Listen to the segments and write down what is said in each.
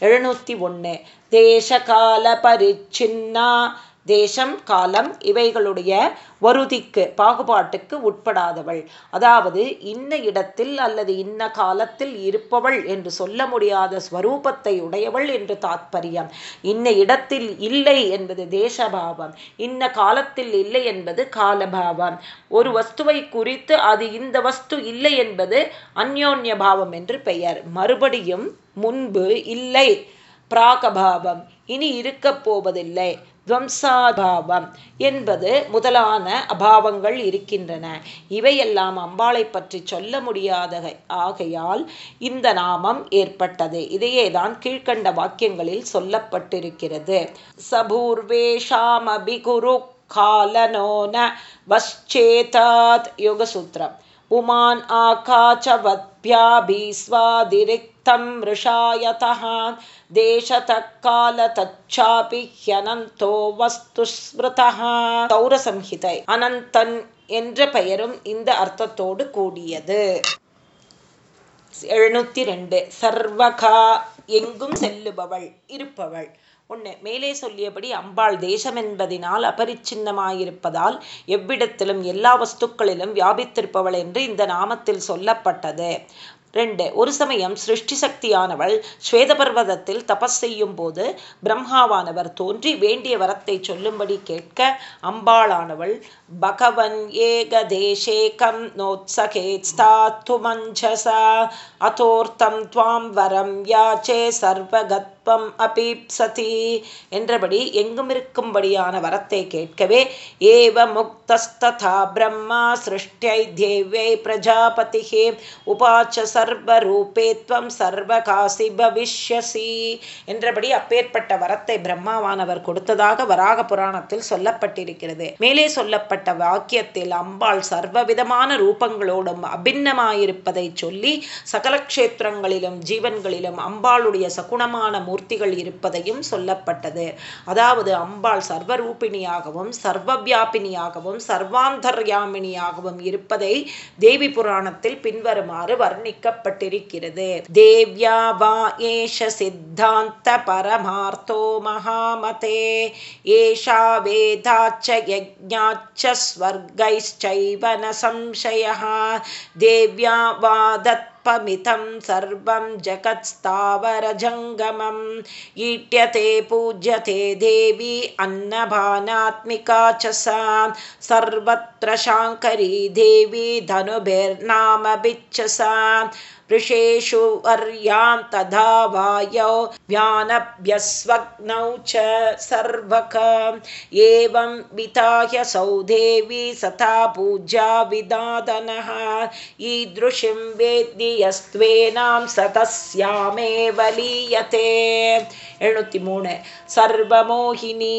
எழுநூற்றி ஒன்று தேசகால பரிச்சின்னா தேசம் காலம் இவைகளுடைய வருதிக்கு பாகுபாட்டுக்கு உட்படாதவள். அதாவது இன்ன இடத்தில் அல்லது இன்ன காலத்தில் இருப்பவள் என்று சொல்ல முடியாத ஸ்வரூபத்தை உடையவள் என்று தாத்பரியம். இன்ன இடத்தில் இல்லை என்பது தேசபாவம். இன்ன காலத்தில் இல்லை என்பது காலபாவம். ஒரு வஸ்துவை குறித்து அது இந்த வஸ்து இல்லை என்பது அந்யோன்ய பாவம் என்று பெயர். மறுபடியும் முன்பு இல்லை பிராகபாவம். இனி இருக்கப் போவதில்லை. துவம்சாபாவம் என்பது முதலான அபாவங்கள் இருக்கின்றன. இவையெல்லாம் அம்பாளை பற்றி சொல்ல முடியாத ஆகையால் இந்த நாமம் ஏற்பட்டது. இதையே தான் கீழ்கண்ட வாக்கியங்களில் சொல்லப்பட்டிருக்கிறது. சபூர்வேஷாமபி குரு காலனோன வச்சேதாத் யோகசூத்திரம். புமான் ஆகாச்சவத்யாபி ஸ்வாதிரிக் आकाचवद्भ्याभिस्वादिरिक्तं मृषायतः देशतः कालतच्चापि ह्यनन्तो वस्तु स्मृतः சௌரசம்ஹிதை அனந்தன் என்ற பெயரும் இந்த அர்த்தத்தோடு கூடியது எழுநூத்தி ரெண்டு சர்வகா எங்கும் செல்லுபவள் இருப்பவள் ஒன்று மேலே சொல்லியபடி அம்பாள் தேசம் என்பதினால் அபரிச்சின்னமாயிருப்பதால் எவ்விடத்திலும் எல்லா வஸ்துக்களிலும் வியாபித்திருப்பவள் என்று இந்த நாமத்தில் சொல்லப்பட்டது ரெண்டு ஒரு சமயம் சிருஷ்டி சக்தியானவள் ஸ்வேதபர்வதத்தில் தபஸ் செய்யும் போது பிரம்மாவானவர் தோன்றி வேண்டிய வரத்தை சொல்லும்படி கேட்க அம்பாளானவள் பகவன் ஏகதேசேகம் தேசேகம் நோத்சகேஸ்தாத்து மஞ்சசா அத்தோர்த்தம் துவாம் வரம் யாச்சே சர்வகத்வம் அபீப்சதி என்றபடி எங்கும் இருக்கும்படியான வரத்தை கேட்கவே ஏவ முக்தஸ்ததா பிரம்மா சிருஷ்டியை தேவ்யை பிரஜாபதி உபாச்ச சர்வரூபே துவம் சர்வகாசி பவிஷ்யசி என்றபடி அப்பேற்பட்ட வரத்தை பிரம்மாவானவர் கொடுத்ததாக வராக புராணத்தில் சொல்லப்பட்டிருக்கிறது. மேலே சொல்லப்பட்ட வாக்கியத்தில் அம்பாள் சர்வவிதமான ரூபங்களோடும் அபிண்ணமாயிருப்பதை சொல்லி சக சகலக்ஷேத்திரங்களிலும் ஜீவன்களிலும் அம்பாளுடைய சகுணமான மூர்த்திகள் இருப்பதையும் சொல்லப்பட்டது. அதாவது அம்பாள் சர்வரூபிணியாகவும் சர்வவியாபினியாகவும் சர்வாந்தர்யாமினியாகவும் இருப்பதை தேவி புராணத்தில் பின்வருமாறு வர்ணிக்கப்பட்டிருக்கிறது. தேவ்யா வா ஏஷ சித்தாந்த பரமார்த்தோ மகாமதே ஏஷா வேதாச்ச யஜ்ஞாச்ச ஸ்வர்கைச்சைவ न संशयः देव्या पमितं सर्वं जगत्स्थावरजङ्गमम् ईट्यते पूज्यते देवी अन्नभानात्मिका च सा। सर्वत्र शाङ्करी देवी धनुभिर्नामभिच्छसा वृषेषु वर्यां तथा वायौ व्यानभ्यस्वग्नौ च सर्वक एवं विताह्यसौ देवी सथा पूजा विदादनः ईदृशीं वेद्य यस्त्वेनां सतस्यामेव लीयते எழுநூத்தி மூணு சர்வமோகினி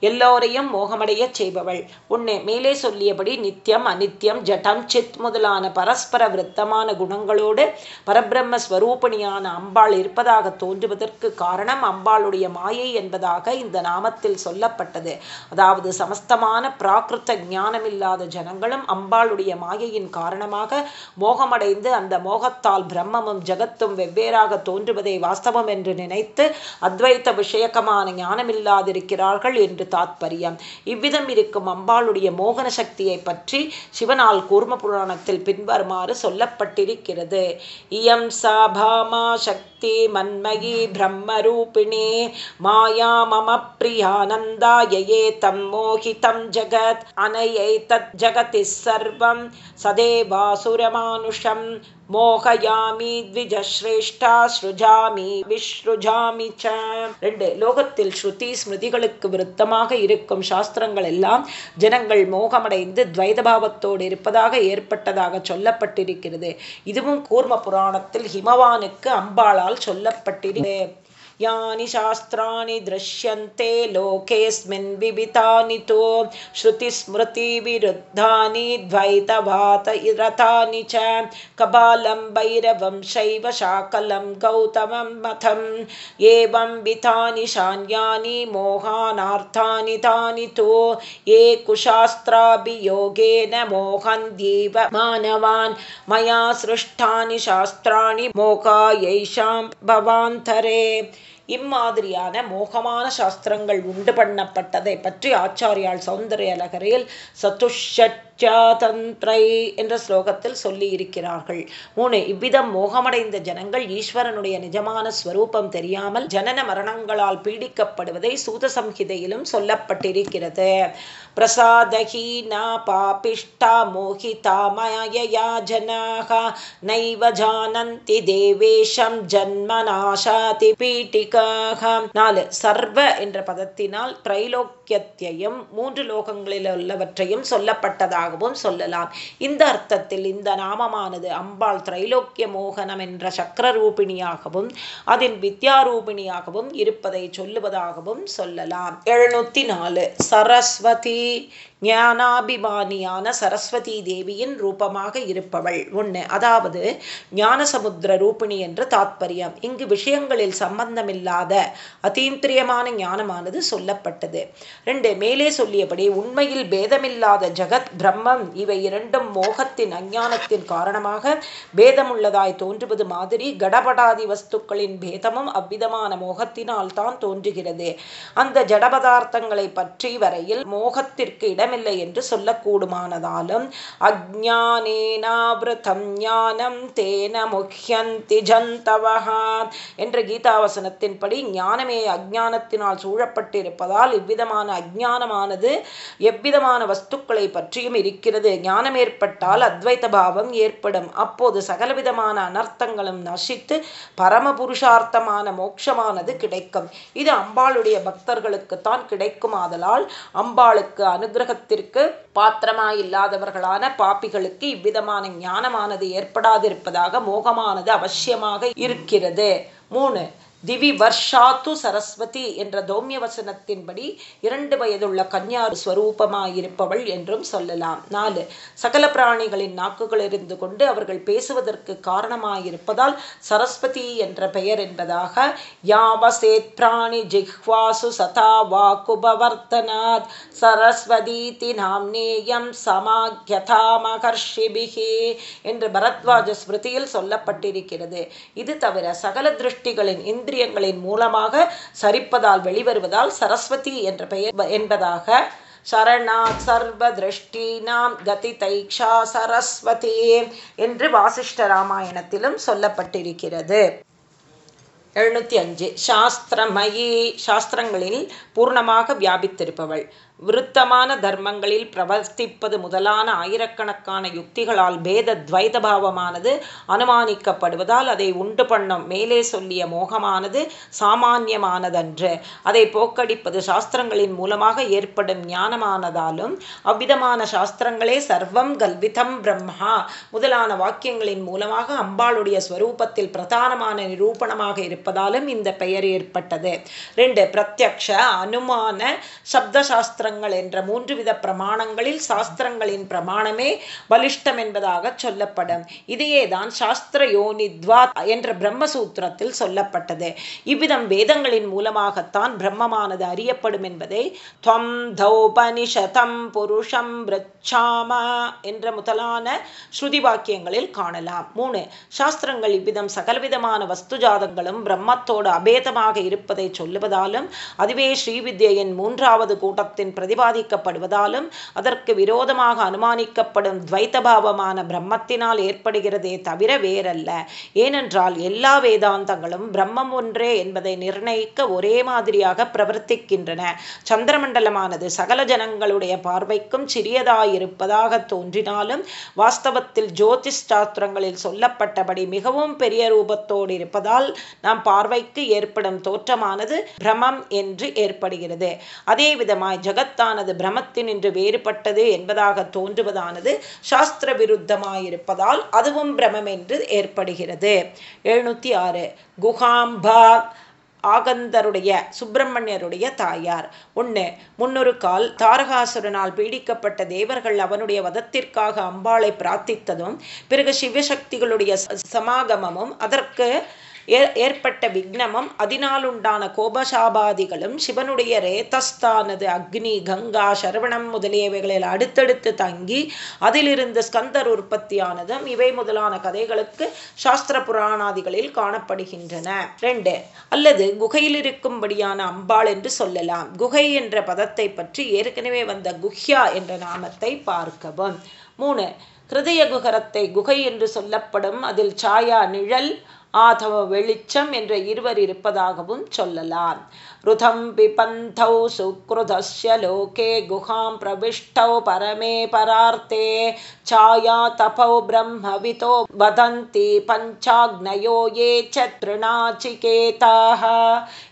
எல்லோரையும் மோகமடைய செய்பவள் உன்னை மேலே சொல்லியபடி நித்தியம் அனித்யம் ஜட்டம் சித் முதலான பரஸ்பர விருத்தமான குணங்களோடு பரபிரம்ம ஸ்வரூபணியான அம்பாள் இருப்பதாக தோன்றுவதற்கு காரணம் அம்பாளுடைய மாயை என்பதாக இந்த நாமத்தில் சொல்லப்பட்டது. அதாவது சமஸ்தமான பிராகிருத்த ஞானமில்லாத ஜனங்களும் அம்பாளுடைய மாயையின் காரணமாக மோகமடைந்து அந்த மோகத்தால் பிரம்மமும் ஜகத்தும் வெவ்வேறாக தோன்றுவதை வாஸ்தவம் என்று நினைத்து அத்வைத்த விஷயக்கமான ஞானமில்லாதிருக்கிறார்கள் என்று தாத்பரியம். இவ்விதம் இருக்கும் அம்பாளுடைய மோகன சக்தியை பற்றி சிவனால் கூர்ம புராணத்தில் பின்வருமாறு சொல்லப்பட்டிருக்கிறது. इयं सा भामा शक्ति சக்தி மன்மயி பிரம்மரூபிணி மாயா மம பிரியானந்தாயே தம் மோகிதம் ஜகத் அனையை தத் ஜகதி சர்வம் சதேவாசுரமானுஷம் மோகயாமி த்விஜஸ்ரேஷ்டா ஸ்ருஜாமி விஸ்ருஜாமி ச ரெண்டு லோகத்தில் ஸ்ருதி ஸ்மிருதிகளுக்கு விருத்தமாக இருக்கும் சாஸ்திரங்கள் எல்லாம் ஜனங்கள் மோகமடைந்து துவைதபாவத்தோடு இருப்பதாக ஏற்பட்டதாக சொல்லப்பட்டிருக்கிறது. இதுவும் கூர்ம புராணத்தில் ஹிமவானுக்கு அம்பாளால் சொல்லப்பட்டிருக்கிறது यानि शास्त्राणि दृश्यन्ते लोकेऽस्मिन् विवितानि तु श्रुतिस्मृतिविरुद्धानि द्वैतवातरतानि च। कपालं भैरवं शैव शाकलं गौतमं मथम्। एवं वितानि शान्यानि मोहानार्थानि तानि तु ये कुशास्त्राभियोगेन मोहन्त्येव मानवान्। मया सृष्टानि शास्त्राणि मोकायैषां भवान्तरे இம்மாதிரியான மோகமான சாஸ்திரங்கள் உண்டு பண்ணப்பட்டதை பற்றி ஆச்சாரியால் சௌந்தர்யலகரையில் சதுஷட் தந்திரை என்ற ஸ்லோகத்தில் சொல்லி இருக்கிறார்கள் மூணு இவ்விதம் மோகமடைந்த ஜனங்கள் ஈஸ்வரனுடைய நிஜமான ஸ்வரூபம் தெரியாமல் ஜனன மரணங்களால் பீடிக்கப்படுவதை சூத சம்ஹிதையிலும் சொல்லப்பட்டிருக்கிறது பிரசாதஹீனா பாபிஷ்டா மோகிதா மாயயா ஜனாக நைவ ஜானந்தி தேவேஷம் ஜன்மநாசாதி பீட்டிகாக. நாலு சர்வ என்ற பதத்தினால் திரைலோக்கியத்தையும் மூன்று லோகங்களில் உள்ளவற்றையும் சொல்லப்பட்டதாக சொல்லப்பட்டதாகவும் சொல்லலாம். இந்த அர்த்தத்தில் இந்த நாமமானது அம்பாள் திரைலோக்கிய மோகனம் என்ற சக்கரரூபிணியாகவும் அதன் வித்யாரூபிணியாகவும் இருப்பதை சொல்லுவதாகவும் சொல்லலாம். எழுநூத்தி நாலு. சரஸ்வதி ஞானாபிமானியான சரஸ்வதி தேவியின் ரூபமாக இருப்பவள். ஒன்று அதாவது ஞானசமுத்திர ரூபிணி என்று தாத்பரியம். இங்கு விஷயங்களில் சம்பந்தமில்லாத அதீந்திரியமான ஞானமானது சொல்லப்பட்டது. ரெண்டு மேலே சொல்லியபடி உண்மையில் பேதமில்லாத ஜகத் பிரம்மம் இவை இரண்டும் மோகத்தின் அஞ்ஞானத்தின் காரணமாக பேதமுள்ளதாய் தோன்றுவது மாதிரி கடபடாதி வஸ்துக்களின் பேதமும் அவ்விதமான மோகத்தினால் தான் தோன்றுகிறது. அந்த ஜடபதார்த்தங்களை பற்றி வரையில் மோகத்திற்கு இடம் இடமில்லை என்று சொல்லக்கூடுமானதாலும் அஜானேனாவிரதம் ஞானம் தேன முக்கியந்தி ஜந்தவகா என்ற கீதாவசனத்தின்படி ஞானமே அஜானத்தினால் சூழப்பட்டிருப்பதால் இவ்விதமான அஜானமானது எவ்விதமான வஸ்துக்களை பற்றியும் இருக்கிறது. ஞானம் ஏற்பட்டால் அத்வைத பாவம் ஏற்படும். அப்போது சகலவிதமான அனர்த்தங்களும் நசித்து பரம புருஷார்த்தமான மோட்சமானது கிடைக்கும். இது அம்பாளுடைய பக்தர்களுக்குத்தான் கிடைக்குமாதலால் அம்பாளுக்கு அனுகிரகத்தை ஞானத்திற்கு பாத்திரமாயில்லாதவர்களான பாப்பிகளுக்கு இவ்விதமான ஞானமானது ஏற்படாதிருப்பதாக மோகமானது அவசியமாக இருக்கிறது. மூணு திவி வர்ஷாத்து சரஸ்வதி என்ற தௌமிய வசனத்தின்படி இரண்டு வயதுள்ள கன்யார் ஸ்வரூபமாயிருப்பவள் என்றும் சொல்லலாம். நாலு சகல பிராணிகளின் நாக்குகள் இருந்து கொண்டு அவர்கள் பேசுவதற்கு காரணமாயிருப்பதால் சரஸ்வதி என்ற பெயர் என்பதாக யாவசேத் பிராணி ஜிஹ்வாசு சதா வாக்குபவர்த்தனாத் சரஸ்வதீதி நாம்னேயம் சமாக்யதா மகர்ஷிபிகே என்று பரத்வாஜ ஸ்மிருதியில் சொல்லப்பட்டிருக்கிறது. இது தவிர சகல திருஷ்டிகளின் இந்திரிய இந்திரியங்களின் மூலமாக சரிப்பதால் வெளிவருவதால் சரஸ்வதி என்ற பெயர் என்பதாக சரணாத் சர்வ திருஷ்டீனாம் கதி தைக்ஷா சரஸ்வதி என்று வாசிஷ்ட ராமாயணத்திலும் சொல்லப்பட்டிருக்கிறது. எழுநூத்தி அஞ்சு. சாஸ்திரமயி சாஸ்திரங்களில் பூர்ணமாக வியாபித்திருப்பவள். விருத்தமான தர்மங்களில் பிரவர்த்திப்பது முதலான ஆயிரக்கணக்கான யுக்திகளால் பேத துவைத பாவமானது அனுமானிக்கப்படுவதால் அதை உண்டு பண்ணும் மேலே சொல்லிய மோகமானது சாமானியமானதன்று. அதை போக்கடிப்பது சாஸ்திரங்களின் மூலமாக ஏற்படும் ஞானமானதாலும் அவ்விதமான சாஸ்திரங்களே சர்வம் கல்விதம் பிரம்மா முதலான வாக்கியங்களின் மூலமாக அம்பாளுடைய ஸ்வரூபத்தில் பிரதானமான நிரூபணமாக இருப்பதாலும் இந்த பெயர் ஏற்பட்டது. ரெண்டு பிரத்யக்ஷ அனுமான சப்தசாஸ்திர சாஸ்திரங்கள் என்ற மூன்று வித பிரமாணங்களில் சாஸ்திரங்களின் பிரமாணமே பலிஷ்டம் என்பதாக சொல்லப்படும். இதையேதான் சாஸ்திர யோனித்வா என்ற பிரம்மசூத்திரத்தில் சொல்லப்பட்டது. இவ்விதம் வேதங்களின் மூலமாகத்தான் பிரம்மமானது அறியப்படும் என்பதை துவம் தௌபனிஷதம் புருஷம் பிரச்சாமா என்ற முதலான ஸ்ருதி வாக்கியங்களில் காணலாம். மூணு சாஸ்திரங்கள் இவ்விதம் சகலவிதமான வஸ்துஜாதங்களும் பிரம்மத்தோடு அபேதமாக இருப்பதை சொல்லுவதாலும் அதுவே ஸ்ரீவித்யின் மூன்றாவது கூட்டத்தின் பிரதிபாதிக்கப்படுவதாலும் அதற்கு விரோதமாக அனுமானிக்கப்படும் துவைத்தபாவமான பிரம்மத்தினால் ஏற்படுகிறதே தவிர வேறல்ல. ஏனென்றால் எல்லா வேதாந்தங்களும் பிரம்மம் ஒன்றே என்பதை நிர்ணயிக்க ஒரே மாதிரியாக பிரவர்த்திக்கின்றன. சந்திரமண்டலமானது சகல ஜனங்களுடைய பார்வைக்கும் சிறியதாயிருப்பதாக தோன்றினாலும் வாஸ்தவத்தில் ஜோதிஷ் சாஸ்திரங்களில் சொல்லப்பட்டபடி மிகவும் பெரிய ரூபத்தோடு இருப்பதால் நாம் பார்வைக்கு ஏற்படும் தோற்றமானது பிரமம் என்று ஏற்படுகிறது. அதே விதமாய் ஜெகத் ஜகத்தானது பிரமத்தினின்று வேறுபட்டது என்பதாக தோன்றுவதானது சாஸ்திர விருத்தமாயிருப்பதால் அதுவும் பிரமம் என்று ஏற்படுகிறது. எழுநூத்தி ஆறு. குஹாம்பா ஆகந்தருடைய சுப்பிரமணியருடைய தாயார். ஒன்று முன்னொரு கால் தாரகாசுரனால் பீடிக்கப்பட்ட தேவர்கள் அவனுடைய வதத்திற்காக அம்பாளை பிரார்த்தித்ததும் பிறகு சிவசக்திகளுடைய சமாகமமும் அதற்கு ஏற்பட்ட விக்னமும் அதனாலுண்டான கோபசாபாதிகளும் சிவனுடைய ரேதஸ்தானது அக்னி கங்கா சரவணம் முதலியவைகளில் அடுத்தடுத்து தங்கி அதிலிருந்து ஸ்கந்தர் உற்பத்தியானதும் இவை முதலான கதைகளுக்கு சாஸ்திர புராணாதிகளில் காணப்படுகின்றன. ரெண்டு அல்லது குகையில் இருக்கும்படியான அம்பாள் என்று சொல்லலாம். குகை என்ற பதத்தை பற்றி ஏற்கனவே வந்த குஹ்யா என்ற நாமத்தை பார்க்கவும். மூணு கிருதய குகரத்தை குகை என்று சொல்லப்படும் அதில் சாயா நிழல் ஆதவ வெளிச்சம் என்ற இருவர் இருப்பதாகவும் சொல்லலாம். ருதம் பிபந்தௌ சுக்ருதஸ்ய லோகே குஹாம் பிரவிஷ்டௌ பரமே பரார்த்தே சாயா தபௌ பிரம்மவிதோ வதந்தி பஞ்சாக்னயோ ஏ சத்ருணாச்சிகேதாக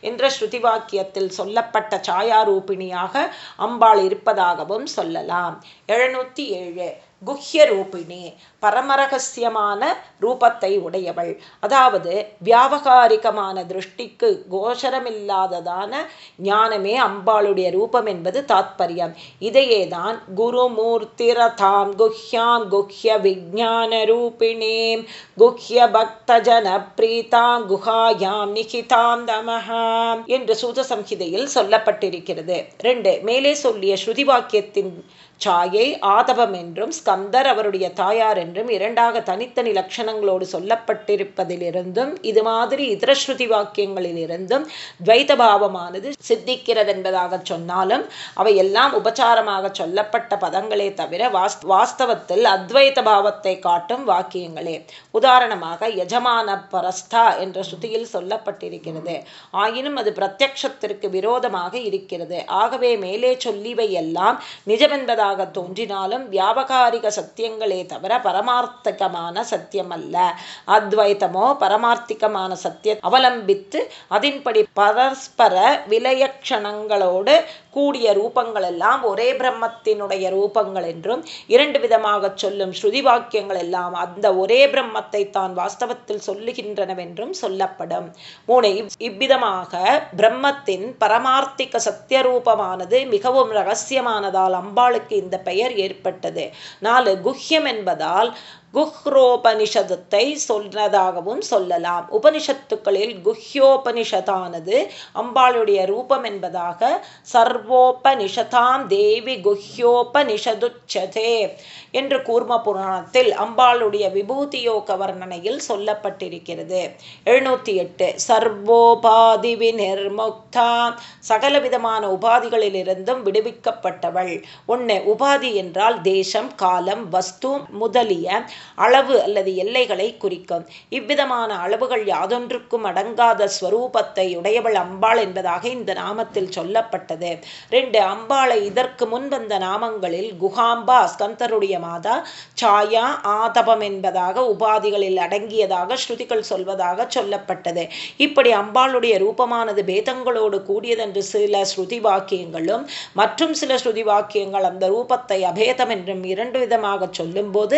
என்ற ஸ்ருதி வாக்கியத்தில் சொல்லப்பட்ட சாயாரூபிணியாக அம்பாள் இருப்பதாகவும் சொல்லலாம். எழுநூத்தி ஏழு. குஹ்ய ரூபிணி பரமரகசியமான ரூபத்தை உடையவள். அதாவது வியாபகாரிகமான திருஷ்டிக்கு கோஷரமில்லாததான ஞானமே அம்பாளுடைய ரூபம் என்பது தாத்பரியம். இதையேதான் குருமூர்த்திரதாம் குஹ்யாம் குஹ்ய விஜான ரூபிணேம் குஹ்ய பக்தஜன பிரீதாம் குஹாயாம் நிகிதாம் தமஹாம் என்று சூதசம்ஹிதையில் சொல்லப்பட்டிருக்கிறது. ரெண்டு மேலே சொல்லிய ஸ்ருதி வாக்கியத்தின் சாயை ஆதபம் என்றும் ஸ்கந்தர் அவருடைய தாயார் என்றும் இரண்டாக தனித்தனி லட்சணங்களோடு சொல்லப்பட்டிருப்பதிலிருந்தும் இது மாதிரி இதர ஸ்ருதி வாக்கியங்களிலிருந்தும் துவைத பாவமானது சித்திக்கிறது என்பதாக சொன்னாலும் அவை எல்லாம் உபச்சாரமாக சொல்லப்பட்ட பதங்களே தவிர வாஸ்தவத்தில் அத்வைத பாவத்தை காட்டும் வாக்கியங்களே. உதாரணமாக யஜமான பரஸ்தா என்ற ஸ்ருதியில் சொல்லப்பட்டிருக்கிறது. ஆயினும் அது பிரத்யக்ஷத்திற்கு விரோதமாக இருக்கிறது. ஆகவே மேலே சொல்லிவை எல்லாம் நிஜமென்பதாக தோன்றினாலும் வியாபகாரிக சத்தியங்களே தவிர பரமார்த்தகமான சத்தியம் அல்ல அத்வைத்தமோ பரமார்த்திகமான சத்திய அவலம்பித்து அதன்படி பரஸ்பர விலயக்ஷணங்களோடு கூடிய ரூபங்கள் எல்லாம் ஒரே பிரம்மத்தினுடைய ரூபங்கள் என்றும் இரண்டு விதமாக சொல்லும் ஸ்ருதி வாக்கியங்கள் எல்லாம் அந்த ஒரே பிரம்மத்தை தான் வாஸ்தவத்தில் சொல்லுகின்றனவென்றும் சொல்லப்படும். மூணு இவ்விதமாக பிரம்மத்தின் பரமார்த்திக சத்திய ரூபமானது மிகவும் ரகசியமானதால் அம்பாளுக்கு இந்த பெயர் ஏற்பட்டது. நாலு குஹ்யம் என்பதால் குஹ்ரோபனிஷதத்தை சொன்னதாகவும் சொல்லலாம். உபனிஷத்துக்களில் குஹ்யோபனிஷதானது அம்பாளுடைய ரூபம் என்பதாக சர்வோபனிஷதாம் தேவி குஹ்யோபனிஷதுச்சதே என்று கூர்ம புராணத்தில் அம்பாளுடைய விபூதியோக வர்ணனையில் சொல்லப்பட்டிருக்கிறது. எழுநூத்தி எட்டு சர்வோபாதி விநிர்முக்தா சகல விதமான உபாதிகளிலிருந்தும் விடுவிக்கப்பட்டவள். ஒன்று உபாதி என்றால் தேசம் காலம் வஸ்து முதலிய அளவு அல்லது எல்லைகளை குறிக்கும். இவ்விதமான அளவுகள் யாதொன்றுக்கும் அடங்காத ஸ்வரூபத்தை உடையவள் அம்பாள் என்பதாக இந்த நாமத்தில் சொல்லப்பட்டது. ரெண்டு அம்பாளை இதற்கு முன் வந்த நாமங்களில் குஹாம்பா ஸ்கந்தருடைய மாதா சாயா ஆதபம் என்பதாக உபாதிகளில் அடங்கியதாக ஸ்ருதிகள் சொல்வதாக சொல்லப்பட்டது. இப்படி அம்பாளுடைய ரூபமானது பேதங்களோடு கூடியதென்று சில ஸ்ருதி வாக்கியங்களும் மற்றும் சில ஸ்ருதி வாக்கியங்கள் அந்த ரூபத்தை அபேதம் என்றும் இரண்டு விதமாக சொல்லும்போது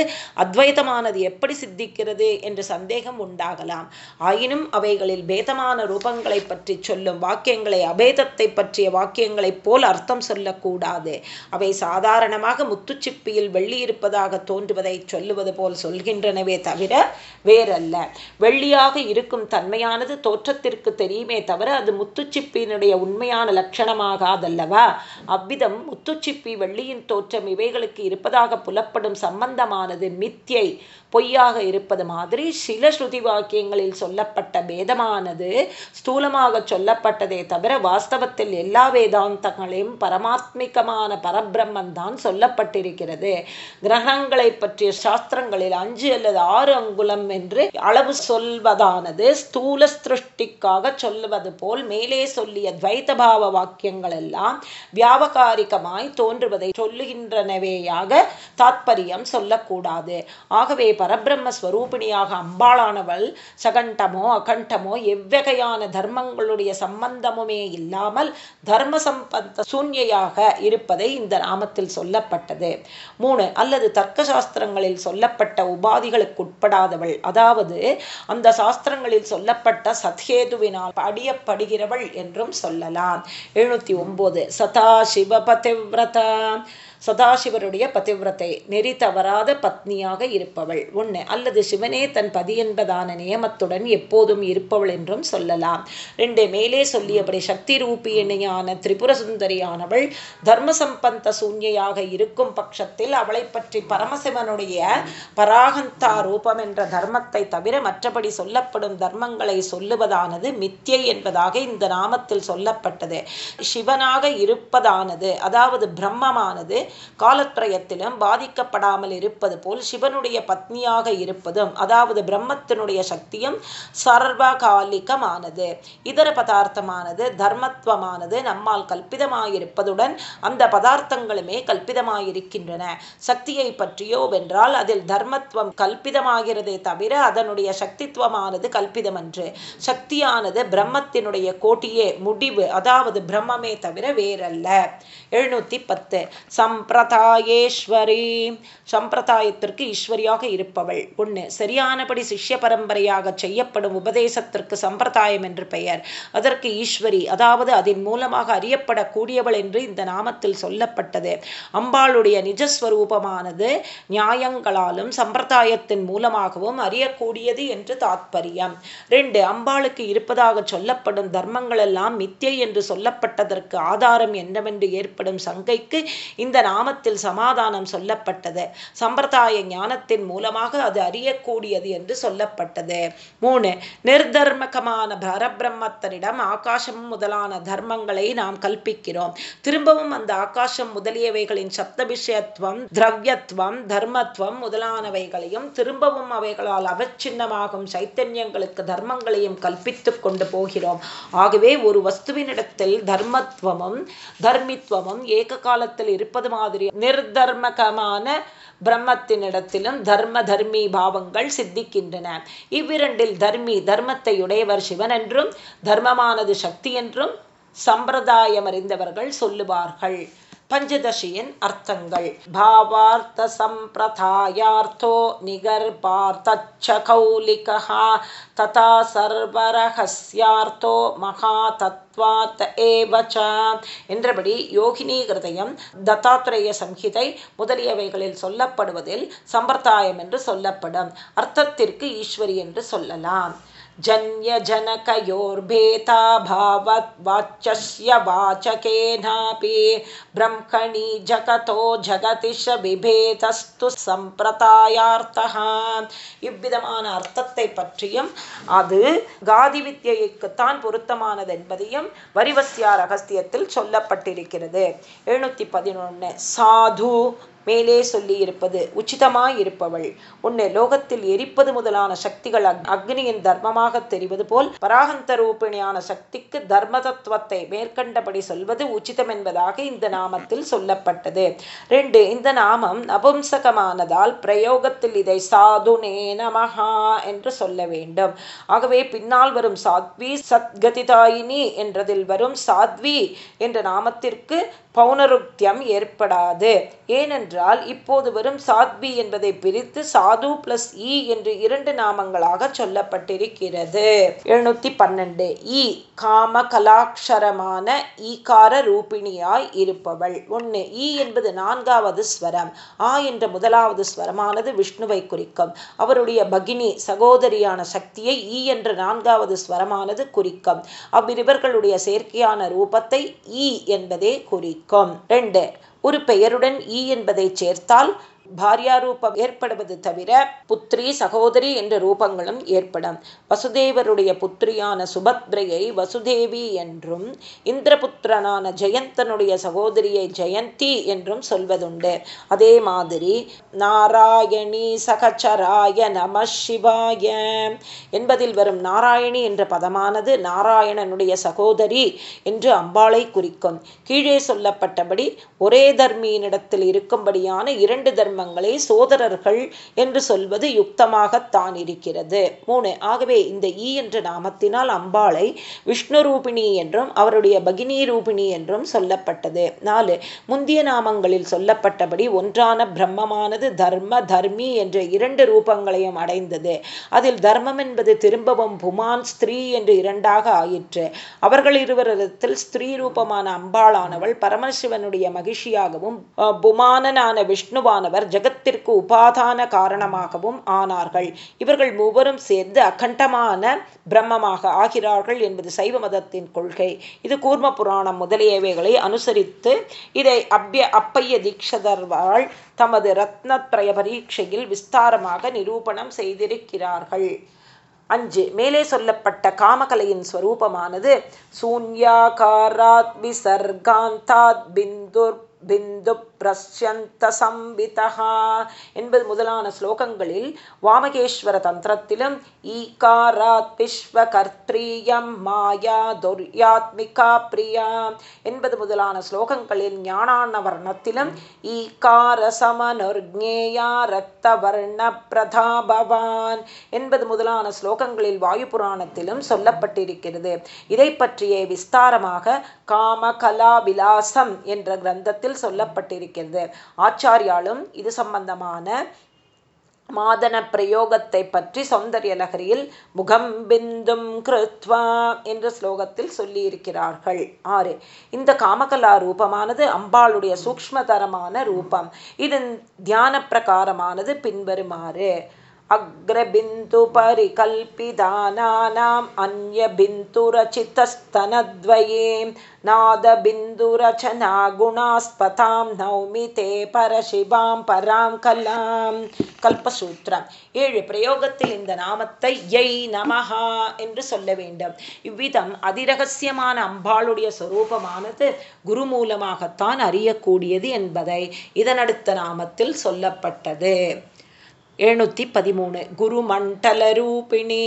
பேதமானது எப்படி சித்திக்கிறது என்று சந்தேகம் உண்டாகலாம். ஆயினும் அவைகளில் பேதமான ரூபங்களை பற்றி சொல்லும் வாக்கியங்களை அபேதத்தை பற்றிய வாக்கியங்களைப் போல் அர்த்தம் சொல்லக்கூடாது. அவை சாதாரணமாக முத்துச்சிப்பியில் வெள்ளி இருப்பதாக தோன்றுவதை சொல்லுவது போல் சொல்கின்றனவே தவிர வேறல்ல. வெள்ளியாக இருக்கும் தன்மையானது தோற்றத்திற்கு தெரியுமே தவிர அது முத்துச்சிப்பியினுடைய உண்மையான லட்சணமாகாதல்லவா? அவ்விதம் முத்துச்சிப்பி வெள்ளியின் தோற்றம் இவைகளுக்கு இருப்பதாக புலப்படும் சம்பந்தமானது மித்தியை பொய்யாக இருப்பது மாதிரி சில ஸ்ருதி வாக்கியங்களில் சொல்லப்பட்ட வேதமானது ஸ்தூலமாக சொல்லப்பட்டதே தவிர வாஸ்தவத்தில் எல்லா வேதாந்தங்களையும் பரமாத்மிகமான பரபிரம்மன் தான் சொல்லப்பட்டிருக்கிறது. கிரகங்களை பற்றிய சாஸ்திரங்களில் அஞ்சு அல்லது ஆறு அங்குலம் என்று அளவு சொல்வதானது ஸ்தூல சிருஷ்டிக்காக சொல்லுவது போல் மேலே சொல்லிய துவைத்தபாவ வாக்கியங்கள் எல்லாம் வியாபகாரிகமாய் தோன்றுவதை சொல்லுகின்றனவேயாக தாத்பரியம் சொல்லக்கூடாது. ஆகவே பரபிரம்ம ஸ்வரூபிணியாக அம்பாளானவள் சகண்டமோ அகண்டமோ எவ்வகையான தர்மங்களுடைய சம்பந்தமுமே இல்லாமல் தர்ம சம்பந்த சூன்யாக இருப்பதை இந்த நாமத்தில் சொல்லப்பட்டது. மூணு அல்லது தர்க்க சாஸ்திரங்களில் சொல்லப்பட்ட உபாதிகளுக்கு உட்படாதவள் அதாவது அந்த சாஸ்திரங்களில் சொல்லப்பட்ட சத்ஹேதுவினால் அடியப்படுகிறவள் என்றும் சொல்லலாம். எழுநூத்தி ஒன்பது சதா சிவபதிவிரதா. சதாசிவருடைய பதிவிரத்தை நெறி தவறாத பத்னியாக இருப்பவள். ஒன்று அல்லது சிவனே தன் பதி என்பதான நியமத்துடன் எப்போதும் இருப்பவள் என்றும் சொல்லலாம். ரெண்டு மேலே சொல்லியபடி சக்தி ரூபியணியான திரிபுர சுந்தரியானவள் தர்ம சம்பந்த சூன்யையாக இருக்கும் பட்சத்தில் அவளை பற்றி பரமசிவனுடைய பராகந்தா ரூபம் என்ற தர்மத்தை தவிர மற்றபடி சொல்லப்படும் தர்மங்களை சொல்லுவதானது மித்தியை என்பதாக இந்த நாமத்தில் சொல்லப்பட்டது. சிவனாக இருப்பதானது அதாவது பிரம்மமானது காலத்ரயத்திலும் பாதிக்கப்படாமல் இருப்பது போல் சிவனுடைய பத்னியாக இருப்பதும் அதாவது பிரம்மத்தினுடைய சக்தியும் சர்வகாலிகமானது. இதர பதார்த்தமானது தர்மத்துவமானது நம்மால் கல்பிதமாயிருப்பதுடன் அந்த பதார்த்தங்களுமே கல்பிதமாயிருக்கின்றன. சக்தியை பற்றியோ வென்றால் அதில் தர்மத்துவம் கல்பிதமாகிறதே தவிர அதனுடைய சக்தித்துவமானது கல்பிதமன்று. சக்தியானது பிரம்மத்தினுடைய கோட்டியே முடிவு அதாவது பிரம்மமே தவிர வேறல்ல. எழுநூத்தி பத்து. சம் சம்பிரதாயேஸ்வரி. சம்பிரதாயத்திற்கு ஈஸ்வரியாக இருப்பவள். ஒன்று சரியானபடி சிஷ்ய பரம்பரையாக செய்யப்படும் உபதேசத்திற்கு சம்பிரதாயம் என்று பெயர். அதற்கு ஈஸ்வரி அதாவது அதன் மூலமாக அறியப்படக்கூடியவள் என்று இந்த நாமத்தில் சொல்லப்பட்டது. அம்பாளுடைய நிஜஸ்வரூபமானது நியாயங்களாலும் சம்பிரதாயத்தின் மூலமாகவும் அறியக்கூடியது என்று தாத்பரியம். ரெண்டு அம்பாளுக்கு இருப்பதாக சொல்லப்படும் தர்மங்கள் எல்லாம் மித்தியை என்று சொல்லப்பட்டதற்கு ஆதாரம் என்னவென்று ஏற்படும் சங்கைக்கு இந்த நாமத்தில் சமாதானம் சொல்லப்பட்டது. சம்பிரதாய ஞானத்தின் மூலமாக அது அறியக்கூடியது என்று சொல்லப்பட்டது. மூணு நிர்தர்மகமான பரபிரம்மத்தனிடம் ஆகாசம் முதலான தர்மங்களை நாம் கல்பிக்கிறோம். திரும்பவும் அந்த ஆகாசம் முதலியவைகளின் சப்தபிஷயத்துவம் திரவியத்துவம் தர்மத்துவம் முதலானவைகளையும் திரும்பவும் அவைகளால் அவச்சின்னமாகும் சைத்தன்யங்களுக்கு தர்மங்களையும் கல்பித்து கொண்டு போகிறோம். ஆகவே ஒரு வஸ்துவினிடத்தில் தர்மத்துவமும் தர்மித்துவமும் ஏக காலத்தில் இருப்பது மாதிரி நிர்தர்மகமான பிரம்மத்தினிடத்திலும் தர்ம தர்மி பாவங்கள் சித்திக்கின்றன. இவ்விரண்டில் தர்மி தர்மத்தை உடையவர் சிவன் என்றும் தர்மமானது சக்தி என்றும் சம்பிரதாயம் அறிந்தவர்கள் சொல்லுவார்கள். பஞ்சதசியின் அர்த்தங்கள். பாவார்த்த சம்பிரதாயார்த்தோ நிகர்பார்த்தச்ச கௌலிகா ததா சர்வரகசியார்த்தோ மகா தத்வாத் ஏவச்ச என்றபடி யோகினி கிருதயம் தத்தாத்ரேய சம்ஹிதை முதலியவைகளில் சொல்லப்படுவதில் சம்பிரதாயம் என்று சொல்லப்படும். அர்த்தத்திற்கு ஈஸ்வரி என்று சொல்லலாம். जन्यजनकयोर्भेताभावद्वाच्यस्य वाचकेनापि ब्रह्मणि जगतो ஜகதிஷ விபேதஸ்து சம்பிரதாயார்த்தா இவ்விதமான அர்த்தத்தை பற்றியும் அது காதி வித்யைக்குத்தான் பொருத்தமானது என்பதையும் வரிவசியார் அகஸ்தியத்தில் சொல்லப்பட்டிருக்கிறது எழுநூத்தி பதினொன்னு சாது மேலே சொல்லியிருப்பது உச்சிதமாயிருப்பவள். உன்னை லோகத்தில் எரிப்பது முதலான சக்திகள் அக்னியின் தர்மமாக தெரிவது போல் பராகந்த ரூபிணியான சக்திக்கு தர்ம தத்துவத்தை மேற்கண்டபடி சொல்வது உச்சிதம் என்பதாக இந்த நாமத்தில் சொல்லப்பட்டது. ரெண்டு இந்த நாமம் நபும்சகமானதால் பிரயோகத்தில் இதை சாதுனே நமஹா என்று சொல்ல வேண்டும். ஆகவே பின்னால் வரும் சாத்வி சத்கதிதாயினி என்றதில் வரும் சாத்வி என்ற நாமத்திற்கு பௌனருக்தியம் ஏற்படாது. ஏனென்றால் இப்போது வரும் சாத்வி என்பதை பிரித்து சாது பிளஸ் இ என்று இரண்டு நாமங்களாக சொல்லப்பட்டிருக்கிறது. எழுநூத்தி பன்னெண்டு இ காம கலாட்சரமான ஈகார ரூபிணியாய் இருப்பவள். ஒன்று இ என்பது நான்காவது ஸ்வரம். ஆ என்ற முதலாவது ஸ்வரமானது விஷ்ணுவை குறிக்கும். அவருடைய பகினி சகோதரியான சக்தியை ஈ என்ற நான்காவது ஸ்வரமானது குறிக்கும். அவ்விருவர்களுடைய செயற்கையான ரூபத்தை ஈ என்பதே குறிக்கும். ரெண்டு ஒரு பெயருடன் ஈ என்பதை சேர்த்தால் பாரியா ரூபம் ஏற்படுவது தவிர புத்ரி சகோதரி என்ற ரூபங்களும் ஏற்படும். வசுதேவருடைய புத்திரியான சுபத்ரையை வசுதேவி என்றும் இந்திரபுத்திரனான ஜெயந்தனுடைய சகோதரியை ஜெயந்தி என்றும் சொல்வதுண்டு. அதே மாதிரி நாராயணி சகச்சராய நம சிவாய என்பதில் வரும் நாராயணி என்ற பதமானது நாராயணனுடைய சகோதரி என்று அம்பாளை குறிக்கும். கீழே சொல்லப்பட்டபடி ஒரே தர்மியினிடத்தில் இருக்கும்படியான இரண்டு தர்மங்களை சோதரர்கள் என்று சொல்வது யுக்தமாகத்தான் இருக்கிறது. மூணு ஆகவே இந்த ஈ என்ற நாமத்தினால் அம்பாளை விஷ்ணு ரூபிணி என்றும் அவருடைய பகினி ரூபிணி என்றும் சொல்லப்பட்டது. நாலு முந்திய நாமங்களில் சொல்லப்பட்டபடி ஒன்றான பிரம்மமானது தர்ம தர்மி என்ற இரண்டு ரூபங்களையும் அடைந்தது. அதில் தர்மம் என்பது திரும்பவும் புமான் ஸ்திரீ என்று இரண்டாக ஆயிற்று. அவர்கள் இருவரிடத்தில் ஸ்திரீ ரூபமான அம்பாளானவள் பரமசிவனுடைய மகிழ்ச்சியாகவும் புமானனான விஷ்ணுவானவர் ஜகத்திற்கு உபாதான காரணமாகவும் ஆனார்கள். இவர்கள் மூவரும் சேர்ந்து அகண்டமான பிரம்மமாக ஆகிறார்கள் என்பது சைவ மதத்தின் கொள்கை. இது கூர்ம புராணம் முதலியவைகளை அனுசரித்து இதை அப்பிய அப்பைய தீட்சதர்வாள் தமது ரத்னத்ரய பரீட்சையில் விஸ்தாரமாக நிரூபணம் செய்திருக்கிறார்கள். அஞ்சு மேலே சொல்லப்பட்ட காமகலையின் ஸ்வரூபமானது சூன்யாகாராத் விசர்காந்தாத் பிந்துர் பிந்து பிரஸ்யந்த சம்பிதா என்பது முதலான ஸ்லோகங்களில் வாமகேஸ்வர தந்திரத்திலும் ஈகாராத் விஸ்வகர்த்ரீயம் மாயா துர்யாத்மிகா பிரியா என்பது முதலான ஸ்லோகங்களில் ஞானான வர்ணத்திலும் ஈகார சமனுர்ஞேயா ரக்த வர்ண பிரதாபவான் என்பது முதலான ஸ்லோகங்களில் வாயு புராணத்திலும் சொல்லப்பட்டிருக்கிறது. இதை பற்றிய விஸ்தாரமாக காமகலா விலாசம் என்ற கிரந்தத்தில் சொல்லப்பட்டிருக்கிறது. ஆச்சாரியாலும் இது சம்பந்தமான மாதன பிரயோகத்தை பற்றி சௌந்தர்ய நகரியில் முகம் பிந்தும் கிருத்வா என்ற ஸ்லோகத்தில் சொல்லியிருக்கிறார்கள். ஆறு. இந்த காமகலா ரூபமானது அம்பாளுடைய சூக்மதரமான ரூபம். இதன் தியான பிரகாரமானது பின்வருமாறு. अग्रबिन्दुपरिकल्पिदानानाम् अन्यबिन्दुरचितस्तनद्वये नादबिन्दुरचना गुणास्पतां नौमि ते பரசிவாம் பராம் கலாம் கல்பசூத்திரம் ஏழு பிரயோகத்தில் இந்த நாமத்தை யை நமஹா என்று சொல்ல வேண்டும் இவ்விதம் அதிரகசியமான அம்பாளுடைய சொரூபமானது குரு மூலமாகத்தான் அறியக்கூடியது என்பதை இதனடுத்த நாமத்தில் சொல்லப்பட்டது எழுநூற்றி பதிமூணு. குரு மண்டல ரூபிணி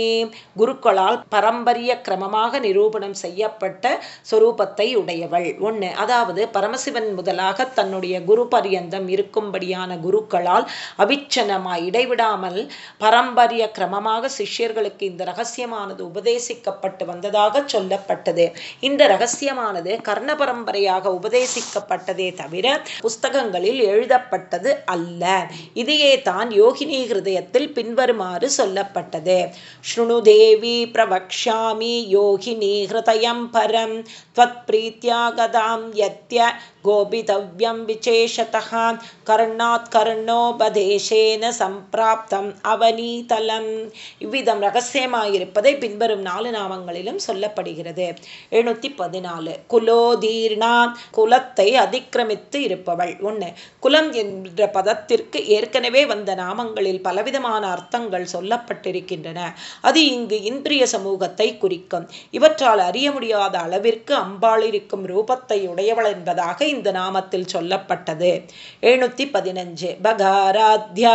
குருக்களால் பரம்பரிய கிரமமாக நிரூபணம் செய்யப்பட்ட சொரூபத்தை உடையவள். ஒன்று அதாவது பரமசிவன் முதலாக தன்னுடைய குரு பரியந்தம் இருக்கும்படியான குருக்களால் அவிச்சனமாய் இடைவிடாமல் பரம்பரிய கிரமமாக சிஷ்யர்களுக்கு இந்த ரகசியமானது உபதேசிக்கப்பட்டு வந்ததாக சொல்லப்பட்டது. இந்த ரகசியமானது கர்ண பரம்பரையாக உபதேசிக்கப்பட்டதே தவிர புஸ்தகங்களில் எழுதப்பட்டது அல்ல. இதையே தான் யோகினி ஹிருதயத்தில் பின்வருமாறு சொல்லப்பட்டது ஸ்ருணு தேவி பிரவக்ஷாமி யோகினி ஹிருதயம் பரம் त्वत् प्रीत्या गदां यत्य गोपितव्यं विशेषतः कर्णात् कर्णोपदेशेन சம்பிராப்தம் அவனீதலம் இவ்விதம் ரகசியமாயிருப்பதை பின்வரும் நாலு நாமங்களிலும் சொல்லப்படுகிறது எழுநூத்தி பதினாலு குலோதீர்ணா குலத்தை அதிக்கிரமித்து இருப்பவள் ஒன்று குலம் என்ற பதத்திற்கு ஏற்கனவே வந்த நாமங்களில் பலவிதமான அர்த்தங்கள் சொல்லப்பட்டிருக்கின்றன அது இங்கு இந்திரிய சமூகத்தை குறிக்கும் இவற்றால் அறிய முடியாத அளவிற்கு அம்பாள் இருக்கும் ரூபத்தை உடையவள் என்பதாக இந்த நாமத்தில் சொல்லப்பட்டது. எழுநூத்தி பதினஞ்சு பகாராத்யா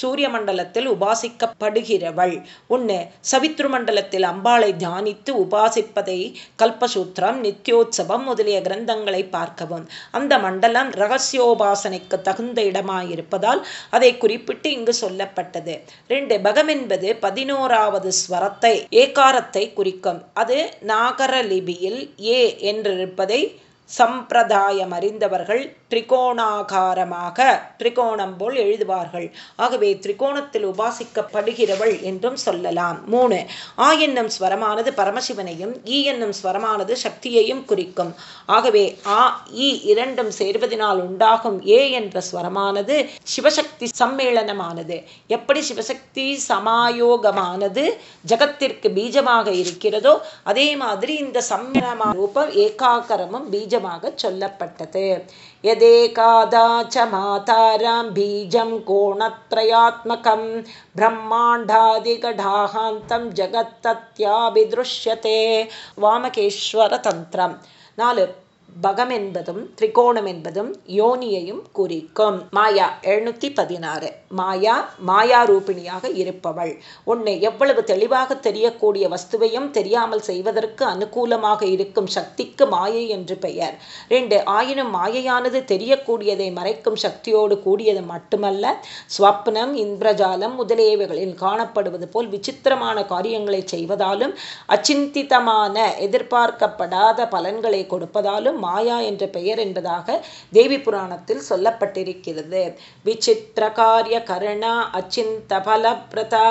சூரிய மண்டலத்தில் உபாசிக்கப்படுகிறவள். ஒன்று சவித்ரு மண்டலத்தில் அம்பாளை தியானித்து உபாசிப்பதை கல்பசூத்திரம் நித்யோத்சவம் முதலிய கிரந்தங்களை பார்க்கவும். அந்த மண்டலம் ரகசியோபாசனைக்கு தகுந்த இடமாயிருப்பதால் அதை குறிப்பிட்டு இங்கு சொல்லப்பட்டது. ரெண்டு பகம் என்பது பதினோராவது ஸ்வரத்தை ஏகாரத்தை குறிக்கும். அது நாகரலிபியில் ஏ என்றிருப்பதை சம்பிரதாயம் அறிந்தவர்கள் திரிகோணாகாரமாக திரிகோணம் போல் எழுதுவார்கள். ஆகவே திரிகோணத்தில் உபாசிக்கப்படுகிறவள் என்றும் சொல்லலாம். மூணு ஆ என்னும் ஸ்வரமானது பரமசிவனையும் ஈ என்னும் ஸ்வரமானது சக்தியையும் குறிக்கும். ஆகவே ஆ இ இரண்டும் சேர்வதனால் உண்டாகும் ஏ என்ற ஸ்வரமானது சிவசக்தி சம்மேளனமானது. எப்படி சிவசக்தி சமாயோகமானது ஜகத்திற்கு பீஜமாக இருக்கிறதோ அதே மாதிரி இந்த சம்மேளனமான ரூபம் ஏகாகரமும் பீஜமாக சொல்லப்பட்டது. எதேகாதாச்ச மாதாராம் பீஜம் கோணத்ரயாத்மகம். பிரம்மாண்டாதிகடாகாந்தம் ஜகத்தத்யாபிதிருஷ்யதே. வாமகேஸ்வர தந்திரம் நாலு பகம் என்பதும் திரிகோணம் என்பதும் யோனியையும் குறிக்கும். மாயா எழுநூத்தி பதினாறு மாயா மாயா ரூபிணியாக இருப்பவள். உன்னை எவ்வளவு தெளிவாக தெரியக்கூடிய வஸ்துவையும் தெரியாமல் செய்வதற்கு அனுகூலமாக இருக்கும் சக்திக்கு மாயை என்று பெயர். ரெண்டு ஆயினும் மாயையானது தெரியக்கூடியதை மறைக்கும் சக்தியோடு கூடியது மட்டுமல்ல ஸ்வப்னம் இந்திரஜாலம் முதலியவைகளில் காணப்படுவது போல் விசித்திரமான காரியங்களை செய்வதாலும் அச்சிந்திதமான எதிர்பார்க்கப்படாத பலன்களை கொடுப்பதாலும் மாயா என்ற பெயர் என்பதாக தேவி புராணத்தில் சொல்லப்பட்டிருக்கிறது. விசித்திர காரிய கருணா அச்சிந்த பலப்பிரதா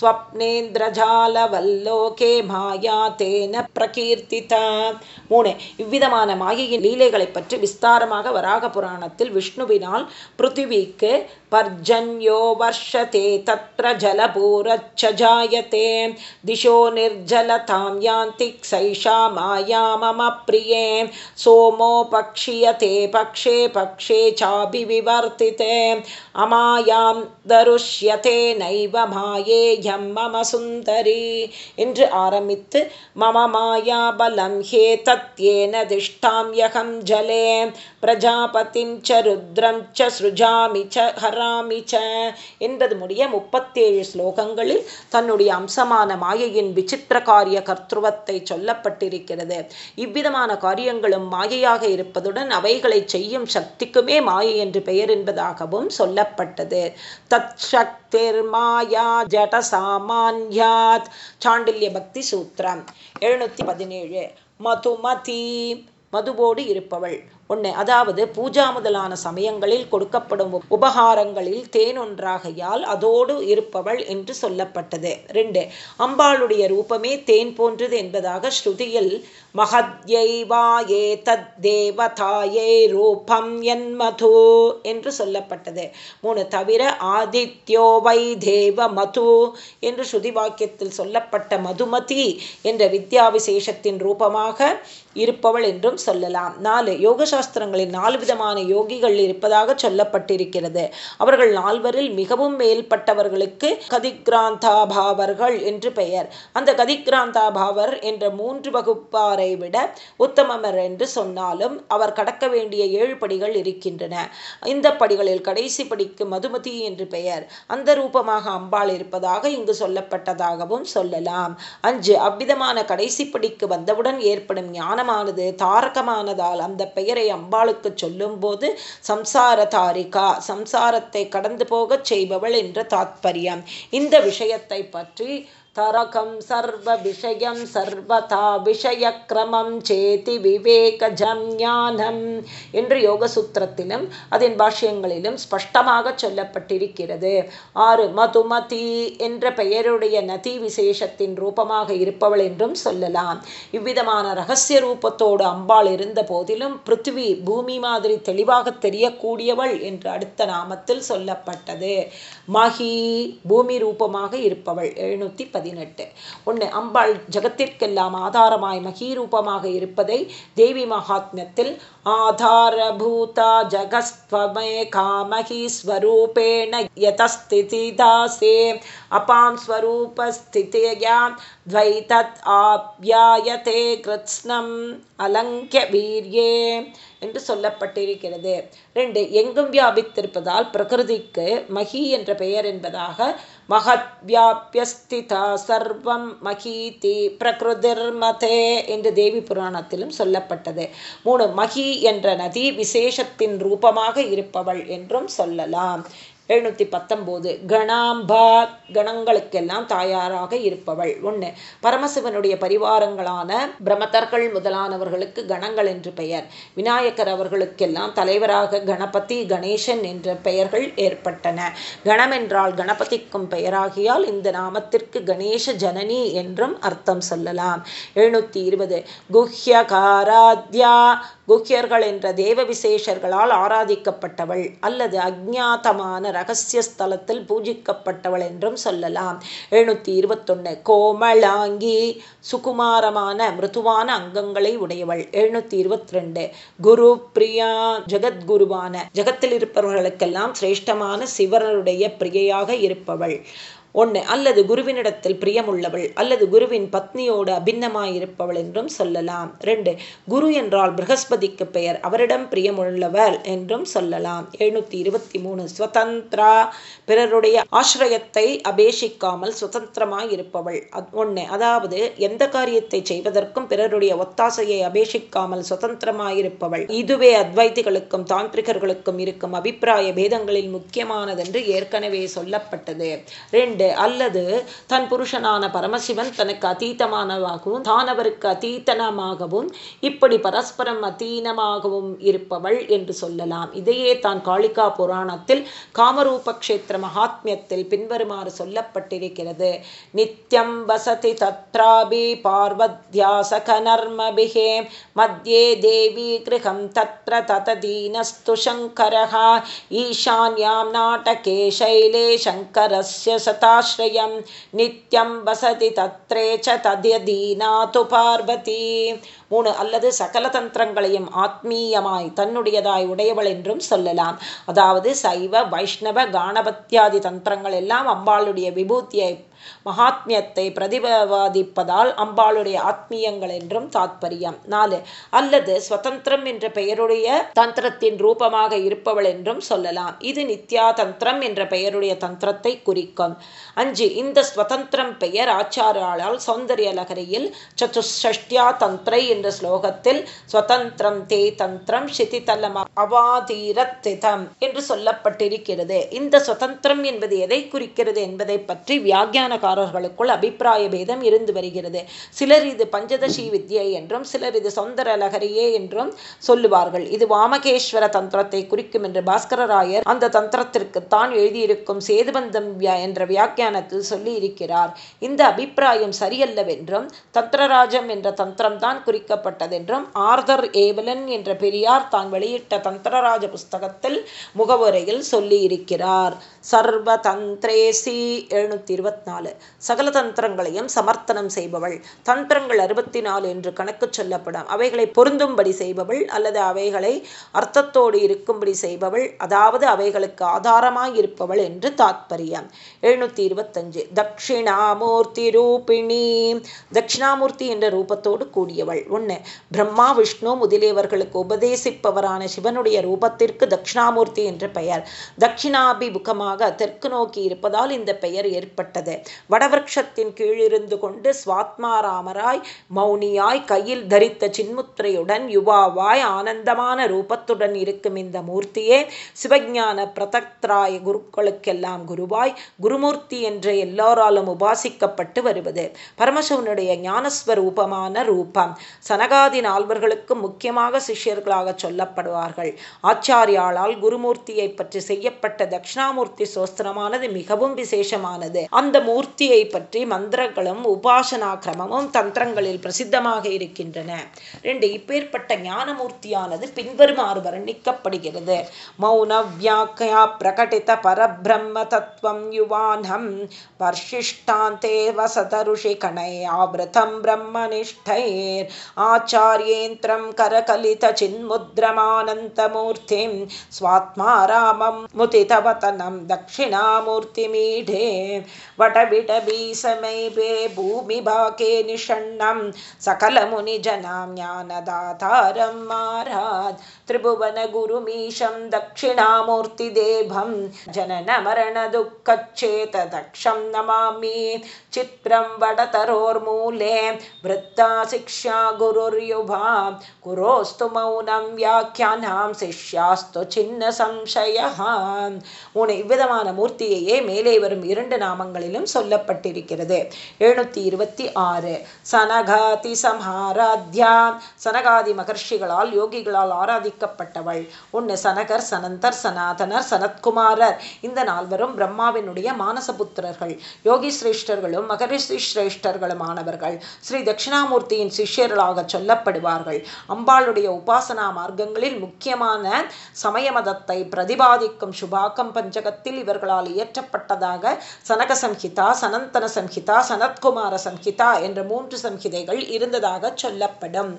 ஸ்வப்னேந்திரஜால வல்லோகே மாயா தேன பிரகீர்த்திதா. மூணு இவ்விதமான மாயையின் லீலைகளை பற்றி விஸ்தாரமாக வராக புராணத்தில் விஷ்ணுவினால் பிருத்திவிக்கு पर्जन्यो वर्षते तत्र जलपूरच्च जायते दिशो निर्जलतां यान्ति सैषा माया मम प्रिये सोमो पक्षीयते पक्षे पक्षे चाभिविवर्तिते अमायां दरुष्यते नैव मायेयं मम सुन्दरी என்று ஆரம்பித்து மம மாயா பலம் ஹே தத்யேன திஷ்டாம் யகம் ஜலே பிரஜாபதிம் ச ருத்ரம் ச சுஜாமி ச ஹராமி ச என்பது முடிய முப்பத்தேழு ஸ்லோகங்களில் தன்னுடைய அம்சமான மாயையின் விசித்திர காரிய கர்த்துவத்தை சொல்லப்பட்டிருக்கிறது. இவ்விதமான காரியங்களும் மாயையாக இருப்பதுடன் அவைகளை செய்யும் சக்திக்குமே மாயை என்று பெயர் என்பதாகவும் சொல்லப்பட்டது. தத் சக்திர் மாயா ஜட சாமான்யாத் சாண்டில்ய பக்தி சூத்திரம். எழுநூத்தி பதினேழு. மதுமதி மதுவோடு இருப்பவள். ஒன்று அதாவது பூஜா முதலான சமயங்களில் கொடுக்கப்படும் உபகாரங்களில் தேன் ஒன்றாகையால் அதோடு இருப்பவள் என்று சொல்லப்பட்டது. ரெண்டு அம்பாளுடைய ரூபமே தேன் போன்றது என்பதாக ஸ்ருதியில் மகத்யைவாயே தத் தேவதாயே ரூபம் என் மது என்று சொல்லப்பட்டது. மூணு தவிர ஆதித்யோ வை தேவ மது என்று ஸ்ருதி வாக்கியத்தில் சொல்லப்பட்ட மதுமதி என்ற வித்யா விசேஷத்தின் ரூபமாக இருப்பவள் என்றும் சொல்லலாம். நாலு யோக சாஸ்திரங்களில் நாலு விதமான யோகிகள் இருப்பதாக சொல்லப்பட்டிருக்கிறது. அவர்கள் நால்வரில் மிகவும் மேல்பட்டவர்களுக்கு கதிக்ராந்தாபாவர்கள் என்று பெயர். அந்த கதிக்ராந்தாபாவர் என்ற மூன்று வகுப்பாரை விட உத்தமமர் என்று சொன்னாலும் அவர் கடக்க வேண்டிய ஏழு படிகள் இருக்கின்றன. இந்த படிகளில் கடைசி படிக்கு மதுமதி என்று பெயர். அந்த ரூபமாக அம்பாள் இருப்பதாக இங்கு சொல்லப்பட்டதாகவும் சொல்லலாம். அஞ்சு அவ்விதமான கடைசி படிக்கு வந்தவுடன் ஏற்படும் ஞானம் ஞானமானது தாரகமானதால் அந்த பெயரை அம்பாளுக்கு சொல்லும்போது சம்சார தாரிகா சம்சாரத்தை கடந்து போகச் செய்பவள் என்ற தாத்பரியம். இந்த விஷயத்தை பற்றி தரகம் சர்வ விஷயம் சர்வதா விஷயக்கிரமம் சேதி விவேக ஞானம் என்று யோக சூத்திரத்திலும் அதன் பாஷ்யங்களிலும் ஸ்பஷ்டமாக சொல்லப்பட்டிருக்கிறது. ஆறு மதுமதி என்ற பெயருடைய நதி விசேஷத்தின் ரூபமாக இருப்பவள் என்றும் சொல்லலாம். இவ்விதமான ரகசிய ரூபத்தோடு அம்பாள் இருந்த போதிலும் பிருத்திவி பூமி மாதிரி தெளிவாக தெரியக்கூடியவள் என்று அடுத்த நாமத்தில் சொல்லப்பட்டது. மகி பூமி ரூபமாக இருப்பவள். எழுநூத்தி பதினெட்டு ஒன்று அம்பாள் ஜகத்திற்கெல்லாம் ஆதாரமாய் மகி ரூபமாக இருப்பதை தேவி மகாத்மியத்தில் ஆதாரபூதா ஜகஸ்வமே காமகி ஸ்வரூபேண யதஸ்திதிதாசே. அபாம் ஸ்வரூபஸ்திதேயாம் துவைதத் ஆப்யாயதே கிருத்ஸ்னம் அலங்கிய வீரியே என்று சொல்லப்பட்டிருக்கிறது. ரெண்டு எங்கும் வியாபித்திருப்பதால் பிரகிருதிக்கு மகி என்ற பெயர் என்பதாக மகத் வியாபியஸ்திதா சர்வம் மகீதி பிரகிருதிர்மதே என்று தேவி புராணத்திலும் சொல்லப்பட்டது. மூணு மகி என்ற நதி விசேஷத்தின் ரூபமாக இருப்பவள் என்றும் சொல்லலாம். எழுநூற்றி பத்தொம்போது கணாம்பா கணங்களுக்கெல்லாம் தாயாராக இருப்பவள். ஒன்று பரமசிவனுடைய பரிவாரங்களான பிரமதர்கள் முதலானவர்களுக்கு கணங்கள் என்று பெயர். விநாயகர் அவர்களுக்கெல்லாம் தலைவராக கணபதி கணேசன் என்ற பெயர்கள் ஏற்பட்டன. கணம் என்றால் கணபதிக்கும் பெயராகியால் இந்த நாமத்திற்கு கணேச ஜனனி என்றும் அர்த்தம் சொல்லலாம். எழுநூற்றி இருபது. குஹ்யகாராத்யா குஹ்யர்கள் என்ற தேவ விசேஷர்களால் ஆராதிக்கப்பட்டவள் அல்லது அஜ்ஞாதமான ரகசிய ஸ்தலத்தில் பூஜிக்கப்பட்டவள் என்றும் சொல்லலாம். எழுநூத்தி இருபத்தொன்னு. கோமளாங்கி சுகுமாரமான மிருதுவான அங்கங்களை உடையவள். எழுநூத்தி இருபத்தி ரெண்டு குரு பிரியா ஜெகத்குருவான. ஜகத்தில் இருப்பவர்களுக்கெல்லாம் சிரேஷ்டமான சிவனருடைய பிரியையாக இருப்பவள். ஒன்று அல்லது குருவினிடத்தில் பிரியமுள்ளவள் அல்லது குருவின் பத்னியோடு அபின்னமாயிருப்பவள் என்றும் சொல்லலாம். ரெண்டு குரு என்றால் பிரகஸ்பதிக்கு பெயர் அவரிடம் பிரியமுள்ளவள் என்றும் சொல்லலாம். எழுநூத்தி இருபத்தி மூணு ஸ்வதந்திரா பிறருடைய ஆசிரியத்தை அபேஷிக்காமல் சுதந்திரமாயிருப்பவள். ஒன்று அதாவது எந்த காரியத்தை செய்வதற்கும் பிறருடைய ஒத்தாசையை அபேஷிக்காமல் சுதந்திரமாயிருப்பவள். இதுவே அத்வைதிகளுக்கும் தாந்திரிகர்களுக்கும் இருக்கும் அபிப்பிராய பேதங்களில் முக்கியமானதென்று ஏற்கனவே சொல்லப்பட்டது. ரெண்டு ரெண்டு அல்லது தன் புருஷனான பரமசிவன் தனக்கு அதீதமானவாகவும் தான் அவருக்கு அதீதனமாகவும் இப்படி பரஸ்பரம் அதீனமாகவும் இருப்பவள் என்று சொல்லலாம் இதையே தான் காளிகா புராணத்தில் காமரூப கஷேத்திர மகாத்மியத்தில் பின்வருமாறு சொல்லப்பட்டிருக்கிறது நித்யம் வசதி தத்ராபி பார்வத்யாசகநர்மபிகே மத்தியே தேவி கிரகம் தத்ர தததீனஸ்து சங்கரः ईशान्यां नाटके शैले शङ्करस्य सताश्रयं नित्यं वसति तत्रे च तद्यदीना तु பார்வதி மூணு அல்லது சகல தந்திரங்களையும் ஆத்மீயமாய் தன்னுடையதாய் உடையவள் என்றும் சொல்லலாம் அதாவது சைவ வைஷ்ணவ காணபத்தியாதி தந்திரங்கள் எல்லாம் அம்பாளுடைய விபூத்தியை மகாத்மியத்தை பிரதிபாதிப்பதால் அம்பாளுடைய ஆத்மீயங்கள் என்றும் தாத்பரியம். நாலு அல்லது ஸ்வதந்திரம் என்ற பெயருடைய தந்திரத்தின் ரூபமாக இருப்பவள் என்றும் சொல்லலாம். இது நித்யா தந்திரம் என்ற பெயருடைய தந்திரத்தை குறிக்கும். அஞ்சு இந்த ஸ்வதந்திரம் பெயர் ஆச்சாரியாளால் சௌந்தரிய லகரியில் சதுஷ்டியா தந்திரை என்ற ஸ்லோகத்தில் ஸ்வதந்திரம் தே தந்திரம் சிதிதலம் அவாதீரத்திதம் என்று சொல்லப்பட்டிருக்கிறது. இந்த சுதந்திரம் என்பது எதை குறிக்கிறது என்பதை பற்றி வியாக்கியான வியாக்கியானக்காரர்களுக்குள் அபிப்பிராய பேதம் இருந்து வருகிறது. சிலர் இது பஞ்சதசி வித்யை என்றும் சிலர் இது சொந்தர லகரியே என்றும் சொல்லுவார்கள். இது வாமகேஸ்வர தந்திரத்தை குறிக்கும் என்று பாஸ்கரராயர் அந்த தந்திரத்திற்குத்தான் எழுதியிருக்கும் சேதுபந்தம் என்ற வியாக்கியானத்தில் சொல்லி இருக்கிறார் இந்த அபிப்பிராயம் சரியல்லவென்றும் தந்திரராஜம் என்ற தந்திரம் தான் குறிக்கப்பட்டதென்றும் ஆர்தர் ஏவலன் என்ற பெரியார் தான் வெளியிட்ட தந்திரராஜ புஸ்தகத்தில் முகவுரையில் சொல்லி இருக்கிறார் சர்வ தந்திரேசி எழுநூத்தி இருபத்தி நாலு. சகல தந்திரங்களையும் சமர்த்தனம் செய்பவள். தந்திரங்கள் அறுபத்தி நாலு என்று கணக்கு சொல்லப்படும். அவைகளை பொருந்தும்படி செய்பவள் அல்லது அவைகளை அர்த்தத்தோடு இருக்கும்படி செய்பவள். அதாவது அவைகளுக்கு ஆதாரமாய் இருப்பவள் என்று தாத்பரியம். எழுநூத்தி இருபத்தஞ்சு. தட்சிணாமூர்த்தி ரூபிணி. தட்சிணாமூர்த்தி என்ற ரூபத்தோடு கூடியவள். ஒன்று பிரம்மா விஷ்ணு முதலியவர்களுக்கு உபதேசிப்பவரான சிவனுடைய ரூபத்திற்கு தட்சிணாமூர்த்தி என்ற பெயர். தட்சிணாபிமுகமாக தெற்கு நோக்கி இருப்பதால் இந்த பெயர் ஏற்பட்டது. வடவருஷத்தின் கீழிருந்து கொண்டு சுவாத்மாராமராய் மௌனியாய் கையில் தரித்த சின்முத்திரையுடன் யுவாவாய் ஆனந்தமான ரூபத்துடன் இருக்கும் இந்த மூர்த்தியே சிவஞான பிரதக்திராய குருக்களுக்கெல்லாம் குருவாய் குருமூர்த்தி என்ற எல்லோராலும் உபாசிக்கப்பட்டு வருவது. பரமசிவனுடைய ஞானஸ்வரூபமான ரூபம். சனகாதி நால்வர்களுக்கு முக்கியமாக சிஷ்யர்களாக சொல்லப்படுவார்கள். ஆச்சாரியாளால் குருமூர்த்தியை பற்றி செய்யப்பட்ட தட்சிணாமூர்த்தி சோஸ்திரமானது மிகவும் விசேஷமானது. அந்த மூர்த்தி மூர்த்தியை பற்றி மந்திரங்களும் உபாசனா கிரமமும் தந்திரங்களில் பிரசித்தமாக இருக்கின்றன. ரெண்டு இப்பேற்பட்ட ஞானமூர்த்தியானது பின்வருமாறு வர்ணிக்கப்படுகிறது மௌன வியாக்கியா பிரகடித பரபிரம்ம தத்துவம் யுவானம் வர்ஷிஷ்டாந்தே வசதருஷி கணை ஆவிரதம் பிரம்மனிஷ்டைர். ஆச்சாரியேந்திரம் கரகலித சின்முத்ரமானந்தமூர்த்திம் ஸ்வாத்மா ராமம் முதிதவதனம் தட்சிணாமூர்த்திமீடே वटविटबीसमैवे भूमिभागे निषण्णं सकलमुनिजनां ज्ञानदातारं मारात् त्रिभुवनगुरुमीशं दक्षिणामूर्तिदेभं जननमरणदुःखच्छेतदक्षं नमामि चित्रं वडतरोर्मूले वृत्ता शिक्षा गुरुर्युभा गुरोस्तु मौनं व्याख्यानां சிஷ்யாஸ்து சின்ன சம்சயா உன இவ்விதமான மூர்த்தியையே மேலே வரும் இரண்டு நாமங்களிலும் சொல்லப்பட்டிருக்கிறது எழுநூத்தி இருபத்தி ஆறு சனகாதி சம்ஹாராத்யா சனகாதி மகர்ஷிகளால் யோகிகளால் நியமிக்கப்பட்டவள் ஒன்று சனகர் சனந்தர் சனாதனர் சனத்குமாரர். இந்த நால்வரும் பிரம்மாவினுடைய மானசபுத்திரர்கள். யோகி சிரேஷ்டர்களும் மகரிஷி சிரேஷ்டர்களுமானவர்கள் ஸ்ரீ தட்சிணாமூர்த்தியின் சிஷ்யர்களாக சொல்லப்படுவார்கள். அம்பாளுடைய உபாசனா மார்க்கங்களில் முக்கியமான சமய மதத்தை பிரதிபாதிக்கும் சுபாக்கம் பஞ்சகத்தில் இவர்களால் இயற்றப்பட்டதாக சனக சம்ஹிதா சனந்தன சம்ஹிதா சனத்குமார சம்ஹிதா என்ற மூன்று சம்ஹிதைகள் இருந்ததாக சொல்லப்படும்.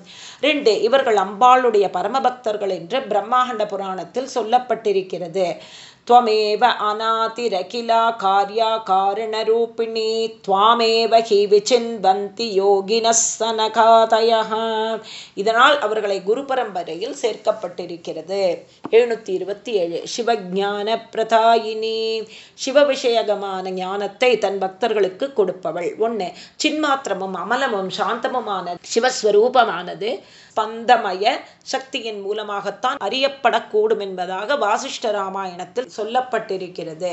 ரெண்டு இவர்கள் அம்பாளுடைய பரமபக்தர்கள் என்று பிரம்மாண்ட புராணத்தில் சொல்லப்பட்டிருக்கிறது त्वमेव अनातिरखिला कार्याकारणरूपिणी त्वामेव हि விச்சின்வந்தி யோகின சனகாதயः இதனால் அவர்களை குரு பரம்பரையில் சேர்க்கப்பட்டிருக்கிறது எழுநூத்தி இருபத்தி ஏழு சிவஞான பிரதாயினி சிவ விஷயகமான ஞானத்தை தன் பக்தர்களுக்கு கொடுப்பவள் ஒன்று சின்மாத்திரமும் அமலமும் சாந்தமுமான சிவஸ்வரூபமானது பந்தமய சக்தியின் மூலமாகத்தான் அறியப்படக்கூடும் என்பதாக வாசிஷ்ட ராமாயணத்தில் சொல்லப்பட்டிருக்கிறது.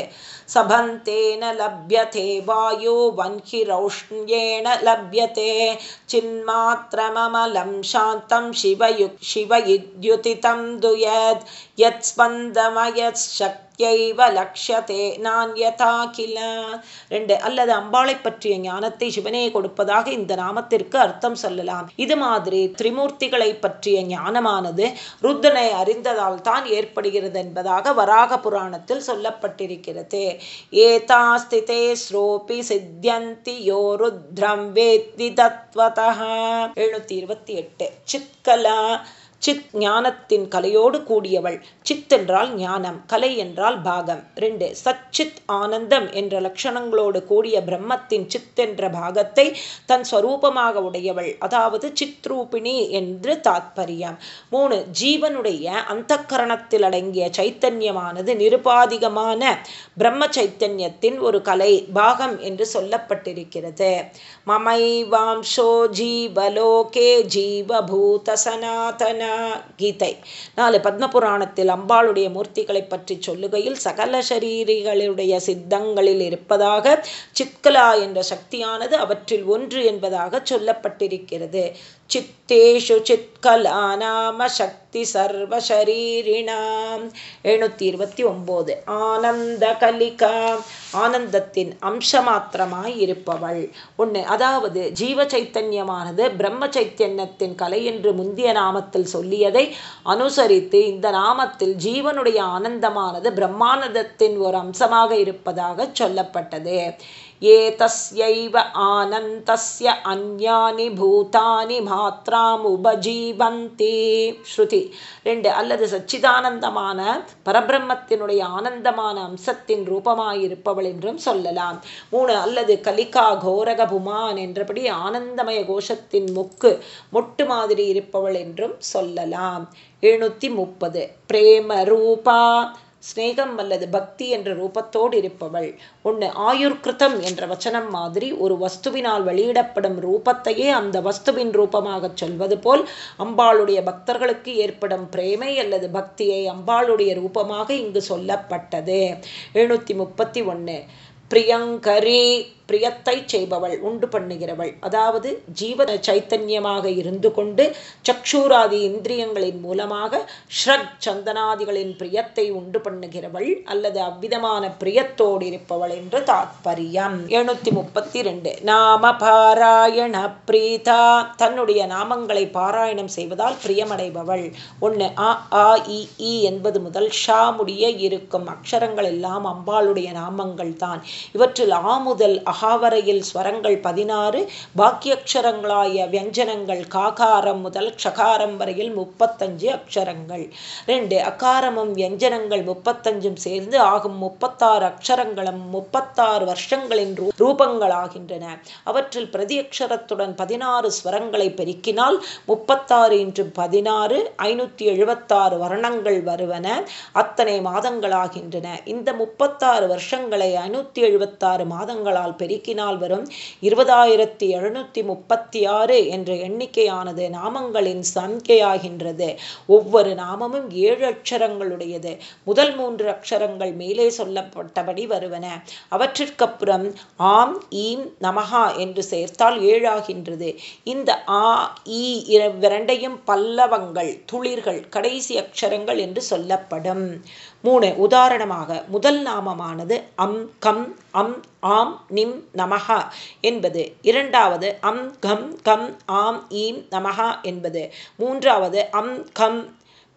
சபந்தேன லப்யதே வாயு வன்ஹிரௌஷ்யேன லப்யதே சின்மாத்திரமமலம் சாந்தம் சிவயு சிவயுத்யுதிதம் துயத் யத் ஸ்பந்தமயத் சக்தி யைவ லக்ஷதே நான் யதா கில ரெண்டு அல்லது அம்பாளை பற்றிய ஞானத்தை சிவனே கொடுப்பதாக இந்த நாமத்திற்கு அர்த்தம் சொல்லலாம். இது மாதிரி திரிமூர்த்திகளை பற்றிய ஞானமானது ருத்தனை அறிந்ததால் தான் ஏற்படுகிறது என்பதாக வராக புராணத்தில் சொல்லப்பட்டிருக்கிறது. ஏதா ஸ்திதே ஸ்ரோபி சித்தியந்தி யோ ருத்ரம் வேத்தி தத்வதா எழுநூத்தி இருபத்தி எட்டு. சித்கலா சித் ஞானத்தின் கலையோடு கூடியவள். சித் என்றால் ஞானம் கலை என்றால் பாகம். ரெண்டு சச்சித் ஆனந்தம் என்ற லட்சணங்களோடு கூடிய பிரம்மத்தின் சித் என்ற பாகத்தை தன் ஸ்வரூபமாக உடையவள். அதாவது சித்ரூபிணி என்று தாத்பரியம். மூணு ஜீவனுடைய அந்த கரணத்தில் அடங்கிய சைத்தன்யமானது நிருபாதிகமான பிரம்ம சைத்தன்யத்தின் ஒரு கலை பாகம் என்று சொல்லப்பட்டிருக்கிறது. மமைவாம்சோ ஜீவலோகே ஜீவபூத சனாதன. கீதை. நாலு பத்மபுராணத்தில் அம்பாளுடைய மூர்த்திகளை பற்றி சொல்லுகையில் சகல சரீரிகளுடைய சித்தங்களில் இருப்பதாக சித்கலா என்ற சக்தியானது அவற்றில் ஒன்று என்பதாக சொல்லப்பட்டிருக்கிறது. சித்தேஷு சித்கலா நாம சக்தி சர்வசரீரிணாம் எழுநூத்தி இருபத்தி ஒம்போது ஆனந்த கலிகா ஆனந்தத்தின் அம்சமாத்திரமாய் இருப்பவள் ஒன்று அதாவது ஜீவ சைத்தன்யமானது பிரம்ம சைத்தன்யத்தின் கலை என்று முந்திய நாமத்தில் சொல்லியதை அனுசரித்து இந்த நாமத்தில் ஜீவனுடைய ஆனந்தமானது பிரம்மானந்தத்தின் ஒரு அம்சமாக இருப்பதாக சொல்லப்பட்டது. एतस्यैव ஆனந்தஸ்ய अन्यानि பூதானி மாத்ராம் ஸ்ருதி ரெண்டு அல்லது சச்சிதானந்தமான பரபிரம்மத்தினுடைய ஆனந்தமான அம்சத்தின் ரூபமாயிருப்பவள் என்றும் சொல்லலாம். மூணு அல்லது கலிகா கோரக புமான் என்றபடி ஆனந்தமய கோஷத்தின் முக்கு மொட்டு மாதிரி இருப்பவள் என்றும் சொல்லலாம். எழுநூத்தி முப்பது. பிரேம ரூபா ஸ்நேகம் அல்லது பக்தி என்ற ரூபத்தோடு இருப்பவள். ஒன்று ஆயுர்கிருத்தம் என்ற வச்சனம் மாதிரி ஒரு வஸ்துவினால் வெளியிடப்படும் ரூபத்தையே அந்த வஸ்துவின் ரூபமாக சொல்வது போல் அம்பாளுடைய பக்தர்களுக்கு ஏற்படும் பிரேமை அல்லது பக்தியை அம்பாளுடைய ரூபமாக இங்கு சொல்லப்பட்டது. எழுநூற்றி முப்பத்தி ஒன்று பிரியங்கரி பிரியத்தை செய்பவள் உண்டு பண்ணுகிறவள். அதாவது ஜீவ சைத்தன்யமாக இருந்து கொண்டு சக்ஷூராதி இந்திரியங்களின் மூலமாக ஸ்ரக் சந்தனாதிகளின் பிரியத்தை உண்டு பண்ணுகிறவள் அல்லது அவ்விதமான பிரியத்தோடு இருப்பவள் என்று தாத்பரியம். எழுநூத்தி முப்பத்தி ரெண்டு நாம பாராயண பிரீதா. தன்னுடைய நாமங்களை பாராயணம் செய்வதால் பிரியமடைபவள். ஒன்று அ ஆ இ என்பது முதல் ஷா முடிய இருக்கும் அக்ஷரங்கள் எல்லாம் அம்பாளுடைய நாமங்கள் தான் இவற்றில் ஆ முதல் அகாவரையில் ஸ்வரங்கள் பதினாறு பாக்கியக்ஷரங்களாய வியஞ்சனங்கள் காகாரம் முதல் க்ஷகாரம் வரையில் முப்பத்தஞ்சு அக்ஷரங்கள். ரெண்டு அகாரமும் வியஞ்சனங்கள் முப்பத்தஞ்சும் சேர்ந்து ஆகும் முப்பத்தாறு அக்ஷரங்களும் முப்பத்தாறு வருஷங்களின் ரூபங்களாகின்றன. அவற்றில் பிரதி அக்ஷரத்துடன் பதினாறு ஸ்வரங்களை பெருக்கினால் முப்பத்தாறு இன்று பதினாறு ஐநூற்றி எழுபத்தாறு வர்ணங்கள் வருவன. அத்தனை மாதங்களாகின்றன. இந்த முப்பத்தாறு வருஷங்களை ஐநூற்றி எழுபத்தாறு மாதங்களால் பெருக்கினால் வரும். இருபதாயிரத்தி எழுநூற்றி முப்பத்தி ஆறு என்ற எண்ணிக்கையானது நாமங்களின் சங்கையாகின்றது. ஒவ்வொரு நாமமும் ஏழு அக்ஷரங்களுடையது. முதல் மூன்று அக்ஷரங்கள் மேலே சொல்லப்பட்டபடி வருவன. அவற்றிற்கப்புறம் ஆம் ஈம் நமஹா என்று சேர்த்தால் ஏழாகின்றது. இந்த ஆ ஈ இரண்டையும் பல்லவங்கள் துளிர்கள் கடைசி அக்ஷரங்கள் என்று சொல்லப்படும். மூணு உதாரணமாக முதல் நாமமானது அம் கம் அம் ஆம் நிம் நமஹா என்பது. இரண்டாவது அம் கம் கம் ஆம் ஈம் நமஹா என்பது. மூன்றாவது அம் கம்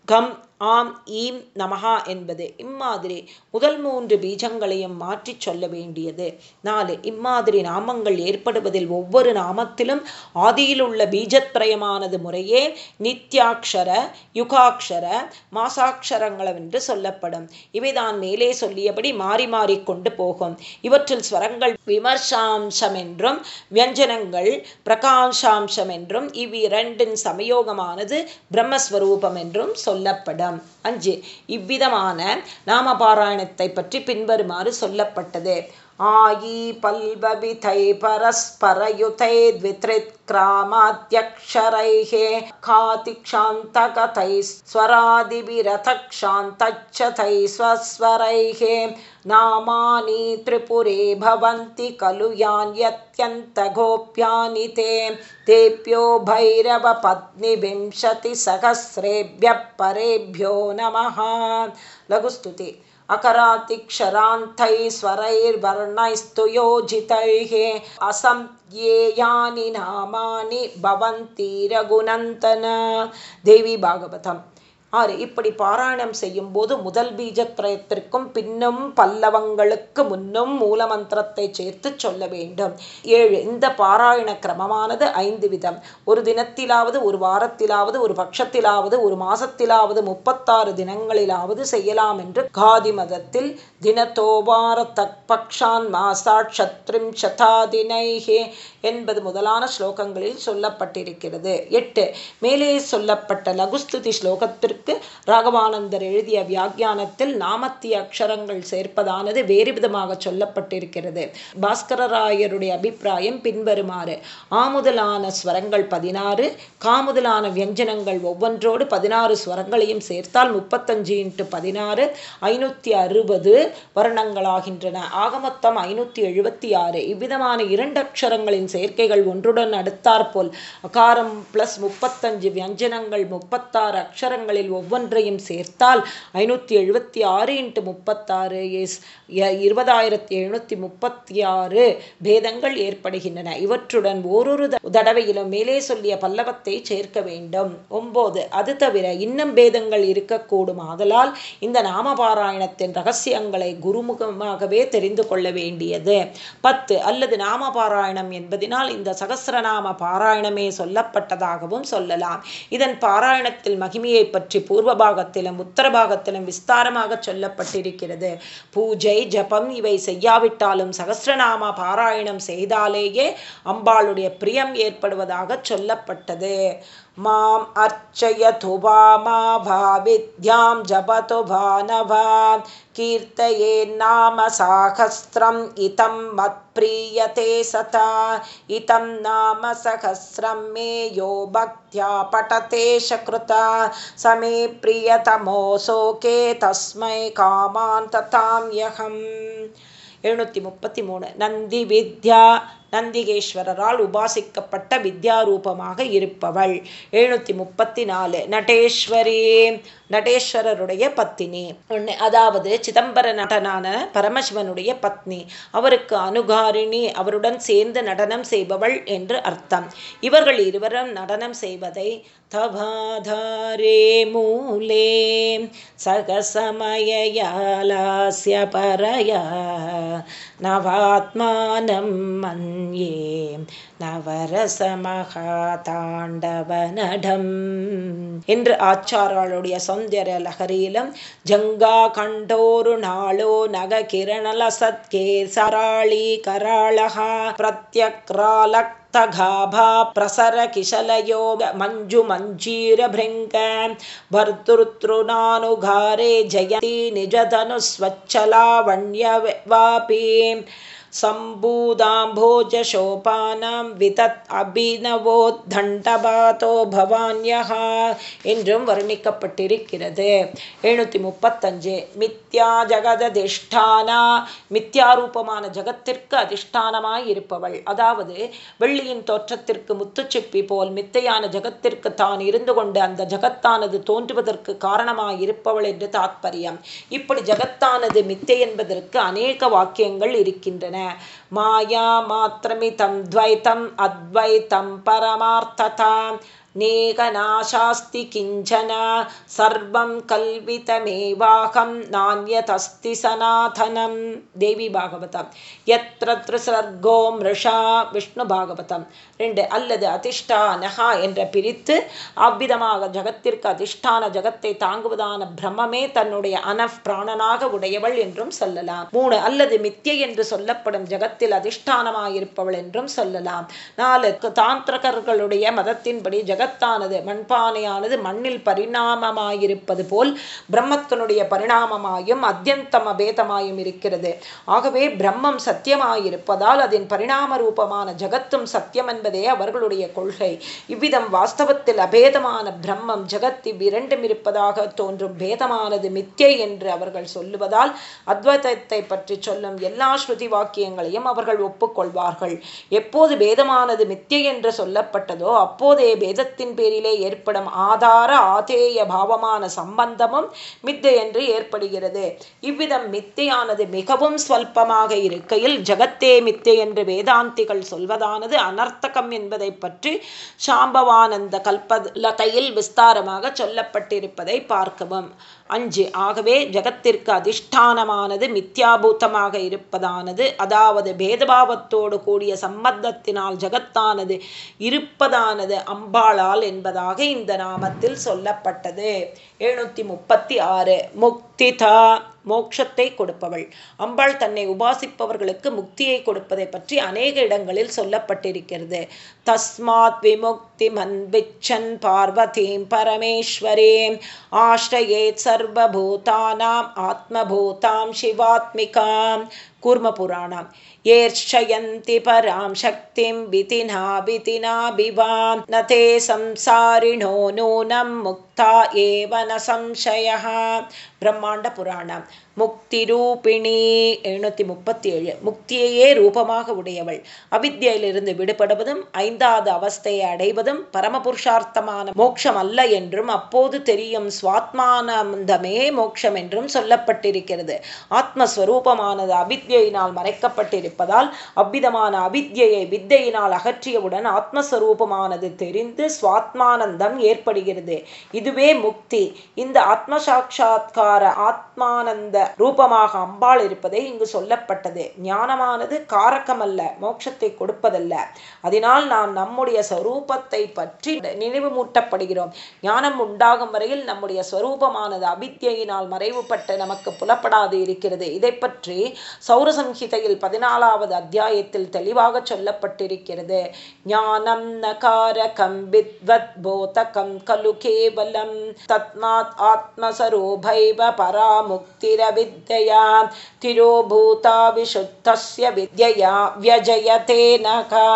கம் ஆம் ஈம் நமஹா என்பது இம்மாதிரி முதல் மூன்று பீஜங்களையும் மாற்றி சொல்ல வேண்டியது. நாலு இம்மாதிரி நாமங்கள் ஏற்படுவதில் ஒவ்வொரு நாமத்திலும் ஆதியில் உள்ள பீஜத்ரயமானது முறையே நித்யாட்சர யுகாட்சர மாசாட்சரங்களவென்று சொல்லப்படும். இவைதான் மேலே சொல்லியபடி மாறி மாறி கொண்டு போகும். இவற்றில் ஸ்வரங்கள் விமர்சாம்சம் என்றும் வியஞ்சனங்கள் பிரகாஷாம்சம் என்றும் இவ்விரண்டின் சமயோகமானது பிரம்மஸ்வரூபம் என்றும் சொல்லப்படும். அஞ்சு. இவ்விதமான நாமபாராயணத்தை பற்றி பின்வருமாறு சொல்லப்பட்டது. आयी पल्बविधै परस्परयुतै द्वित्रिक्रामाद्यक्षरैः खातिक्षान्तगतैः स्वरादिभिरथक्षान्तच्छतैः स्वस्वरैः नामानि त्रिपुरे भवन्ति खलु यान्यत्यन्तगोप्यानि ते। तेभ्यो भैरवपत्निविंशतिसहस्रेभ्यः परेभ्यो नमः। लघुस्तुति अकरातिक्षरान्तैः स्वरैर्वर्णैस्तु योजितैः असंज्ञेयानि नामानि भवन्ति रघुनन्दन। देवी भागवतम् ஆறு இப்படி பாராயணம் செய்யும் போது முதல் பீஜத்ரயத்திற்கும் பின்னும் பல்லவங்களுக்கு முன்னும் மூலமந்திரத்தை சேர்த்து சொல்ல வேண்டும். ஏழு இந்த பாராயண கிரமமானது ஐந்து விதம். ஒரு தினத்திலாவது ஒரு வாரத்திலாவது ஒரு பட்சத்திலாவது ஒரு மாசத்திலாவது முப்பத்தாறு தினங்களிலாவது செய்யலாம் என்று காதி மதத்தில் தினத்தோபார தக்பக்ஷான் மாசாட் சத்ரிம் சதாதினைஹே என்பது முதலான ஸ்லோகங்களில் சொல்லப்பட்டிருக்கிறது. எட்டு மேலே சொல்லப்பட்ட லகுஸ்துதி ஸ்லோகத்திற்கு ராகவானந்தர் எழுதிய வியாக்கியானத்தில் நாமத்திய அக்ஷரங்கள் சேர்ப்பதானது வேறு விதமாக சொல்லப்பட்டிருக்கிறது. பாஸ்கரராயருடைய அபிப்பிராயம் பின்வருமாறு ஆமுதலான ஸ்வரங்கள் பதினாறு காமுதலான வியஞ்சனங்கள் ஒவ்வொன்றோடு பதினாறு ஸ்வரங்களையும் சேர்த்தால் முப்பத்தஞ்சு இன்ட்டு பதினாறு ஐநூற்றி அறுபது வருணங்களாகின்றன. ஆகமொத்தம் ஐநூற்றி எழுபத்தி ஆறு. இவ்விதமான இரண்டு அக்ஷரங்களின் சேர்க்கைகள் ஒன்றுடன் அடுத்தாற்போல் அகாரம் பிளஸ் முப்பத்தஞ்சு வியஞ்சனங்கள் முப்பத்தாறு அக்ஷரங்களில் ஒவ்வொன்றையும் சேர்த்தால் ஐநூற்றி எழுபத்தி ஆறு இன்ட்டு முப்பத்தாறு எஸ் இருபதாயிரத்தி எழுநூற்றி முப்பத்தி ஆறு பேதங்கள் ஏற்படுகின்றன. இவற்றுடன் ஓரொரு தடவையிலும் மேலே சொல்லிய பல்லவத்தை சேர்க்க வேண்டும். ஒம்போது அது தவிர இன்னும் பேதங்கள் இருக்கக்கூடும். ஆதலால் இந்த நாமபாராயணத்தின் ரகசியங்களை குருமுகமாகவே தெரிந்து கொள்ள வேண்டியது. பத்து அல்லது நாமபாராயணம் என்பதனால் இந்த சகசிரநாம பாராயணமே சொல்லப்பட்டதாகவும் சொல்லலாம். இதன் பாராயணத்தில் மகிமையை பற்றி பூர்வ பாகத்திலும் உத்தர பாகத்திலும் விஸ்தாரமாக சொல்லப்பட்டிருக்கிறது. பூஜை ஜபம் இவை செய்யாவிட்டாலும் சகசிரநாம பாராயணம் செய்தாலேயே அம்பாளுடைய பிரியம் ஏற்படுவதாக சொல்லப்பட்டது. மாம் அர்ச்சயது வாமா வித்யாம் ஜபது பானவா கீர்த்தயே நாம சாகஸ்திரம் இதம் மத் प्रीयते सता इतं नाम सहस्रं मे यो भक्त्या पठते शकृता स मे प्रियतमोऽसोके तस्मै कामान् तथाम्यहम् எழுநூற்றி முப்பத்தி மூணு நந்தி வித்யா நந்திகேஸ்வரரால் உபாசிக்கப்பட்ட வித்யாரூபமாக இருப்பவள். எழுநூற்றி முப்பத்தி நாலு. நடேஸ்வரி நடேஸ்வரருடைய பத்தினி. ஒன்று அதாவது சிதம்பர நடனான பரமசிவனுடைய பத்னி. அவருக்கு அனுகாரிணி அவருடன் சேர்ந்து நடனம் செய்பவள் என்று அர்த்தம். இவர்கள் இருவரும் நடனம் செய்வதை தபாதாரே மூலே. சகசமயாலாசிய பரயா. நவாத்மானம் மன்யே. நவரசமகாதாண்டவனடம் என்று ஆச்சாராளுடைய சௌந்தர லகரியிலும் ஜங்கா கண்டோரு நாளோ நக கிரணல சத்கே சராளி கராளகா பிரத்யக்ராலக் தகாபா பிரசர கிசலயோக மஞ்சு மஞ்சீரபிருங்க பர்துருத்ருநானுகாரே ஜயதி நிஜதனு ஸ்வச்சலாவண்யவாபி சம்பூதாம்போஜசோபானாம் விதத் அபிநவோத்தண்டபாதோ பவான்யஹா என்றும் வர்ணிக்கப்பட்டிருக்கிறது எழுநூற்றி முப்பத்தஞ்சு மித்யா ஜகததிஷ்டானா மித்யாரூபமான ஜகத்திற்கு அதிஷ்டானமாய் இருப்பவள் அதாவது வெள்ளியின் தோற்றத்திற்கு முத்துச்சிப்பி போல் மித்தையான ஜகத்திற்கு தான் இருந்து கொண்டு அந்த ஜகத்தானது தோன்றுவதற்கு காரணமாய் இருப்பவள் என்று தாத்பரியம். இப்படி ஜகத்தானது மித்தை என்பதற்கு அநேக வாக்கியங்கள் இருக்கின்றன. मायामात्रमितं द्वैतम् अद्वैतं परमार्थता। பரமார்த்ததா நேகநாசாஸ்தி கிஞ்சன சர்வம் கல்விதமேவாகம் நானியதஸ்தி சனாதனம். தேவி பாகவதம். எத்திர திரிசர்கோ மிருஷா விஷ்ணு பாகவதம். ரெண்டு அல்லது அதிஷ்டானகா என்ற பிரித்து அவ்விதமாக ஜகத்திற்கு அதிஷ்டான ஜகத்தை தாங்குவதான பிரம்மமே தன்னுடைய அனப் பிராணனாக உடையவள் என்றும் சொல்லலாம். மூணு அல்லது மித்தியை என்று சொல்லப்படும் ஜகத்தில் அதிஷ்டானமாயிருப்பவள் என்றும் சொல்லலாம். நாலு தாந்திரகர்களுடைய மதத்தின்படி ஜக ஜகத்தானது மண்பானையானது மண்ணில் பரிணாமமாயிருப்பது போல் பிரம்மத்தினுடைய பரிணாமமாயும் அத்தியந்தம் அபேதமாயும் இருக்கிறது. ஆகவே பிரம்மம் சத்தியமாயிருப்பதால் அதன் பரிணாம ரூபமான ஜகத்தும் சத்தியம் என்பதே அவர்களுடைய கொள்கை. இவ்விதம் வாஸ்தவத்தில் அபேதமான பிரம்மம் ஜகத் இவ்விரண்டும் இருப்பதாக தோன்றும் பேதமானது மித்தியை என்று அவர்கள் சொல்லுவதால் அத்வைதத்தை பற்றி சொல்லும் எல்லா ஸ்ருதி வாக்கியங்களையும் அவர்கள் ஒப்புக்கொள்வார்கள். எப்போது பேதமானது மித்தியை என்று சொல்லப்பட்டதோ அப்போதே பேதத்தின் பேரிலே ஏற்படும் ஆதார ஆதேய பாவமான சம்பந்தமும் மித்தை என்று ஏற்படுகிறது. இவ்விதம் மித்தையானது மிகவும் ஸ்வல்பமாக இருக்கையில் ஜகத்தே மித்தை என்று வேதாந்திகள் சொல்வதானது அனர்த்தகம் என்பதை பற்றி சாம்பவானந்த கல்பலதையில் விஸ்தாரமாக சொல்லப்பட்டிருப்பதை பார்க்கவும். அஞ்சு. ஆகவே ஜகத்திற்கு அதிஷ்டானமானது மித்யாபூத்தமாக இருப்பதானது அதாவது பேதபாவத்தோடு கூடிய சம்பந்தத்தினால் ஜகத்தானது இருப்பதானது அம்பாளால் என்பதாக இந்த நாமத்தில் சொல்லப்பட்டது. எழுநூற்றி முப்பத்தி ஆறு. முக்திதா. மோட்சத்தை கொடுப்பவள். அம்பாள் தன்னை உபாசிப்பவர்களுக்கு முக்தியை கொடுப்பதை பற்றி அநேக இடங்களில் சொல்லப்பட்டிருக்கிறது. தஸ்மாத் விமுக்தி மன்பிச்சன் பார்வதீம் பரமேஸ்வரேம் ஆஷ்டயேத் சர்வபூதானாம் ஆத்மபூதாம் சிவாத்மிகாம். கூர்மபுராணம் येर्षयन्ति परां शक्तिं वितिना वितिना न ते संसारिणो नूनं मुक्ता एव न संशयः। ब्रह्माण्डपुराण முக்தி ரூபிணி எழுநூற்றி முப்பத்தி ஏழு முக்தியையே ரூபமாக உடையவள். அவித்யிலிருந்து விடுபடுவதும் ஐந்தாவது அவஸ்தையை அடைவதும் பரமபுருஷார்த்தமான மோட்சம் அல்ல என்றும் அப்போது தெரியும் சுவாத்மானந்தமே மோட்சம் என்றும் சொல்லப்பட்டிருக்கிறது. ஆத்மஸ்வரூபமானது அவித்யினால் மறைக்கப்பட்டிருப்பதால் அவ்விதமான அவித்யை வித்தையினால் அகற்றியவுடன் ஆத்மஸ்வரூபமானது தெரிந்து சுவாத்மானந்தம் ஏற்படுகிறது. இதுவே முக்தி. இந்த ஆத்ம ஆத்மானந்த ரூபமாக அம்பாள் இருப்பதே இங்கு சொல்லப்பட்டது. ஞானமானது காரக்கமல்ல மோட்சத்தை கொடுப்பதல்ல. அதனால் நாம் நம்முடைய ஸ்வரூபத்தை பற்றி நினைவு மூட்டப்படுகிறோம் ஞானம் உண்டாகும் வரையில் நம்முடைய ஸ்வரூபமானது அவித்தியினால் மறைவுபட்டு நமக்கு புலப்படாது இருக்கிறது. இதை பற்றி சௌரசம்ஹிதையில் பதினாலாவது அத்தியாயத்தில் தெளிவாக சொல்லப்பட்டிருக்கிறது. ஞானம் நகாரகம் வித்வத் போதகம் கலு கேவலம் தத்மாத் ஆத்மஸ்வரூபைவ परामुक्तिरविद्यया तिरोभूता विशुद्धस्य विद्यया व्यजयते नखा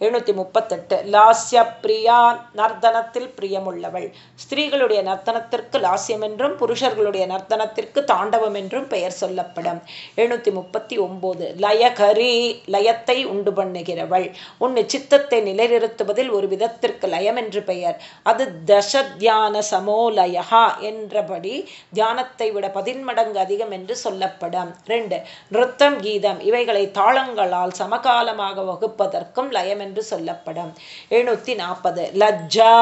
எழுநூத்தி முப்பத்தெட்டு. லாஸ்ய பிரியா நர்த்தனத்தில் பிரியமுள்ளவள். ஸ்திரீகளுடைய நர்த்தனத்திற்கு லாஸ்யம் என்றும் புருஷர்களுடைய நர்த்தனத்திற்கு தாண்டவம் என்றும் பெயர் சொல்லப்படும். எழுநூத்தி முப்பத்தி ஒன்பது லயகரி லயத்தை உண்டு பண்ணுகிறவள். உன் சித்தத்தை நிலைநிறுத்துவதில் ஒரு விதத்திற்கு லயம் என்று பெயர். அது தச தியான சமோலயா என்றபடி தியானத்தை விட பதின்மடங்கு அதிகம் என்று சொல்லப்படும். ரெண்டு. நிறுத்தம் கீதம். இவைகளை தாளங்களால் சமகாலமாக வகுப்பதற்கும் லயம் என்று சொல்லப்படும். எழுநூத்தி நாற்பது. லஜ்ஜா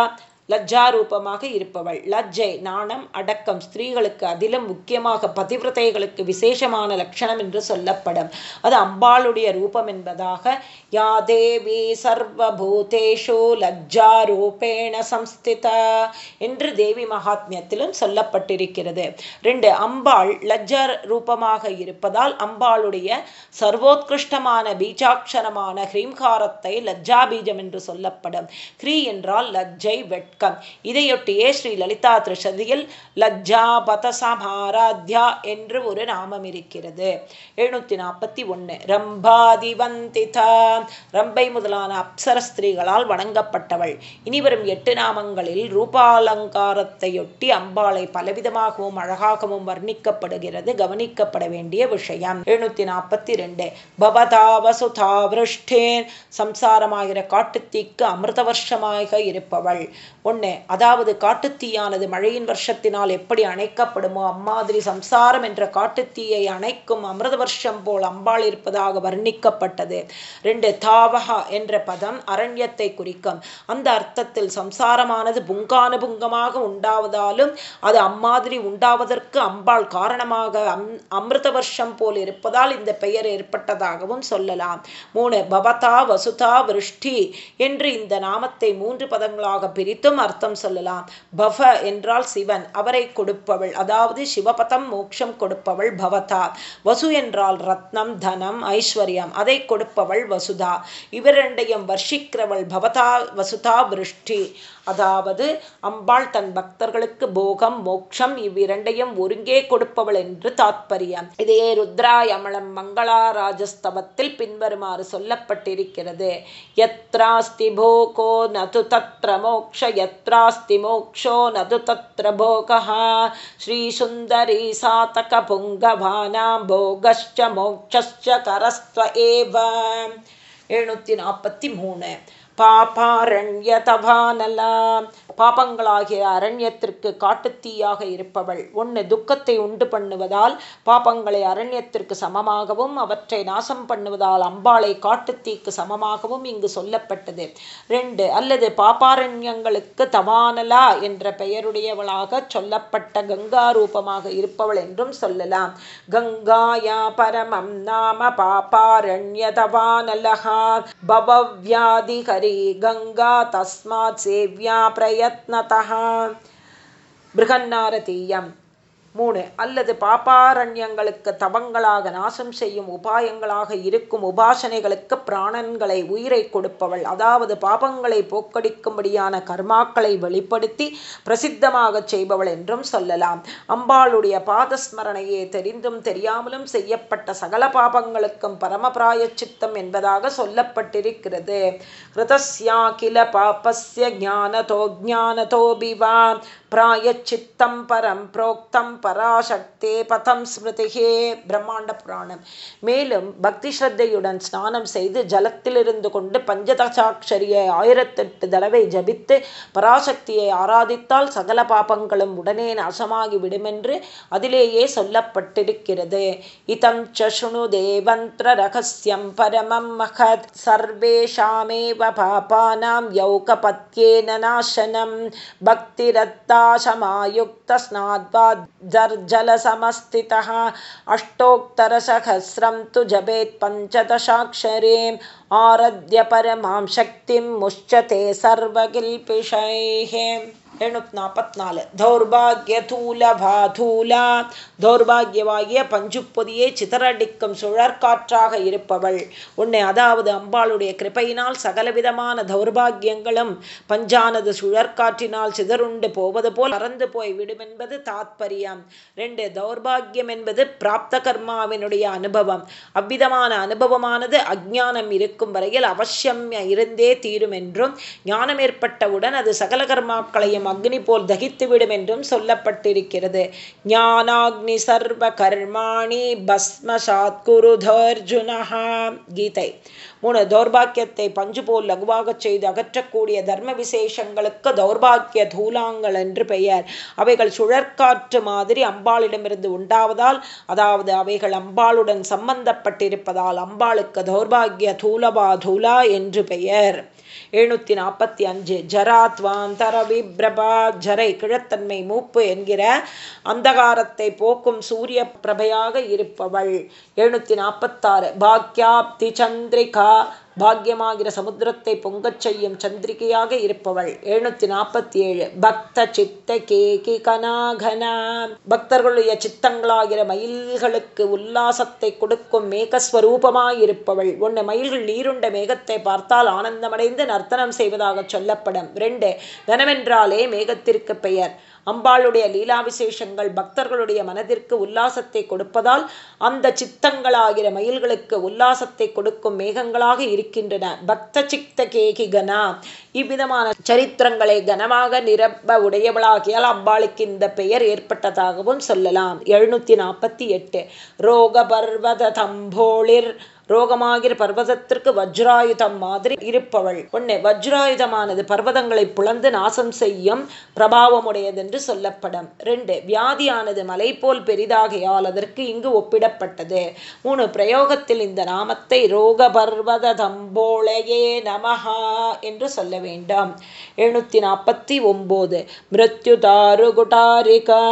லஜ்ஜாரூபமாக இருப்பவள். லஜ்ஜை நாணம் அடக்கம் ஸ்திரீகளுக்கு அதிலும் முக்கியமாக பதிவிரதைகளுக்கு விசேஷமான லட்சணம் என்று சொல்லப்படும். அது அம்பாளுடைய ரூபம் என்பதாக யா தேவி சர்வபூதேஷு லஜ்ஜாரூபேண சம்ஸ்திதா என்று தேவி மகாத்மியத்திலும் சொல்லப்பட்டிருக்கிறது. ரெண்டு அம்பாள் லஜ்ஜா ரூபமாக இருப்பதால் அம்பாளுடைய சர்வோத்கிருஷ்டமான பீஜாட்சரமான ஹ்ரீம்காரத்தை லஜ்ஜா பீஜம் என்று சொல்லப்படும். ஹ்ரீ என்றால் லஜ்ஜை வெட் வெட்கம் இதையொட்டியே ஸ்ரீ லலிதா திருஷதியில் லஜ்ஜா பதசமாராத்யா என்று ஒரு நாமம் இருக்கிறது. எழுநூத்தி நாற்பத்தி ஒன்று ரம்பாதிவந்திதா ரம்பை முதலான அப்சர ஸ்திரீகளால் வணங்கப்பட்டவள். இனிவரும் எட்டு நாமங்களில் ரூபாலங்காரத்தையொட்டி அம்பாளை பலவிதமாகவும் அழகாகவும் வர்ணிக்கப்படுகிறது கவனிக்கப்பட வேண்டிய விஷயம். எழுநூத்தி நாற்பத்தி ரெண்டு. பவதாவசுதா விருஷ்டேன் சம்சாரமாகிற காட்டுத்தீக்கு அமிர்த வருஷமாக இருப்பவள். ஒன்று அதாவது காட்டுத்தீயானது மழையின் வருஷத்தினால் எப்படி அணைக்கப்படுமோ அம்மாதிரி சம்சாரம் என்ற காட்டுத்தீயை அணைக்கும் அமிர்த வருஷம் போல் அம்பாள் இருப்பதாக வர்ணிக்கப்பட்டது. ரெண்டு தாவகா என்ற பதம் அரண்யத்தை குறிக்கும். அந்த அர்த்தத்தில் சம்சாரமானது புங்கானுபுங்கமாக உண்டாவதாலும் அது அம்மாதிரி உண்டாவதற்கு அம்பாள் காரணமாக அம் அமிர்த வருஷம் போல் இருப்பதால் இந்த பெயர் ஏற்பட்டதாகவும் சொல்லலாம். மூணு பவதா வசுதா விருஷ்டி என்று இந்த நாமத்தை மூன்று பதங்களாக பிரித்தும் என்றும் அர்த்தம் சொல்லலாம். பவ என்றால் சிவன் அவரை கொடுப்பவள் அதாவது சிவபதம் மோட்சம் கொடுப்பவள் பவதா. வசு என்றால் ரத்னம் தனம் ஐஸ்வர்யம் அதை கொடுப்பவள் வசுதா. இவரண்டையும் வர்ஷிக்கிறவள் பவதா வசுதா விருஷ்டி. அதாவது அம்பாள் தன் பக்தர்களுக்கு போகம் மோக்ஷம் இவ்விரண்டையும் ஒருங்கே கொடுப்பவள் என்று தாத்பரியம். இதையே மங்களா ராஜஸ்தவத்தில் பின்வருமாறு சொல்லப்பட்டிருக்கிறது. எத்ராஸ்தி போகோ நது தத்ர மோக்ஷ எத்ராஸ்தி மோக்ஷோ நது தத்ர போகா ஸ்ரீசுந்தரி சாதக புங்கவானாம் போகஷ்ட மோக்ஷ கரஸ்வ ஏவ. எழுநூற்றி நாற்பத்தி மூணு. பாபாரண்யதபானலா. பாபங்களாகிய அரண்யத்திற்கு காட்டுத்தீயாக இருப்பவள். ஒன்று துக்கத்தை உண்டு பண்ணுவதால் பாபங்களை அரண்யத்திற்கு சமமாகவும் அவற்றை நாசம் பண்ணுவதால் அம்பாளை காட்டுத்தீக்கு சமமாகவும் இங்கு சொல்லப்பட்டது. ரெண்டு அல்லது பாபாரண்யங்களுக்கு தவானலா என்ற பெயருடையவளாக சொல்லப்பட்ட கங்கா ரூபமாக இருப்பவள் என்றும் சொல்லலாம். கங்காயா பரமம் நாம பாப்பாரண்யதவானலகா பவவியாதிகரி गङ्गा तस्मात् सेव्या प्रयत्नतः बृहन्नारतीयम् மூணு அல்லது பாப்பாரண்யங்களுக்கு தவங்களாக நாசம் செய்யும் உபாயங்களாக இருக்கும் உபாசனைகளுக்கு பிராணன்களை உயிரை கொடுப்பவள். அதாவது பாபங்களை போக்கடிக்கும்படியான கர்மாக்களை வெளிப்படுத்தி பிரசித்தமாக செய்பவள் என்றும் சொல்லலாம். அம்பாளுடைய பாதஸ்மரணையே தெரிந்தும் தெரியாமலும் செய்யப்பட்ட சகல பாபங்களுக்கும் பரமபிராய சித்தம் என்பதாக சொல்லப்பட்டிருக்கிறது. ஹிருதஸ்யா கில பாபஸ்ய ஜானதோ ஜானதோபிவா பிராயச்சித்தம் பரம் புரோக்தம் பராசக்தே பதம் ஸ்மிருதிகே பிரம்மாண்ட புராணம் மேலும் பக்தி ஸ்ரத்தையுடன் ஸ்நானம் செய்து ஜலத்திலிருந்து கொண்டு பஞ்சதசாட்சரியை ஆயிரத்தெட்டு தடவை ஜபித்து பராசக்தியை ஆராதித்தால் சகல பாபங்களும் உடனே நாசமாகி விடுமென்று அதிலேயே சொல்லப்பட்டிருக்கிறது. இதம் சசுணு தேவந்திர ரகசியம் பரமம் மகத் சர்வேஷாமேவ பாபானாம் யௌகபத்யேன நாசனம் பக்திரத்தா जर्जलसमस्थितः अष्टोत्तरसहस्रं तु जपेत् पञ्चदशाक्षरीम् आरद्य परमां शक्तिं मुश्चते सर्वकिल्पिषैः எழுநூத்தி நாற்பத்தி நாலு. தௌர்பாகிய தூலபாதூலா தௌர்பாகியவாகிய பஞ்சுப்பொதியை சிதறடிக்கும் சுழற்காற்றாக இருப்பவள். உன்னை அதாவது அம்பாளுடைய கிருப்பையினால் சகலவிதமான தௌர்பாகியங்களும் பஞ்சானது சுழற்காற்றினால் சிதறுண்டு போவது போல் பறந்து போய் விடுமென்பது தாத்பரியம். ரெண்டு தௌர்பாகியம் என்பது பிராப்த கர்மாவினுடைய அனுபவம். அவ்விதமான அனுபவமானது அஜ்ஞானம் இருக்கும் வரையில் அவசியம் இருந்தே தீரும் என்றும் ஞானம் ஏற்பட்டவுடன் அது சகல கர்மாக்களையும் அக்னி போல் தகித்துவிடும் என்றும் சொல்லப்பட்டிருக்கிறது. ஞானாக்னி சர்வ கர்மாணி பஸ்மசாத் குருதர்ஜுனஹா கீதை. மூணு தௌர்பாக்கியத்தை பஞ்சு போல் லகுவாகச் செய்து அகற்றக்கூடிய தர்ம விசேஷங்களுக்கு தௌர்பாக்கிய தூலாங்கள் என்று பெயர். அவைகள் சுழற்காற்று மாதிரி அம்பாளிடமிருந்து உண்டாவதால் அதாவது அவைகள் அம்பாளுடன் சம்பந்தப்பட்டிருப்பதால் அம்பாளுக்கு தௌர்பாகிய தூலபா தூலா என்று பெயர். எழுநூற்றி நாற்பத்தி அஞ்சு. ஜராத்வாந்தர விப்ரபா ஜரை கிழத்தன்மை மூப்பு என்கிற அந்தகாரத்தை போக்கும் சூரிய பிரபையாக இருப்பவள். எழுநூற்றி நாற்பத்தாறு பாக்யாப்தி சந்திரிகா பாக்யமாகிற சமுத்திரத்தை பொங்கச் செய்யும் சந்திரிகையாக இருப்பவள். எழுநூத்தி நாற்பத்தி ஏழு பக்த சித்த கேகி கனாகனா. பக்தர்களுடைய சித்தங்களாகிற மயில்களுக்கு உல்லாசத்தை கொடுக்கும் மேகஸ்வரூபமாயிருப்பவள் ஒன்று மயில்கள் நீருண்ட மேகத்தை பார்த்தால் ஆனந்தமடைந்து நர்த்தனம் செய்வதாக சொல்லப்படும். ரெண்டு தனமென்றாலே மேகத்திற்கு பெயர். அம்பாளுடைய லீலா விசேஷங்கள் பக்தர்களுடைய மனதிற்கு உல்லாசத்தை கொடுப்பதால் அந்த சித்தங்களாகிற மயில்களுக்கு உல்லாசத்தை கொடுக்கும் மேகங்களாக இருக்கின்றன. பக்த சித்த கேகி கனா இவ்விதமான சரித்திரங்களை கனமாக நிரப்ப உடையவளாகியால் அம்பாளுக்கு இந்த பெயர் ஏற்பட்டதாகவும் சொல்லலாம். எழுநூத்தி நாற்பத்தி எட்டு. ரோக பர்வத தம்போளிர் ரோகமாகிற பர்வதத்திற்கு வஜ்ராயுதம் மாதிரி இருப்பவள். ஒன்று வஜ்ராயுதமானது பர்வதங்களை புலந்து நாசம் செய்யும் பிரபாவமுடையதென்று சொல்லப்படும். ரெண்டு வியாதியானது மலை போல் பெரிதாகையால் அதற்கு இங்கு ஒப்பிடப்பட்டது. மூணு பிரயோகத்தில் இந்த நாமத்தை ரோக பர்வத தம்போளையே நமஹா என்று சொல்ல வேண்டும். எழுநூத்தி நாற்பத்தி ஒன்போது மிருத்யு தாரு குட்டாரிகா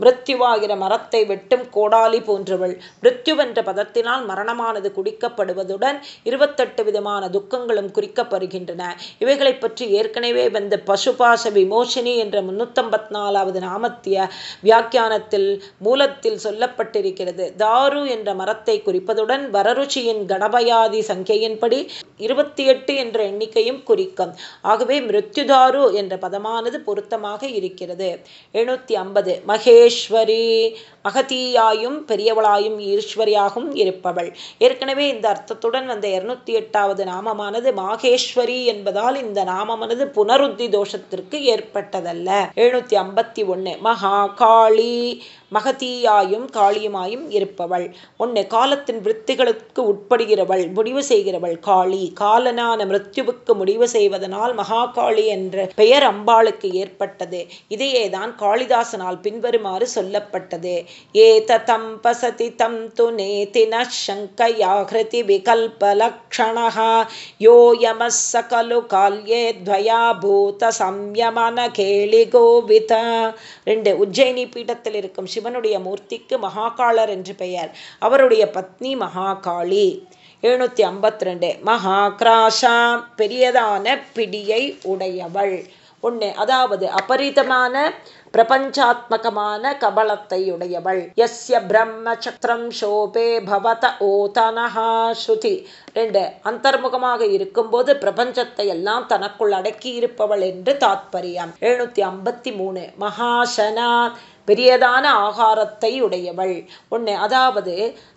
மிருத்யுவாகிற மரத்தை வெட்டும் கோடாலி போன்றவள். மிருத்யுவென்ற பதத்தினால் மரணமானது குடிக்கப்படுவதுடன் இருபத்தெட்டு விதமான துக்கங்களும் குறிக்கப்படுகின்றன. இவைகளை பற்றி ஏற்கனவே வந்த பசுபாச விமோசனி என்ற முன்னூத்தம்பத்தி நாலாவது நாமத்திய வியாக்கியானத்தில் மூலத்தில் சொல்லப்பட்டிருக்கிறது. தாரு என்ற மரத்தை குறிப்பதுடன் வரருச்சியின் கணபயாதி சங்கையின்படி இருபத்தி எட்டு என்ற எண்ணிக்கையும் குறிக்கும். ஆகவே மிருத்யுதாரு என்ற பதமானது பொருத்தமாக இருக்கிறது. எழுநூத்தி ஐம்பது மகேஸ்வரி மகதீயாயும் பெரியவளாயும் ஈஸ்வரியாகவும் இருப்பவள். ஏற்கனவே இந்த அர்த்தத்துடன் வந்த இருநூத்தி எட்டாவது நாமமானது மாகேஸ்வரி என்பதால் இந்த நாமமானது புனருத்தி தோஷத்திற்கு ஏற்பட்டதல்ல. எழுநூத்தி ஐம்பத்தி ஒன்று மகா காளி மகதீயாயும் காளியுமாயும் இருப்பவள். ஒன்று காலத்தின் விற்த்திகளுக்கு உட்படுகிறவள் முடிவு செய்கிறவள் காளி. காலனான மிருத்யுவுக்கு முடிவு செய்வதனால் மகாகாளி என்ற பெயர் அம்பாளுக்கு ஏற்பட்டது. இதையேதான் காளிதாசனால் பின்வருமாறு சொல்லப்பட்டது. ஏ தம் பசதி தம் து நேதி நங்கயாகிருதி விகல்பலக்ஷணः யோ யமஸ்ஸ கலு கால்யே துவயா பூத சம்யமன கேளி கோவித. ரெண்டு உஜ்ஜயினி பீடத்தில் இருக்கும் சிவனுடைய மூர்த்திக்கு மகாகாளர் என்று பெயர். அவருடைய பத்னி மகாகாளி. எழுநூற்றி ஐம்பத்தி ரெண்டு. மகாக்ராஷா பெரியதான பிடியை உடையவள். ஒன்று அதாவது அபரிதமான பிரபஞ்சாத்மகமான கபலத்தையுடையவள் எஸ்ய பிரம்ம சக்கரம் ஷோபே பவத ஓதனஹா ஸ்ருதி. ரெண்டு அந்தர்முகமாக இருக்கும்போது பிரபஞ்சத்தை எல்லாம் தனக்குள் அடக்கி இருப்பவள் என்று தாத்பரியம். எழுநூத்தி ஐம்பத்தி மூணு. மகாசனா பெரியதான ஆகாரத்தை உடையவள். ஒன்று அதாவது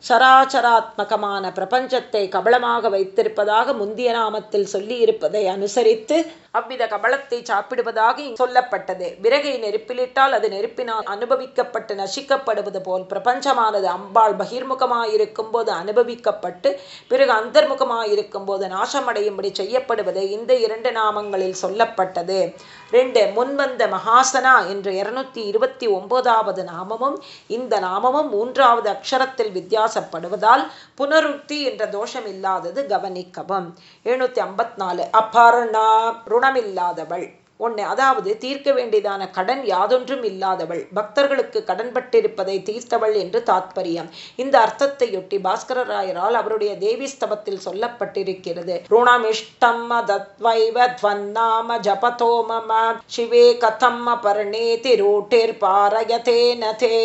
சராச்சராத்மகமான பிரபஞ்சத்தை கபலமாக வைத்திருப்பதாக முந்திய நாமத்தில் சொல்லியிருப்பதை அனுசரித்து அவ்வித கபலத்தை சாப்பிடுவதாக சொல்லப்பட்டது. விறகை நெருப்பிலிட்டால் அது நெருப்பினால் அனுபவிக்கப்பட்டு நசிக்கப்படுவது போல் பிரபஞ்சமானது அம்பாள் பகிர்முகமாயிருக்கும் போது அனுபவிக்கப்பட்டு பிறகு அந்தர்முகமாயிருக்கும் போது நாசமடையும்படி செய்யப்படுவது இந்த இரண்டு நாமங்களில் சொல்லப்பட்டது. ரெண்டு முன்வந்த மகாசனா என்ற இருநூத்தி இருபத்தி ஒன்பதாவது நாமமும் இந்த நாமமும் மூன்றாவது அக்ஷரத்தில் வித்தியாசப்படுவதால் புனருக்தி என்ற தோஷம் இல்லாதது கவனிக்கவும். எழுநூத்தி ஐம்பத்தி நாலு அபர்ணா குணமில்லாதவள் ஒன்று அதாவது தீர்க்க வேண்டியதான கடன் யாதொன்றும் இல்லாதவள். பக்தர்களுக்கு கடன்பட்டிருப்பதை தீர்த்தவள் என்று தாத்பரியம். இந்த அர்த்தத்தையொட்டி பாஸ்கரராயரால் அவருடைய தேவி ஸ்தபத்தில் சொல்லப்பட்டிருக்கிறது. ருணமிஷ்டம் தத்வைவ துவன்னாம சிவே கதம் பரணேதி ரோட்டிர் பாரயதே நதே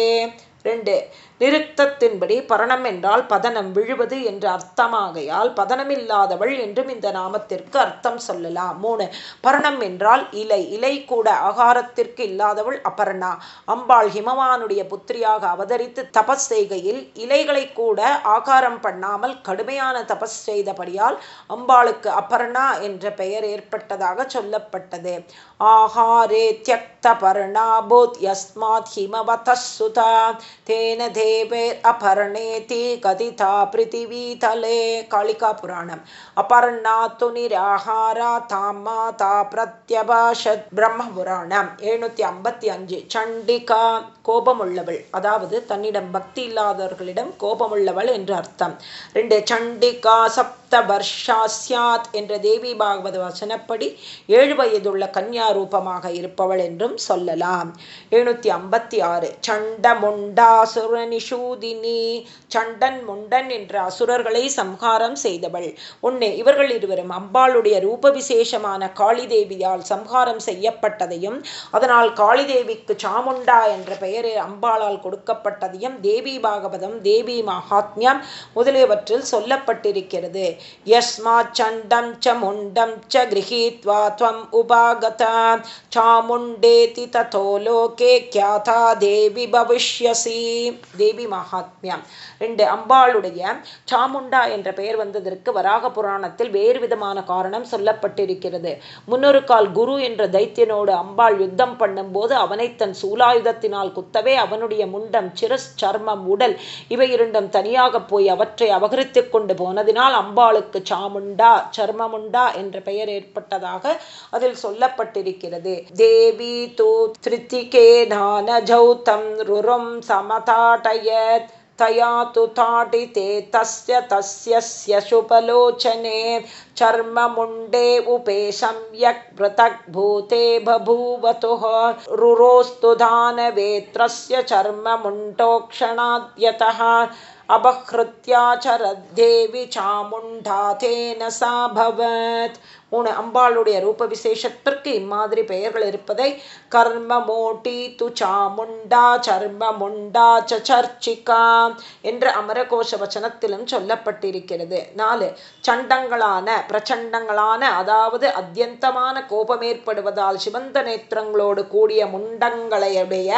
ரெண்டு நிறுத்தத்தின்படி பரணம் என்றால் பதனம் விழுவது என்று அர்த்தமாகையால் பதனமில்லாதவள் என்றும் இந்த நாமத்திற்கு அர்த்தம் சொல்லலாம். மூணு பரணம் என்றால் இலை. இலை கூட ஆகாரத்திற்கு இல்லாதவள் அபர்ணா. அம்பாள் ஹிமவானுடைய புத்திரியாக அவதரித்து தபஸ் செய்கையில் இலைகளை கூட ஆகாரம் பண்ணாமல் கடுமையான தபஸ் செய்தபடியால் அம்பாளுக்கு அபர்ணா என்ற பெயர் ஏற்பட்டதாக சொல்லப்பட்டது. ஆஹாரே தியக்த பர்ணாபூத் யஸ்மாத் ஹிமவதசுதா தேன தே देवेरपर्णेति कथिता पृथिवीतले कालिकापुराणम् अपर्णातु निराहारा तां माता प्रत्यभाषत् ब्रह्मपुराणम् एणूति अम्बति अञ्जु चण्डिका கோபமுள்ளவள். அதாவது தன்னிடம் பக்தி இல்லாதவர்களிடம் கோபமுள்ளவள் என்று அர்த்தம். ரெண்டு சண்டிகா சப்த வர்ஷாஸ்யாத் என்ற தேவி பாகவத வசனப்படி ஏழு வயதுள்ள கன்யா ரூபமாக இருப்பவள் என்றும் சொல்லலாம். எழுநூத்தி ஐம்பத்தி ஆறு சண்ட சண்டன் முண்டன் என்ற அசுரர்களை சம்ஹாரம் செய்தவள். ஒன்று இவர்கள் இருவரும் அம்பாளுடைய ரூப விசேஷமான காளிதேவியால் சம்ஹாரம் செய்யப்பட்டதையும் அதனால் காளிதேவிக்கு சாமுண்டா என்ற பெயர் அம்பாளால் கொடுக்கப்பட்டதையும் தேவி பாகவதம் தேவி மகாத்மியம் முதலியவற்றில் சொல்லப்பட்டிருக்கிறது. யஸ்மா சண்டம் ச முண்டம் ச கிரகீத்வா துவம் உபாகதா. சாமுண்டேதி ததோ லோகே கியாதா தேவி பவிஷ்யசி. தேவி மகாத்மியம். ரெண்டு அம்பாளுடைய சாமுண்டா என்ற பெயர் வந்ததற்கு வராக புராணத்தில் வேறு விதமான காரணம் சொல்லப்பட்டிருக்கிறது. முன்னொரு கால் குரு என்ற தைத்தியனோடு அம்பாள் யுத்தம் பண்ணும்போது அவனை தன் சூலாயுதத்தினால் குத்தவே அவனுடைய முண்டம் சிரஸ் சர்மம் உடல் இவை இரண்டும் தனியாக போய் அவற்றை அபகரித்து கொண்டு போனதினால் அம்பாளுக்கு சாமுண்டா சர்மமுண்டா என்ற பெயர் ஏற்பட்டதாக அதில் சொல்லப்பட்டிருக்கிறது. தேவி தூ திருத்திகே நானஜௌதம் ருரும் சமதாட்டயத் तया तु ताडिते तस्य तस्य स्य चर्ममुण्डे उपे सम्यक् पृथक् भूते बभूवतुः रुरोस्तु दानवेत्रस्य चर्ममुण्डोक्षणाद्यतः अबहृत्या च चामुण्डा तेन सा भवेत्। மூணு அம்பாளுடைய ரூப விசேஷத்திற்கு இம்மாதிரி பெயர்கள் இருப்பதை கர்ம மோட்டி து சாமுண்டா சர்ம முண்டா சர்ச்சிகா என்ற அமரகோஷ வச்சனத்திலும் சொல்லப்பட்டிருக்கிறது. நாலு சண்டங்களான பிரச்சண்டங்களான அதாவது அத்தியந்தமான கோபம் ஏற்படுவதால் சிவந்த நேத்திரங்களோடு கூடிய முண்டங்களையுடைய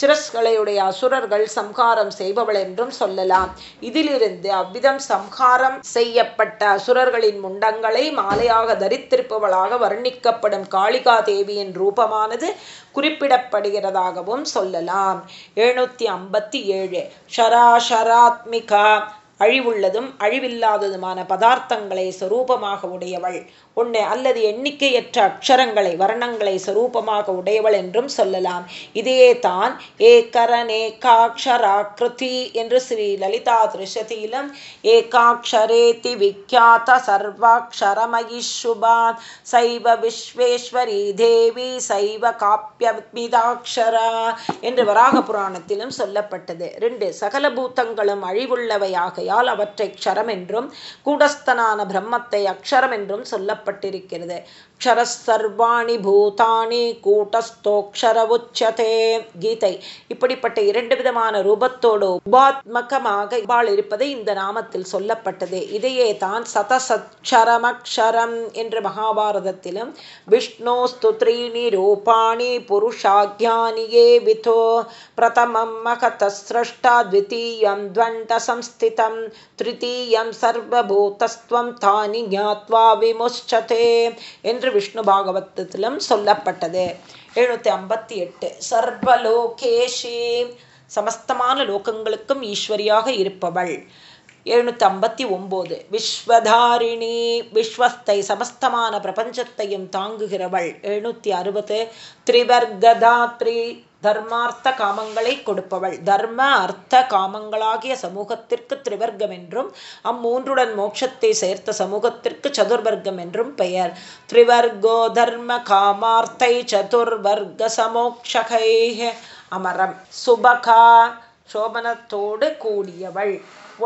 சிரஸ்களையுடைய அசுரர்கள் சம்ஹாரம் செய்பவள் என்றும் சொல்லலாம். இதிலிருந்து அவ்விதம் சம்ஹாரம் செய்யப்பட்ட அசுரர்களின் முண்டங்களை மாலையாக தரித்திருப்பவளாக வர்ணிக்கப்படும் காளிகா தேவியின் ரூபமானது குறிப்பிடப்படுகிறதாகவும் சொல்லலாம். எழுநூத்தி ஐம்பத்தி ஏழு. ஷராஷராத்மிகா அழிவுள்ளதும் அழிவில்லாததுமான பதார்த்தங்களை சொரூபமாக உடையவள். ஒன்று அல்லது எண்ணிக்கையற்ற அக்ஷரங்களை வர்ணங்களை சொரூபமாக உடையவள் என்றும் சொல்லலாம். இதையே தான் ஏகரநேகாட்சராக்கிருதி என்று ஸ்ரீ லலிதா திருஷதியிலும் ஏகாட்சரேதி விக்யாத சர்வாட்சரமயிஷுபா சைவ விஸ்வேஸ்வரி தேவி சைவ காப்பியமிதாட்சரா என்று வராக புராணத்திலும் சொல்லப்பட்டது. ரெண்டு சகல பூத்தங்களும் அழிவுள்ளவையாகையால் அவற்றை க்ஷரம் என்றும் கூடஸ்தனான பிரம்மத்தை அக்ஷரம் என்றும் சொல்லப்பட்டிருக்கிறது க்ஷரசர்வாணி பூதானி கூட்டஸ்தோக்ஷர உச்சதே கீதை. இப்படிப்பட்ட இரண்டு விதமான ரூபத்தோடு உபாத்மகமாக இவ்வாள் இருப்பதை இந்த நாமத்தில் சொல்லப்பட்டது. இதையே தான் சதசத்ஷரமக்ஷரம் என்று மகாபாரதத்திலும் விஷ்ணு ஸ்துத்ரீணி ரூபாணி புருஷாக்யானியே விதோ பிரதமம் மகதஸ்ரஷ்டா த்வித்தீயம் துவண்ட சம்ஸ்திதம் திருத்தீயம் சர்வபூதஸ்துவம் தானி ஞாத்வா விமுச்சதே என்று விஷ்ணு பாகவதத்திலும் சொல்லப்பட்டது. எழுநூத்தி ஐம்பத்தி எட்டு. சர்வலோகேஷி. சமஸ்தமான லோகங்களுக்கும் ஈஸ்வரியாக இருப்பவள். எழுநூத்தி ஐம்பத்தி ஒன்போது விஸ்வதாரிணி. விஸ்வஸ்தை சமஸ்தமான பிரபஞ்சத்தையும் தாங்குகிறவள். எழுநூத்தி அறுபது. திரிவர்கதாத்ரி. தர்மார்த்த காமங்களை கொடுப்பவள். தர்ம அர்த்த காமங்களாகிய சமூகத்திற்கு திரிவர்க்கம் என்றும் அம்மூன்றுடன் மோட்சத்தை சேர்த்த சமூகத்திற்கு சதுர்வர்க்கம் என்றும் பெயர். திரிவர்கோ தர்ம காமார்த்தை சதுர்வர்க சமோக்ஷகை அமரம். சுபகா சோபனத்தோடு கூடியவள்.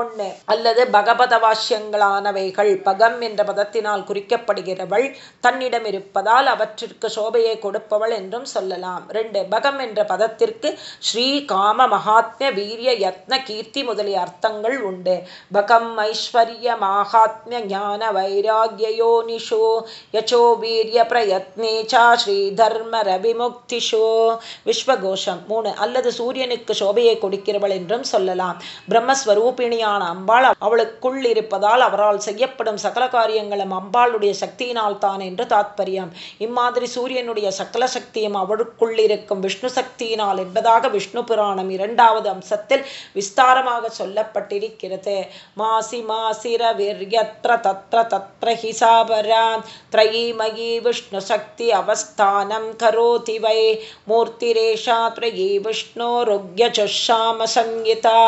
ஒன்று அல்லது பகவத வாஷ்யங்களானவைகள் பகம் என்ற பதத்தினால் குறிக்கப்படுகிறவள் தன்னிடம் இருப்பதால் அவற்றிற்கு சோபையை கொடுப்பவள் என்றும் சொல்லலாம். ரெண்டு பகம் என்ற பதத்திற்கு ஸ்ரீ காம மகாத்மிய வீரிய யத்ன கீர்த்தி முதலிய அர்த்தங்கள் உண்டு. பகம் ஐஸ்வர்ய மகாத்மிய ஞான வைராகியோ நிஷோ யச்சோ வீரிய பிரயத்னேச்சா ஸ்ரீ தர்ம ரவிமுக்திஷோ விஸ்வகோஷம் மூணு. அல்லது சூரியனுக்கு சோபையை கொடுக்கிறவள் என்றும் சொல்லலாம். பிரம்மஸ்வரூபிணி சக்தியான அம்பாள் அவளுக்குள் இருப்பதால் அவரால் செய்யப்படும் சகல காரியங்களும் அம்பாளுடைய சக்தியினால் தான் என்று தாத்பரியம். இம்மாதிரி சூரியனுடைய சகல சக்தியும் அவளுக்குள் இருக்கும் விஷ்ணு சக்தியினால் என்பதாக விஷ்ணு புராணம் இரண்டாவது அம்சத்தில் விஸ்தாரமாக சொல்லப்பட்டிருக்கிறது. மாசி மாசிர விர்யத்ர தத்ர தத்ர ஹிசாபரா த்ரயீமயி விஷ்ணு சக்தி அவஸ்தானம் கரோதி வை மூர்த்திரேஷா த்ரயி விஷ்ணு ருக்ய சங்கிதா சங்கீதா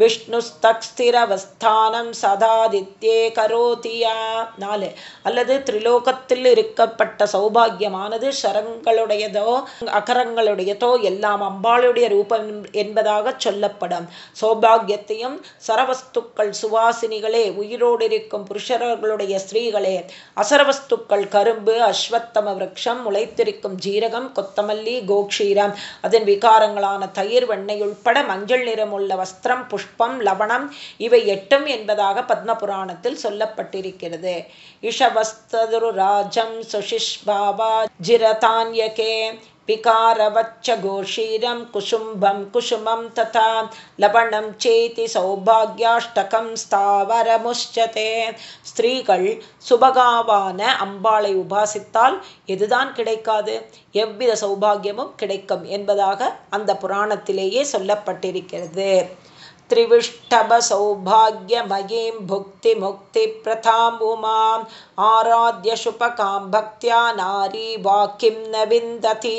விஷ்ணுஸ்தக்ஸ்தி ஸ்திரவஸ்தானம் சதாதித்யே கரோதியா நாலு. அல்லது திரிலோகத்தில் இருக்கப்பட்ட சௌபாகியமானது ஷரங்களுடையதோ அகரங்களுடையதோ எல்லாம் அம்பாளுடைய ரூபம் என்பதாக சொல்லப்படும். சௌபாகியத்தையும் சரவஸ்துக்கள் சுவாசினிகளே உயிரோடு இருக்கும் புருஷர்களுடைய ஸ்திரீகளே. அசரவஸ்துக்கள் கரும்பு அஸ்வத்தம விரக்ஷம் முளைத்திருக்கும் ஜீரகம் கொத்தமல்லி கோக்ஷீரம். அதன் விகாரங்களான தயிர் வெண்ணெய் உள்பட மஞ்சள் நிறமுள்ள வஸ்திரம் புஷ்பம் லவணம் இவை எட்டும் என்பதாக பத்ம புராணத்தில் சொல்லப்பட்டிருக்கிறது இஷவஸ்ததுரு ராஜம் சுஷிஷ்பாவா ஜிரதான்யகே विकारवच्च घोषीरं कुसुम्भं कुसुमं तथा लवणं चेति சௌபாகியாஷ்டகம் ஸ்தாவரமுஷ்சதே ஸ்திரீகள் சுபகாவான அம்பாளை உபாசித்தால் எதுதான் கிடைக்காது எவ்வித சௌபாகியமும் கிடைக்கும் என்பதாக அந்த புராணத்திலேயே சொல்லப்பட்டிருக்கிறது त्रिविष्टभसौभाग्यमयीं भुक्तिमुक्तिप्रथाम् उमाम् आराध्य शुपकां भक्त्या नारी वा किं न विन्दति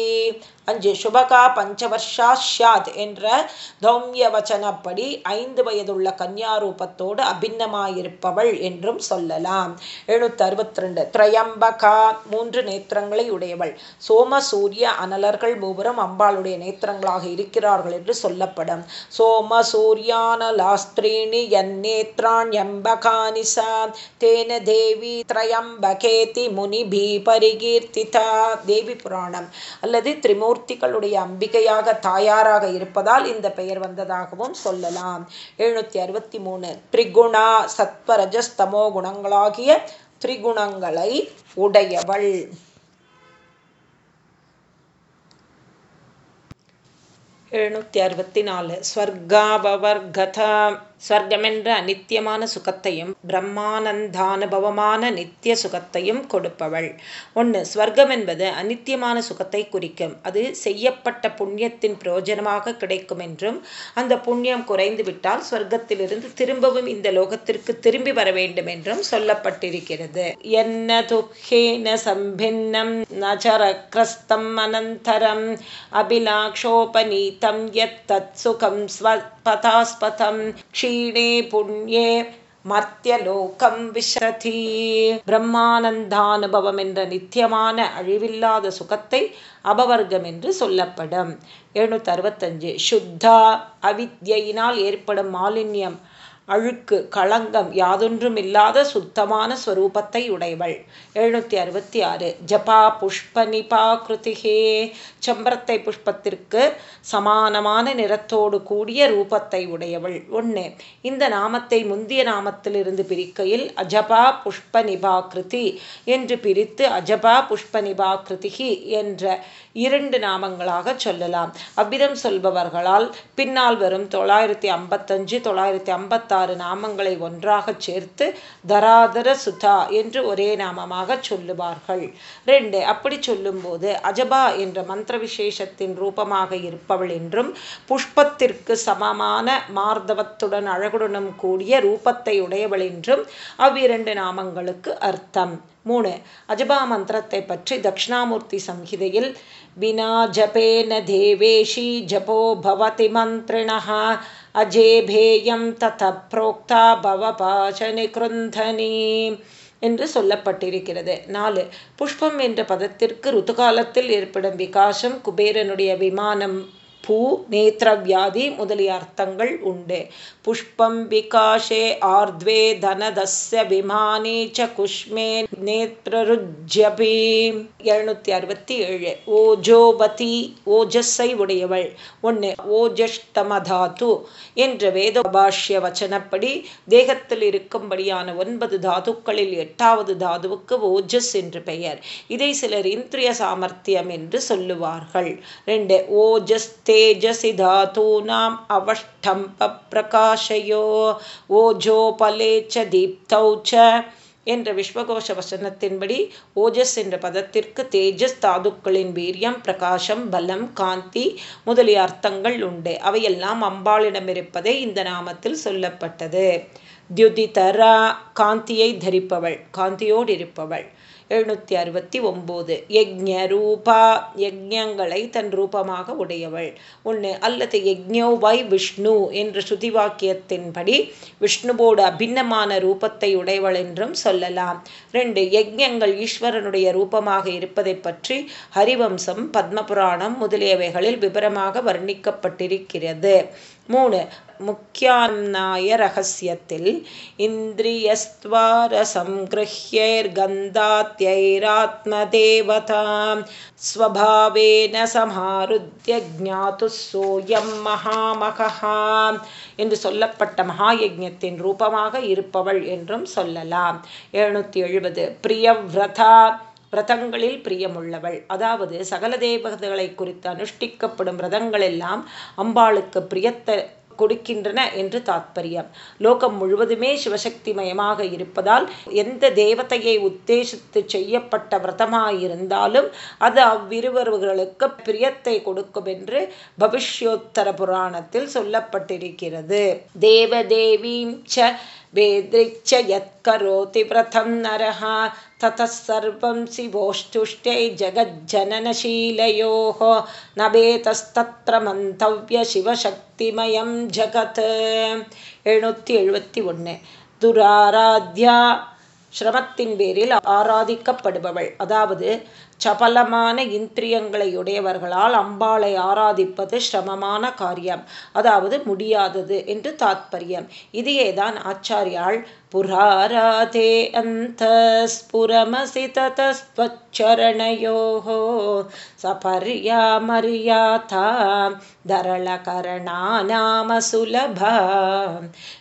அஞ்சு சுபகா பஞ்சவர்ஷா ஷாத் என்ற தௌமிய வச்சனப்படி ஐந்து வயதுள்ள கன்யாரூபத்தோடு அபிநமாயிருப்பவள் என்றும் சொல்லலாம். எழுநூத்தி அறுபத்தி ரெண்டு திரையம்பகா மூன்று நேத்திரங்களை உடையவள். சோம சூரிய அனலர்கள் மூவரும் அம்பாளுடைய நேத்திரங்களாக இருக்கிறார்கள் என்று சொல்லப்படும். சோம சூரியானலாஸ்திரீணி என் நேத்ராண்யம்பகானி சா தேன தேவி திரையம்பகேதி முனிபி பரிகீர்த்திதா தேவி புராணம். அல்லது மூர்த்திகளுடைய அம்பிகையாக தாயாராக இருப்பதால் இந்த பெயர் வந்ததாகவும் சொல்லலாம். எழுநூத்தி அறுபத்தி மூணு. திரிகுணா சத்வரஜஸ்தமோ குணங்களாகிய திரிகுணங்களை உடையவள். எழுநூத்தி அறுபத்தி நாலு. ஸ்வர்காபவர்கதா ஸ்வர்க்கமென்ற அநித்தியமான சுகத்தையும் பிரம்மானந்தானுபவமான நித்திய சுகத்தையும் கொடுப்பவள். ஒன்று ஸ்வர்க்கம் என்பது அநித்தியமான சுகத்தை குறிக்கும். அது செய்யப்பட்ட புண்ணியத்தின் பிரயோஜனமாக கிடைக்கும் என்றும் அந்த புண்ணியம் குறைந்து விட்டால் ஸ்வர்க்கத்திலிருந்து திரும்பவும் இந்த லோகத்திற்கு திரும்பி வர வேண்டும் என்றும் சொல்லப்பட்டிருக்கிறது. என்ன துக்கேன சம்பின்னம் நச்சரக்ரஸ்தம் அனந்தரம் அபிலாக்ஷோபநீதம் யத் தத் சுகம் ஸ்வபதாஸ்பதம் க்ஷீ क्षीणे புண்ணியே மத்தியலோகம் விசதி பிரம்மானந்தானுபவம் என்ற நித்தியமான அழிவில்லாத சுகத்தை அபவர்க்கம் என்று சொல்லப்படும் எழுநூத்தி அறுபத்தஞ்சு சுத்தா அவித்யினால் ஏற்படும் மாலின்யம் அழுக்கு களங்கம் யாதொன்றும் இல்லாத சுத்தமான ஸ்வரூபத்தை உடையவள். எழுநூத்தி அறுபத்தி ஆறு. ஜபா புஷ்ப நிபா கிருதிகே செம்பரத்தை புஷ்பத்திற்கு சமானமான நிறத்தோடு கூடிய ரூபத்தை உடையவள். ஒன்று. இந்த நாமத்தை முந்திய நாமத்திலிருந்து பிரிக்கையில் அஜபா புஷ்ப நிபாகிருதி என்று பிரித்து அஜபா புஷ்ப நிபாகிருதிகி என்ற இரண்டு நாமங்களாக சொல்லலாம். அவ்விதம் சொல்பவர்களால் பின்னால் வரும் தொள்ளாயிரத்தி ஐம்பத்தஞ்சு தொள்ளாயிரத்தி ஐம்பத்தாறு நாமங்களை ஒன்றாக சேர்த்து தராதர சுதா என்று ஒரே நாமமாக சொல்லுவார்கள். ரெண்டு அப்படி சொல்லும்போது அஜபா என்ற மந்திர விசேஷத்தின் ரூபமாக இருப்பவள் என்றும் புஷ்பத்திற்கு சமமான மார்தவத்துடன் அழகுடனும் கூடிய ரூபத்தை உடையவள் என்றும் அவ்விரண்டு நாமங்களுக்கு அர்த்தம். மூணு. அஜபா மந்திரத்தை பற்றி தட்சிணாமூர்த்தி சம்ஹிதையில் வினா ஜபேன தேவேஷி ஜபோ பவதி மந்திரிணா அஜேபேயம் தத புரோக்தா பவபாசனி கிருந்தனி என்று சொல்லப்பட்டிருக்கிறது. நாலு. புஷ்பம் என்ற பதத்திற்கு ருத்துகாலத்தில் ஏற்படும் விகாசம் குபேரனுடைய விமானம் பூ நேத்திரவியாதி முதலிய அர்த்தங்கள் உண்டு. புஷ்பம் விகாஷே ஆர்த்வே தனதஸ்ய விமானே ச குஷ்மே நேத்ரருஜ்யபி. எழுநூத்தி அறுபத்தி ஏழு. ஓஜோபதி ஓஜஸ்ஸை உடையவள். ஒன்று ஓஜஷ்டமதாத்து என்ற வேத பாஷ்ய வச்சனப்படி தேகத்தில் இருக்கும்படியான ஒன்பது தாதுக்களில் எட்டாவது தாதுவுக்கு ஓஜஸ் என்று பெயர். இதை சிலர் இந்திரிய சாமர்த்தியம் என்று சொல்லுவார்கள். ரெண்டு ஓஜஸ் तेजसि धातूनाम् अवष्टम्पप्रकाशयो ओजोपले च दीप्तौ च என்ற விஸ்வகோஷ வசனத்தின்படி ஓஜஸ் என்ற பதத்திற்கு தேஜஸ் தாதுக்களின் வீரியம் பிரகாசம் பலம் காந்தி முதலிய அர்த்தங்கள் உண்டு அவையெல்லாம் அம்பாளிடம் இருப்பதே இந்த நாமத்தில் சொல்லப்பட்டது தியுதிதரா காந்தியை தரிப்பவள் காந்தியோடு இருப்பவள் எழுநூற்றி அறுபத்தி ஒம்போது. யஜ்ய ரூபா யஜ்யங்களை தன் ரூபமாக உடையவள். ஒன்று அல்லது யஜ்ஞோ வை விஷ்ணு என்ற ஸ்ருதி வாக்கியத்தின்படி விஷ்ணுவோடு அபிநமான ரூபத்தை உடையவள் என்றும் சொல்லலாம். ரெண்டு யஜ்யங்கள் ஈஸ்வரனுடைய ரூபமாக இருப்பதை பற்றி ஹரிவம்சம் பத்மபுராணம் முதலியவைகளில் விபரமாக வர்ணிக்கப்பட்டிருக்கிறது. மூணு முக்கியாநாய ரகசியத்தில் இந்திரியஸ்துவாரசங்கிருஹ்யைர்கந்தாத்யைராத்மதேவதாம் ஸ்வபாவேன சமாருத்திய ஜாத்து சோயம் மகாமகா என்று சொல்லப்பட்ட மகாயஜத்தின் ரூபமாக இருப்பவள் என்றும் சொல்லலாம். எழுநூத்தி எழுபது. பிரியவ்ரதா. விரதங்களில் பிரியமுள்ளவள். அதாவது சகல தேவதைகளை குறித்து அனுஷ்டிக்கப்படும் விரதங்களெல்லாம் அம்பாளுக்கு பிரியத்தை கொடுக்கின்றன என்று தாத்பரியம். லோகம் முழுவதுமே சிவசக்தி மயமாக இருப்பதால் எந்த தேவதையை உத்தேசித்து செய்யப்பட்ட விரதமாயிருந்தாலும் அது அவ்விருவர்களுக்கு பிரியத்தை கொடுக்கும் என்று பவிஷ்யோத்தர புராணத்தில் சொல்லப்பட்டிருக்கிறது. தேவதேவீம் ச வேதிச்ச யத்கரோதி விரதம் நரஹா ततः सर्वं शिवोष्टुष्टै जगज्जननशीलयोः न वेतस्तत्र मन्तव्यशिवशक्तिमयं जगत् எழுநூற்றி எழுபத்தி ஒன்று துராராத்யா சிரமத்தின் பேரில் ஆராதிக்கப்படுபவள் அதாவது சபலமான இந்திரியங்களை உடையவர்களால் அம்பாளை ஆராதிப்பது சிரமமான காரியம் அதாவது முடியாதது என்று தாத்பரியம் இதையேதான் ஆச்சாரியால் पुराराधे अन्तःस्फुरमसि ततस्त्वच्चरणयोः सपर्या मर्याथा தரளகரணாநாம சுலபா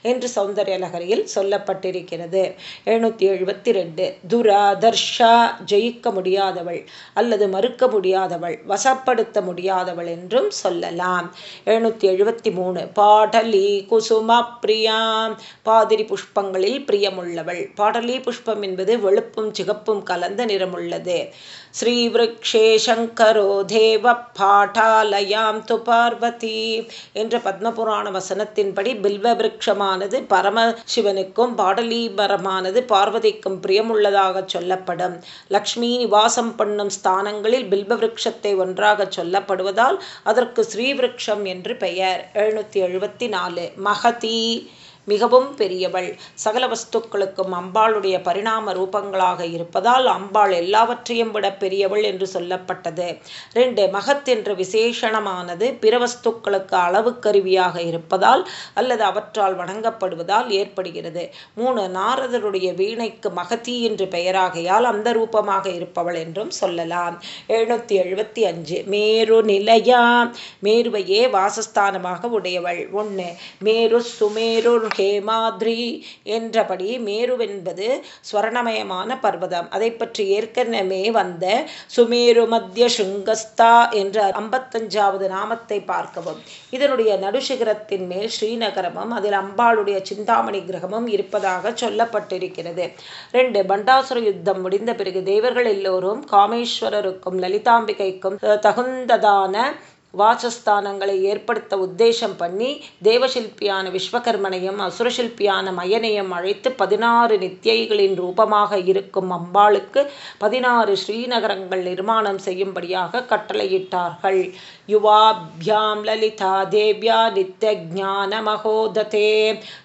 என்று சௌந்தர்ய நகரியில் சொல்லப்பட்டிருக்கிறது எழுநூத்தி எழுபத்தி ரெண்டு துராதர்ஷா ஜெயிக்க முடியாதவள் அல்லது மறுக்க முடியாதவள் வசப்படுத்த முடியாதவள் என்றும் சொல்லலாம் எழுநூத்தி எழுபத்தி மூணு பாடலி குசும பிரியாம் பாதிரி புஷ்பங்களில் பிரியமுள்ளவள். பாடலி புஷ்பம் என்பது வெளுப்பும் சிகப்பும் கலந்த நிறமுள்ளது. ஸ்ரீவிருக்ஷே சங்கரோ தேவ பாட்டாலயாம் து பார்வதி என்ற பத்மபுராண வசனத்தின்படி பில்வ விரக்ஷமானது பரமசிவனுக்கும் பாடலீபரமானது பார்வதிக்கும் பிரியமுள்ளதாக சொல்லப்படும். லக்ஷ்மி நிவாசம் பண்ணும் ஸ்தானங்களில் பில்வ விரக்ஷத்தை ஒன்றாக சொல்லப்படுவதால் அதற்கு ஸ்ரீவிருக்ஷம் என்று பெயர். எழுநூற்றி எழுபத்தி நாலு. மகதி மிகவும் பெரியவள். சகல வஸ்துக்களுக்கும் அம்பாளுடைய பரிணாம ரூபங்களாக இருப்பதால் அம்பாள் எல்லாவற்றையும் விட பெரியவள் என்று சொல்லப்பட்டது. ரெண்டு மகத் என்ற விசேஷணமானது பிற வஸ்துக்களுக்கு அளவு கருவியாக இருப்பதால் அல்லது அவற்றால் வணங்கப்படுவதால் ஏற்படுகிறது. மூணு நாரதருடைய வீணைக்கு மகதி என்று பெயராகையால் அந்த ரூபமாக இருப்பவள் என்றும் சொல்லலாம். எழுநூத்தி எழுபத்தி அஞ்சு மேரு நிலையா. மேருவையே வாசஸ்தானமாக உடையவள். ஒன்று மேரு சுமேரு ஹேமாத்ரி என்றபடி மேருவென்பது ஸ்வர்ணமயமான பர்வதம். அதை பற்றி ஏற்கனவே வந்த சுமேரு மத்திய சுங்கஸ்தா என்ற ஐம்பத்தஞ்சாவது நாமத்தை பார்க்கவும். இதனுடைய நடுசிகரத்தின் மேல் ஸ்ரீநகரமும் அதில் அம்பாளுடைய சிந்தாமணி கிரகமும் இருப்பதாக சொல்லப்பட்டிருக்கிறது. ரெண்டு பண்டாசுர யுத்தம் முடிந்த பிறகு தேவர்கள் எல்லோரும் காமேஸ்வரருக்கும் லலிதாம்பிகைக்கும் தகுந்ததான வாசஸ்தானங்களை ஏற்படுத்த உத்தேசம் பண்ணி தேவசில்பியான விஸ்வகர்மனையும் அசுரசில்பியான மயனையும் அழைத்து பதினாறு நித்தியைகளின் ரூபமாக இருக்கும் அம்பாளுக்கு பதினாறு ஸ்ரீநகரங்கள் நிர்மாணம் செய்யும்படியாக கட்டளையிட்டார்கள். युवाभ्यां ललिता देव्या नित्यज्ञानमहोदते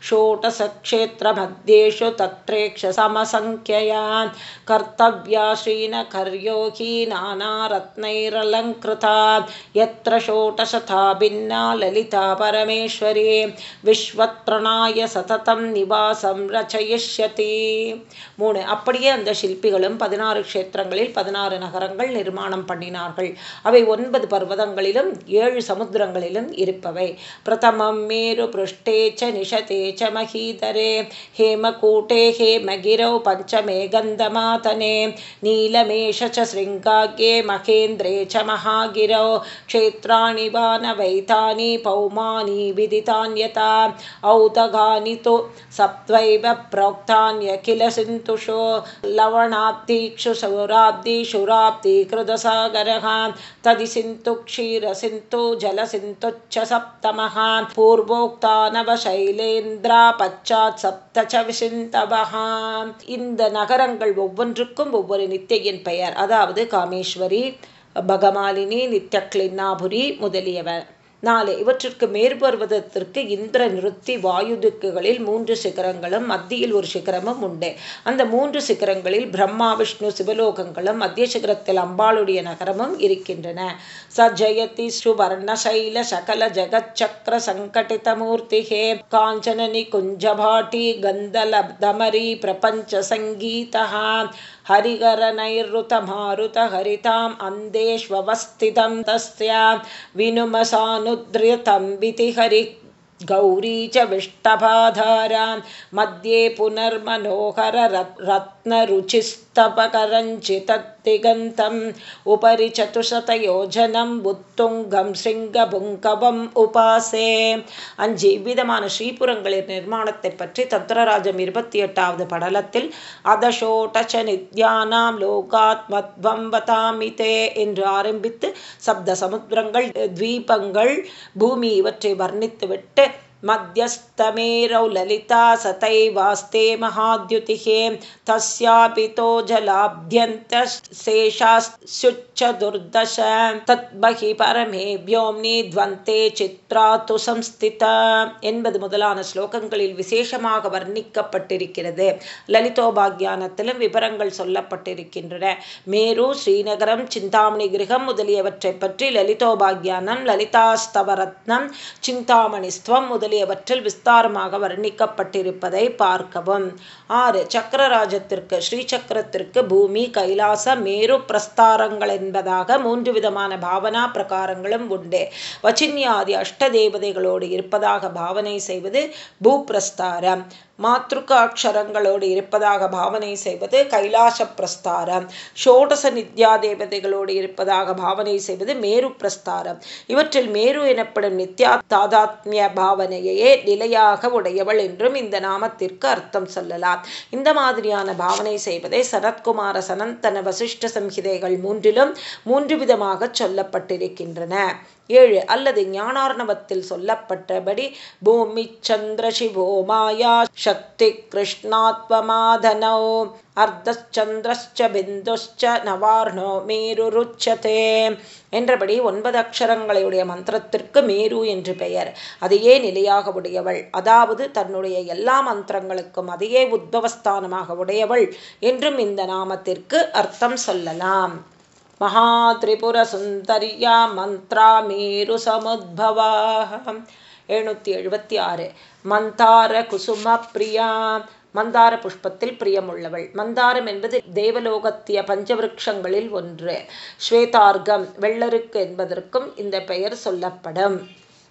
षोटसक्षेत्रमध्येषु तत्रेक्षसमसङ्ख्यया कर्तव्या श्रीनकर्योगी नानारत्नैरलङ्कृता यत्र षोटशथा भिन्ना ललिता परमेश्वरी விஸ்வத்ரணாய சததம் நிவாசம் ரச்சயிஷ்யதி மூணு அப்படியே அந்த சிற்பிகளும் பதினாறு க்ஷேத்திரங்களில் பதினாறு நகரங்கள் நிர்மாணம் பண்ணினார்கள் அவை ஒன்பது பர்வதங்களில் சமுத்திரங்களிலும் ஏழு சமுத்திரங்களிலும் இருப்பவை பிரதமம் மேரு பிருஷ்டே ச நிஷதே ச மகீதரே ஹேமகூட்டே ஹேமகிரௌ பஞ்சமே கந்தமாதனே நீலமேஷ ச சிருங்காக்யே மகேந்திரே ச மகாகிரௌ க்ஷேத்ராணி வானவைதானி பௌமானி விதிதான்யதா औतगानि तु सप्त्वैव प्रोक्तान्यखिल सिन्धुषो लवणाब्धिक्षु सौराब्धिशुराब्धिकृतसागरः तदि सिन्धु क्षीर क्षीरसिन्धु जलसिन्धुच्च सप्तमः பூர்வோக்தா நவசைலேந்திரா பச்சாத் சப்த விசிந்தவஹ இந்த நகரங்கள் ஒவ்வொன்றுக்கும் ஒவ்வொரு நித்தியின் பெயர் அதாவது காமேஸ்வரி பகமாலினி நித்யக்லின்னாபுரி முதலியவர் நாலு இவற்றிற்கு மேற்பர்வதத்திற்கு இந்திர நிறுத்தி வாயு திக்குகளில் மூன்று சிகரங்களும் மத்தியில் ஒரு சிகரமும் உண்டு. அந்த மூன்று சிகரங்களில் பிரம்மா விஷ்ணு சிவலோகங்களும் மத்திய சிகரத்தில் அம்பாளுடைய நகரமும் இருக்கின்றன. ச ஜயதி சுவர்ணசைல சகல ஜகச்சக்கர சங்கடிதமூர்த்திகே காஞ்சனி குஞ்சபாட்டி கந்தலப்தமரி பிரபஞ்ச சங்கீதா हरिहरनैरृतमारुतहरिताम् अन्धेष्वस्थितं तस्या विनुमसानुद्रितं विति हरि गौरी च विष्टभाधारान् मध्ये पुनर्मनोहररत्नरुचिस् पुनर्मनोहररत्नरुचिस्तपकरञ्चितद्दिगन्तम् उपरि சதுசதயோஜனம் புத்துங்கம் சிங்கபுங்கவம் உபாசே அஞ்சு இவ்விதமான ஸ்ரீபுரங்களின் நிர்மாணத்தை பற்றி தத்ரராஜம் இருபத்தி எட்டாவது படலத்தில் அதசோட்டச்ச நித்யானாம் லோகாத்மத்வம் வதாமிதே என்று ஆரம்பித்து சப்த சமுத்திரங்கள் தீபங்கள் பூமி இவற்றை வர்ணித்துவிட்டு मध्यस्थमेरौ ललिता सतैवास्ते महाद्युतिः तस्यापितो जलाभ्यन्तशेषास्युच्च दुर्दश तद्बहि परमे व्योम्नि द्वन्ते चित्रा तु संस्थिता என்பது முதலான ஸ்லோகங்களில் விசேஷமாக வர்ணிக்கப்பட்டிருக்கிறது லலிதோபாக்யானத்திலும் விவரங்கள் சொல்லப்பட்டிருக்கின்றன மேரு ஸ்ரீநகரம் சிந்தாமணி கிரகம் முதலியவற்றை பற்றி லலிதோபாக்யானம் லலிதாஸ்தவரத்னம் சிந்தாமணிஸ்துவம் முதலியவற்றில் விஸ்தாரமாக வர்ணிக்கப்பட்டிருப்பதை பார்க்கவும். ஆறு சக்கரராஜத்திற்கு ஸ்ரீசக்கரத்திற்கு பூமி கைலாச மேரு பிரஸ்தாரங்கள் என்பதாக மூன்று விதமான பாவனா பிரகாரங்களும் உண்டு. வச்சின்யாதி அஷ்டதேவதைகளோடு இருப்பதாக பாவனை செய்வது பூப்பிரஸ்தாரம் மாத்ருகாட்சரங்களோடு இருப்பதாக பாவனை செய்வது கைலாச பிரஸ்தாரம் ஷோடச நித்யா தேவதைகளோடு இருப்பதாக பாவனை செய்வது மேரு பிரஸ்தாரம் இவற்றில் மேரு எனப்படும் நித்யா தாதாத்மிய பாவனையே நிலையாக உடையவள் என்றும் இந்த நாமத்திற்கு அர்த்தம் சொல்லலாம். இந்த மாதிரியான பாவனை செய்வதை சரத்குமார சனந்தன வசிஷ்ட சம்ஹிதைகள் மூன்றிலும் மூன்று விதமாக சொல்லப்பட்டிருக்கின்றன. ஏழு அல்லது ஞானார்ணவத்தில் சொல்லப்பட்டபடி பூமி சந்திர சிவோ மாயா சக்தி கிருஷ்ணாத்வமாதனோ அர்த்தச்சந்திரச்ச பிந்துச்ச நவார்ணோ மேருருச்சதே என்றபடி ஒன்பது அக்ஷரங்களையுடைய மந்திரத்திற்கு மேரு என்று பெயர். அதையே நிலையாக உடையவள். அதாவது தன்னுடைய எல்லா மந்திரங்களுக்கும் அதையே உத்பவஸ்தானமாக உடையவள் என்றும் இந்த நாமத்திற்கு அர்த்தம் சொல்லலாம். மகாத்ரிபுரசுந்தரியா மந்த்ரா மீரு சமுத்பவா எழுநூற்றி எழுபத்தி ஆறு மந்தார குசும பிரியா மந்தார புஷ்பத்தில் பிரியமுள்ளவள். மந்தாரம் என்பது தேவலோகத்திய பஞ்சவிருஷங்களில் ஒன்று. ஸ்வேதார்கம் வெள்ளருக்கு என்பதற்கும் இந்த பெயர் சொல்லப்படும்.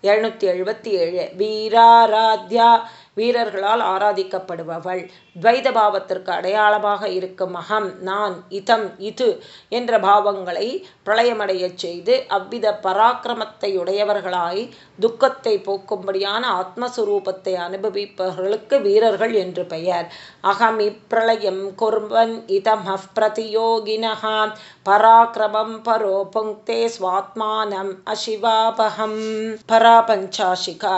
எழுநூற்றி எழுபத்தி ஏழு வீராராத்யா. வீரர்களால் ஆராதிக்கப்படுபவள். துவைத பாவத்திற்கு அடையாளமாக இருக்கும் அகம் நான் இதம் இது என்ற பாவங்களை பிரளயமடையச் செய்து அவ்வித பராக்கிரமத்தை உடையவர்களாய் துக்கத்தை போக்கும்படியான ஆத்மஸ்வரூபத்தை அனுபவிப்பவர்களுக்கு வீரர்கள் என்று பெயர். அகம் இப்பிரளயம் குர்வன் இதம் பிரதியோகினஹா. பராக்கிரமம் பரோ புங்கே ஸ்வாத்மானம் அசிவாபகம். பராபஞ்சாஷிகா.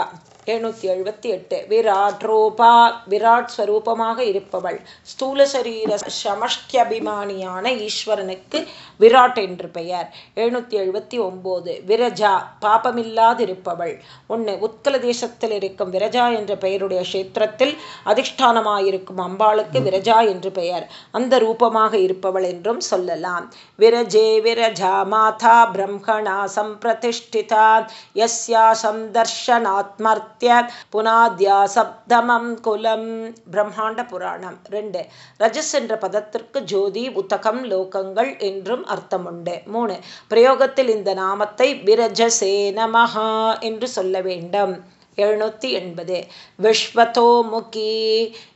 எழுநூத்தி எழுபத்தி எட்டு. விராட் ரூபா விராட் ஸ்வரூபமாக இருப்பவள். ஸ்தூல சரீர சமஷ்டியபிமானியான ஈஸ்வரனுக்கு விராட் என்று பெயர். எழுநூற்றி எழுபத்தி ஒன்பது விரஜா பாபமில்லாதிருப்பவள். ஒன்று உத்கல தேசத்தில் இருக்கும் விரஜா என்ற பெயருடைய கஷேத்திரத்தில் அதிஷ்டானமாயிருக்கும் அம்பாளுக்கு விரஜா என்று பெயர். அந்த ரூபமாக இருப்பவள் என்றும் சொல்லலாம். விரஜே விரஜா மாதா பிரம்மணா சம்பிரதிஷ்டிதா யஸ்யா சந்தர்ஷனாத்மர்த்திய புனாத்யா சப்தமம் குலம். பிரம்மாண்ட புராணம். ரெண்டு ரஜஸ் என்ற பதத்திற்கு ஜோதி உத்தகம் லோகங்கள் என்றும் அர்த்தம் உண்டு மூணு பிரயோகத்தில் இந்த நாமத்தை விரஜசே நமஹா என்று சொல்ல வேண்டும். எழுநூற்றி எண்பது விஸ்வதோமுகி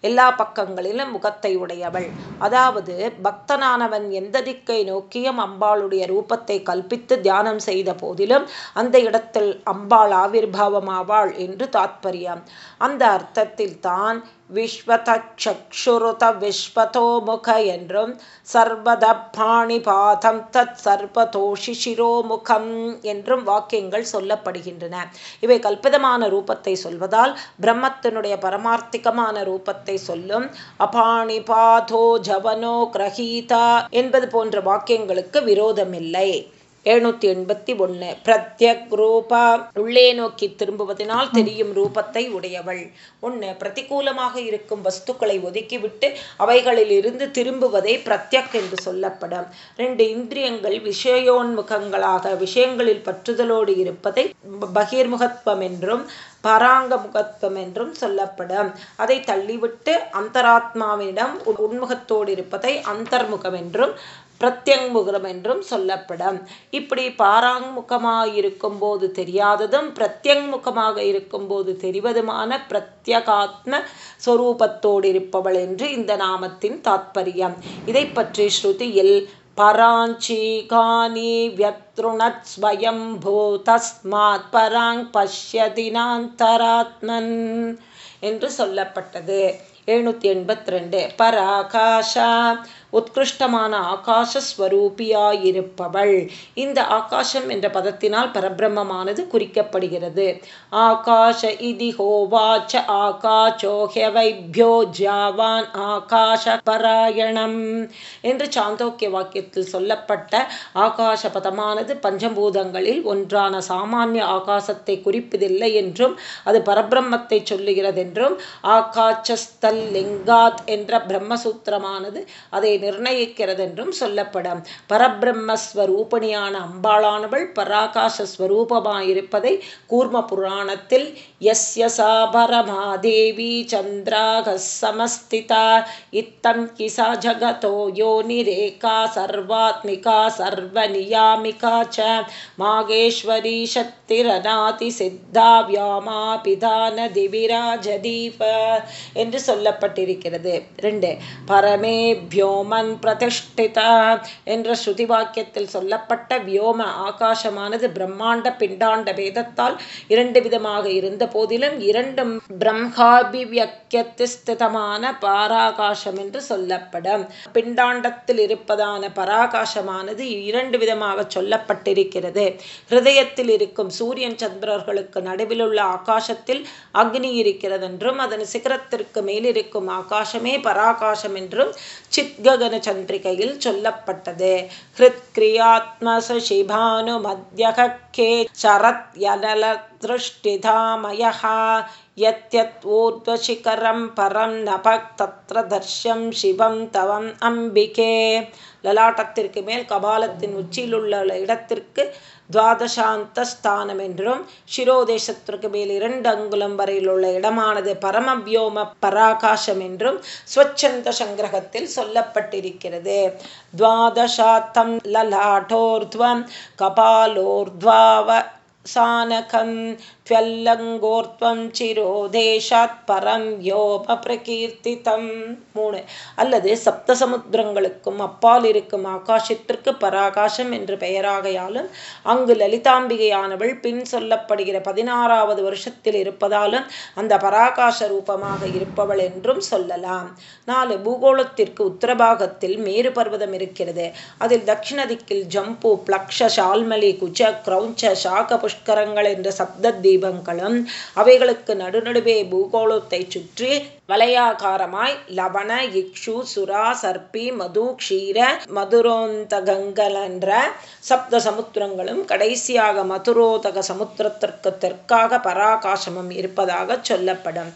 எல்லா பக்கங்களிலும் முகத்தை உடையவள். அதாவது பக்தனானவன் எந்த திக்கை நோக்கியும் அம்பாளுடைய ரூபத்தை கல்பித்து தியானம் செய்த போதிலும் அந்த இடத்தில் அம்பாள் ஆவிர்வாவமாவாள் என்று தாத்பரியம். அந்த அர்த்தத்தில் தான் விஸ்வதச்சுருத விஸ்வதோமுக என்றும் சர்வத பாணிபாதம் தத் சர்வதோஷி சிரோமுகம் என்றும் வாக்கியங்கள் சொல்லப்படுகின்றன. இவை கல்பிதமான ரூபத்தை சொல்வதால் பிரம்மத்தினுடைய பரமார்த்திகமான ரூபத்தை சொல்லும் அபாணிபாதோ ஜவனோ கிரகீதா என்பது போன்ற வாக்கியங்களுக்கு விரோதமில்லை. எழுநூத்தி எண்பத்தி ஒன்று பிரத்யக் ரூபா உள்ளே நோக்கி திரும்புவதனால் தெரியும் ரூபத்தை உடையவள். ஒன்று பிரதிகூலமாக இருக்கும் வஸ்துக்களை ஒதுக்கிவிட்டு அவைகளில் இருந்து திரும்புவதை பிரத்யக் என்று சொல்லப்படும். ரெண்டு இந்திரியங்கள் விஷயோன்முகங்களாக விஷயங்களில் பற்றுதலோடு இருப்பதை பகிர்முகத்துவம் என்றும் பராங்க முகத்துவம் என்றும் சொல்லப்படும். அதை தள்ளிவிட்டு அந்தராத்மாவிடம் உன்முகத்தோடு இருப்பதை அந்தர்முகம் என்றும் பிரத்யங்முகம் என்றும் சொல்லப்படும். இப்படி பாராங்முகமாக போது தெரியாததும் பிரத்யங்முகமாக இருக்கும் போது தெரிவதுமான பிரத்யகாத்ம ஸ்வரூபத்தோடு இருப்பவள் என்று இந்த நாமத்தின் தாத்பரியம். இதை பற்றி ஸ்ருதியில் பராஞ்சீகானி வியத்ருணத் ஸ்வயம் பூதஸ்மாத் பராங் பஷ்யதினாந்தராத்மன் என்று சொல்லப்பட்டது. எழுநூற்றி எண்பத்தி ரெண்டு. பராகாஷா உத்கிருஷ்டமான ஆகாசஸ்வரூபியாயிருப்பவள். இந்த ஆகாசம் என்ற பதத்தினால் பரபிரம்மமானது குறிக்கப்படுகிறது. ஆகாஷ இதி ஹோவாச்ச ஆகாச்சோஹ்யவைபியோ ஜாவான் ஆகாஷ பராயணம் என்று சாந்தோக்கிய வாக்கியத்தில் சொல்லப்பட்ட ஆகாஷ பதமானது பஞ்சபூதங்களில் ஒன்றான சாமானிய ஆகாசத்தை குறிப்பதில்லை என்றும் அது பரபிரம்மத்தை சொல்லுகிறது என்றும் ஆகாச்சஸ்தல் லிங்காத் என்ற பிரம்மசூத்திரமானது அதை நிர்ணயிக்கிறது என்றும் சொல்லப்படும். பரபிரம்மஸ்வரூபணியான அம்பாளானவள் பராகாசஸ்வரூபமாயிருப்பதை கூர்ம புராணத்தில் எஸ் யசா பரமாதேவி சந்திராக சமஸ்திதா இத்தம் கிசா ஜகதோ யோனிரேகா சர்வாத்மிகா சர்வநியாமிகா ச மாகேஸ்வரி சக்திரநாதி சித்தா வியாமா பிதான திவிராஜதீப என்று சொல்லப்பட்டிருக்கிறது. ரெண்டு பரமே பிரம்மன் பிரதிஷ்டிதா என்ற ஸ்ருதி வாக்கியத்தில் சொல்லப்பட்ட வியோம ஆகாசமானது பிரம்மாண்ட பிண்டாண்ட வேதத்தால் இரண்டு விதமாக இருந்த போதிலும் இரண்டும் பிரம்மாபிவியக்கியத்திஸ்திதமான பாராகாசம் என்று சொல்லப்படும். பிண்டாண்டத்தில் இருப்பதான பராகாசமானது இரண்டு விதமாக சொல்லப்பட்டிருக்கிறது. ஹிருதயத்தில் இருக்கும் சூரியன் சந்திரர்களுக்கு நடுவில் உள்ள ஆகாசத்தில் அக்னி இருக்கிறது என்றும் அதன் சிகரத்திற்கு மேலிருக்கும் ஆகாசமே பராகாசம் என்றும் சித்ககன சந்திரிகையில் சொல்லப்பட்டது ஹிருத் கிரியாத்மச சிபானு மத்தியகே சரத் யனல திருஷ்டிதாமயः यत्यत् ऊर्ध्वशिखरं परं नभक् तत्र தர்ஷம் சிவம் தவம் அம்பிகே லலாட்டத்திற்கு மேல் கபாலத்தின் உச்சியில் உள்ள இடத்திற்கு துவாதசாந்த ஸ்தானம் என்றும் சிரோதேசத்திற்கு மேல் இரண்டு அங்குலம் வரையில் உள்ள இடமானது பரமவியோம பராகாசம் என்றும் ஸ்வச்சந்த சங்கிரகத்தில் சொல்லப்பட்டிருக்கிறது. துவாதசாத்தம் லலாட்டோர்துவம் கபாலோர்துவாவ சானகம் த்வல்லங்கோர்த்வம் சிரோதேஷாத் பரம் யோப பிரகீர்த்திதம் மூணு அல்லது சப்த சமுத்திரங்களுக்கும் அப்பால் இருக்கும் ஆகாசத்திற்கு பராகாசம் என்று பெயராகையாலும் அங்கு லலிதாம்பிகையானவள் பின் சொல்லப்படுகிற பதினாறாவது வருஷத்தில் இருப்பதாலும் அந்த பராகாச ரூபமாக இருப்பவள் என்றும் சொல்லலாம் நாலு பூகோளத்திற்கு உத்தரபாகத்தில் மேரு பர்வதம் இருக்கிறது அதில் தட்சிண திக்கில் ஜம்பு பிளக்ஷ ஷால்மலி குஜ கிரௌஞ்ச சாக புஷ்கரங்கள் என்ற சப்தத்தி தீபங்களும் அவைகளுக்கு நடுநடுவே பூகோளத்தை சுற்றி வலையாகாரமாய் லவண இக்ஷு சுரா சர்பி மது க்ஷீர மதுரோந்தகங்களன்ற சப்த சமுத்திரங்களும் கடைசியாக மதுரோதக சமுத்திரத்திற்கு தெற்காக பராகாசமும் இருப்பதாக சொல்லப்படும்.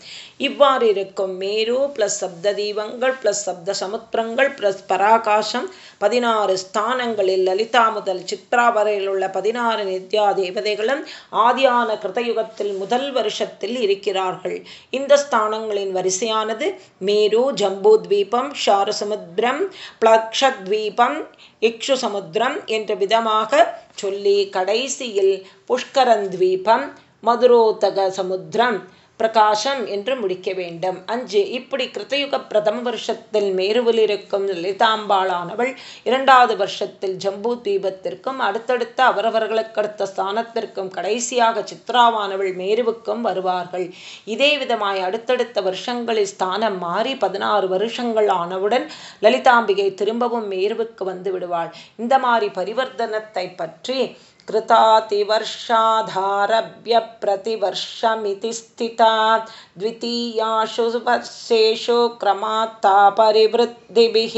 இவ்வாறு இருக்கும் மேரு பிளஸ் சப்த தீபங்கள் பிளஸ் சப்த சமுத்திரங்கள் பிளஸ் பராகாசம் பதினாறு ஸ்தானங்களில் லலிதா முதல் சித்ரா வரையில் உள்ள பதினாறு நித்யா தேவதைகளும் ஆதியான கிருதயுகத்தில் முதல் வருஷத்தில் இருக்கிறார்கள். இந்த ஸ்தானங்களின் வரிசை வரிசையானது. மேரு ஜம்பூத்வீபம் ஷாரசமுத்திரம் பிளக்ஷத்வீபம் இக்ஷு சமுத்திரம் என்ற விதமாக சொல்லி கடைசியில் புஷ்கரந்த்வீபம் மதுரோதக சமுத்திரம் பிரகாசம் என்று முடிக்க வேண்டும். அஞ்சு இப்படி கிருத்தயுக பிரதம வருஷத்தில் மேருவில் இருக்கும் லலிதாம்பாளானவள் இரண்டாவது வருஷத்தில் ஜம்பு தீபத்திற்கும் அடுத்தடுத்த அவரவர்களுக்கு அடுத்த ஸ்தானத்திற்கும் கடைசியாக சித்ராவானவள் மேருவுக்கும் வருவார்கள். இதே விதமாய் அடுத்தடுத்த வருஷங்களில் ஸ்தானம் மாறி பதினாறு வருஷங்கள் ஆனவுடன் லலிதாம்பிகை திரும்பவும் மேருவுக்கு வந்து விடுவாள். இந்த மாதிரி பரிவர்த்தனத்தை பற்றி कृतातिवर्षाधारभ्य प्रतिवर्षमिति स्थिता द्वितीयाशु वर्षेषु क्रमात्ता परिवृद्धिभिः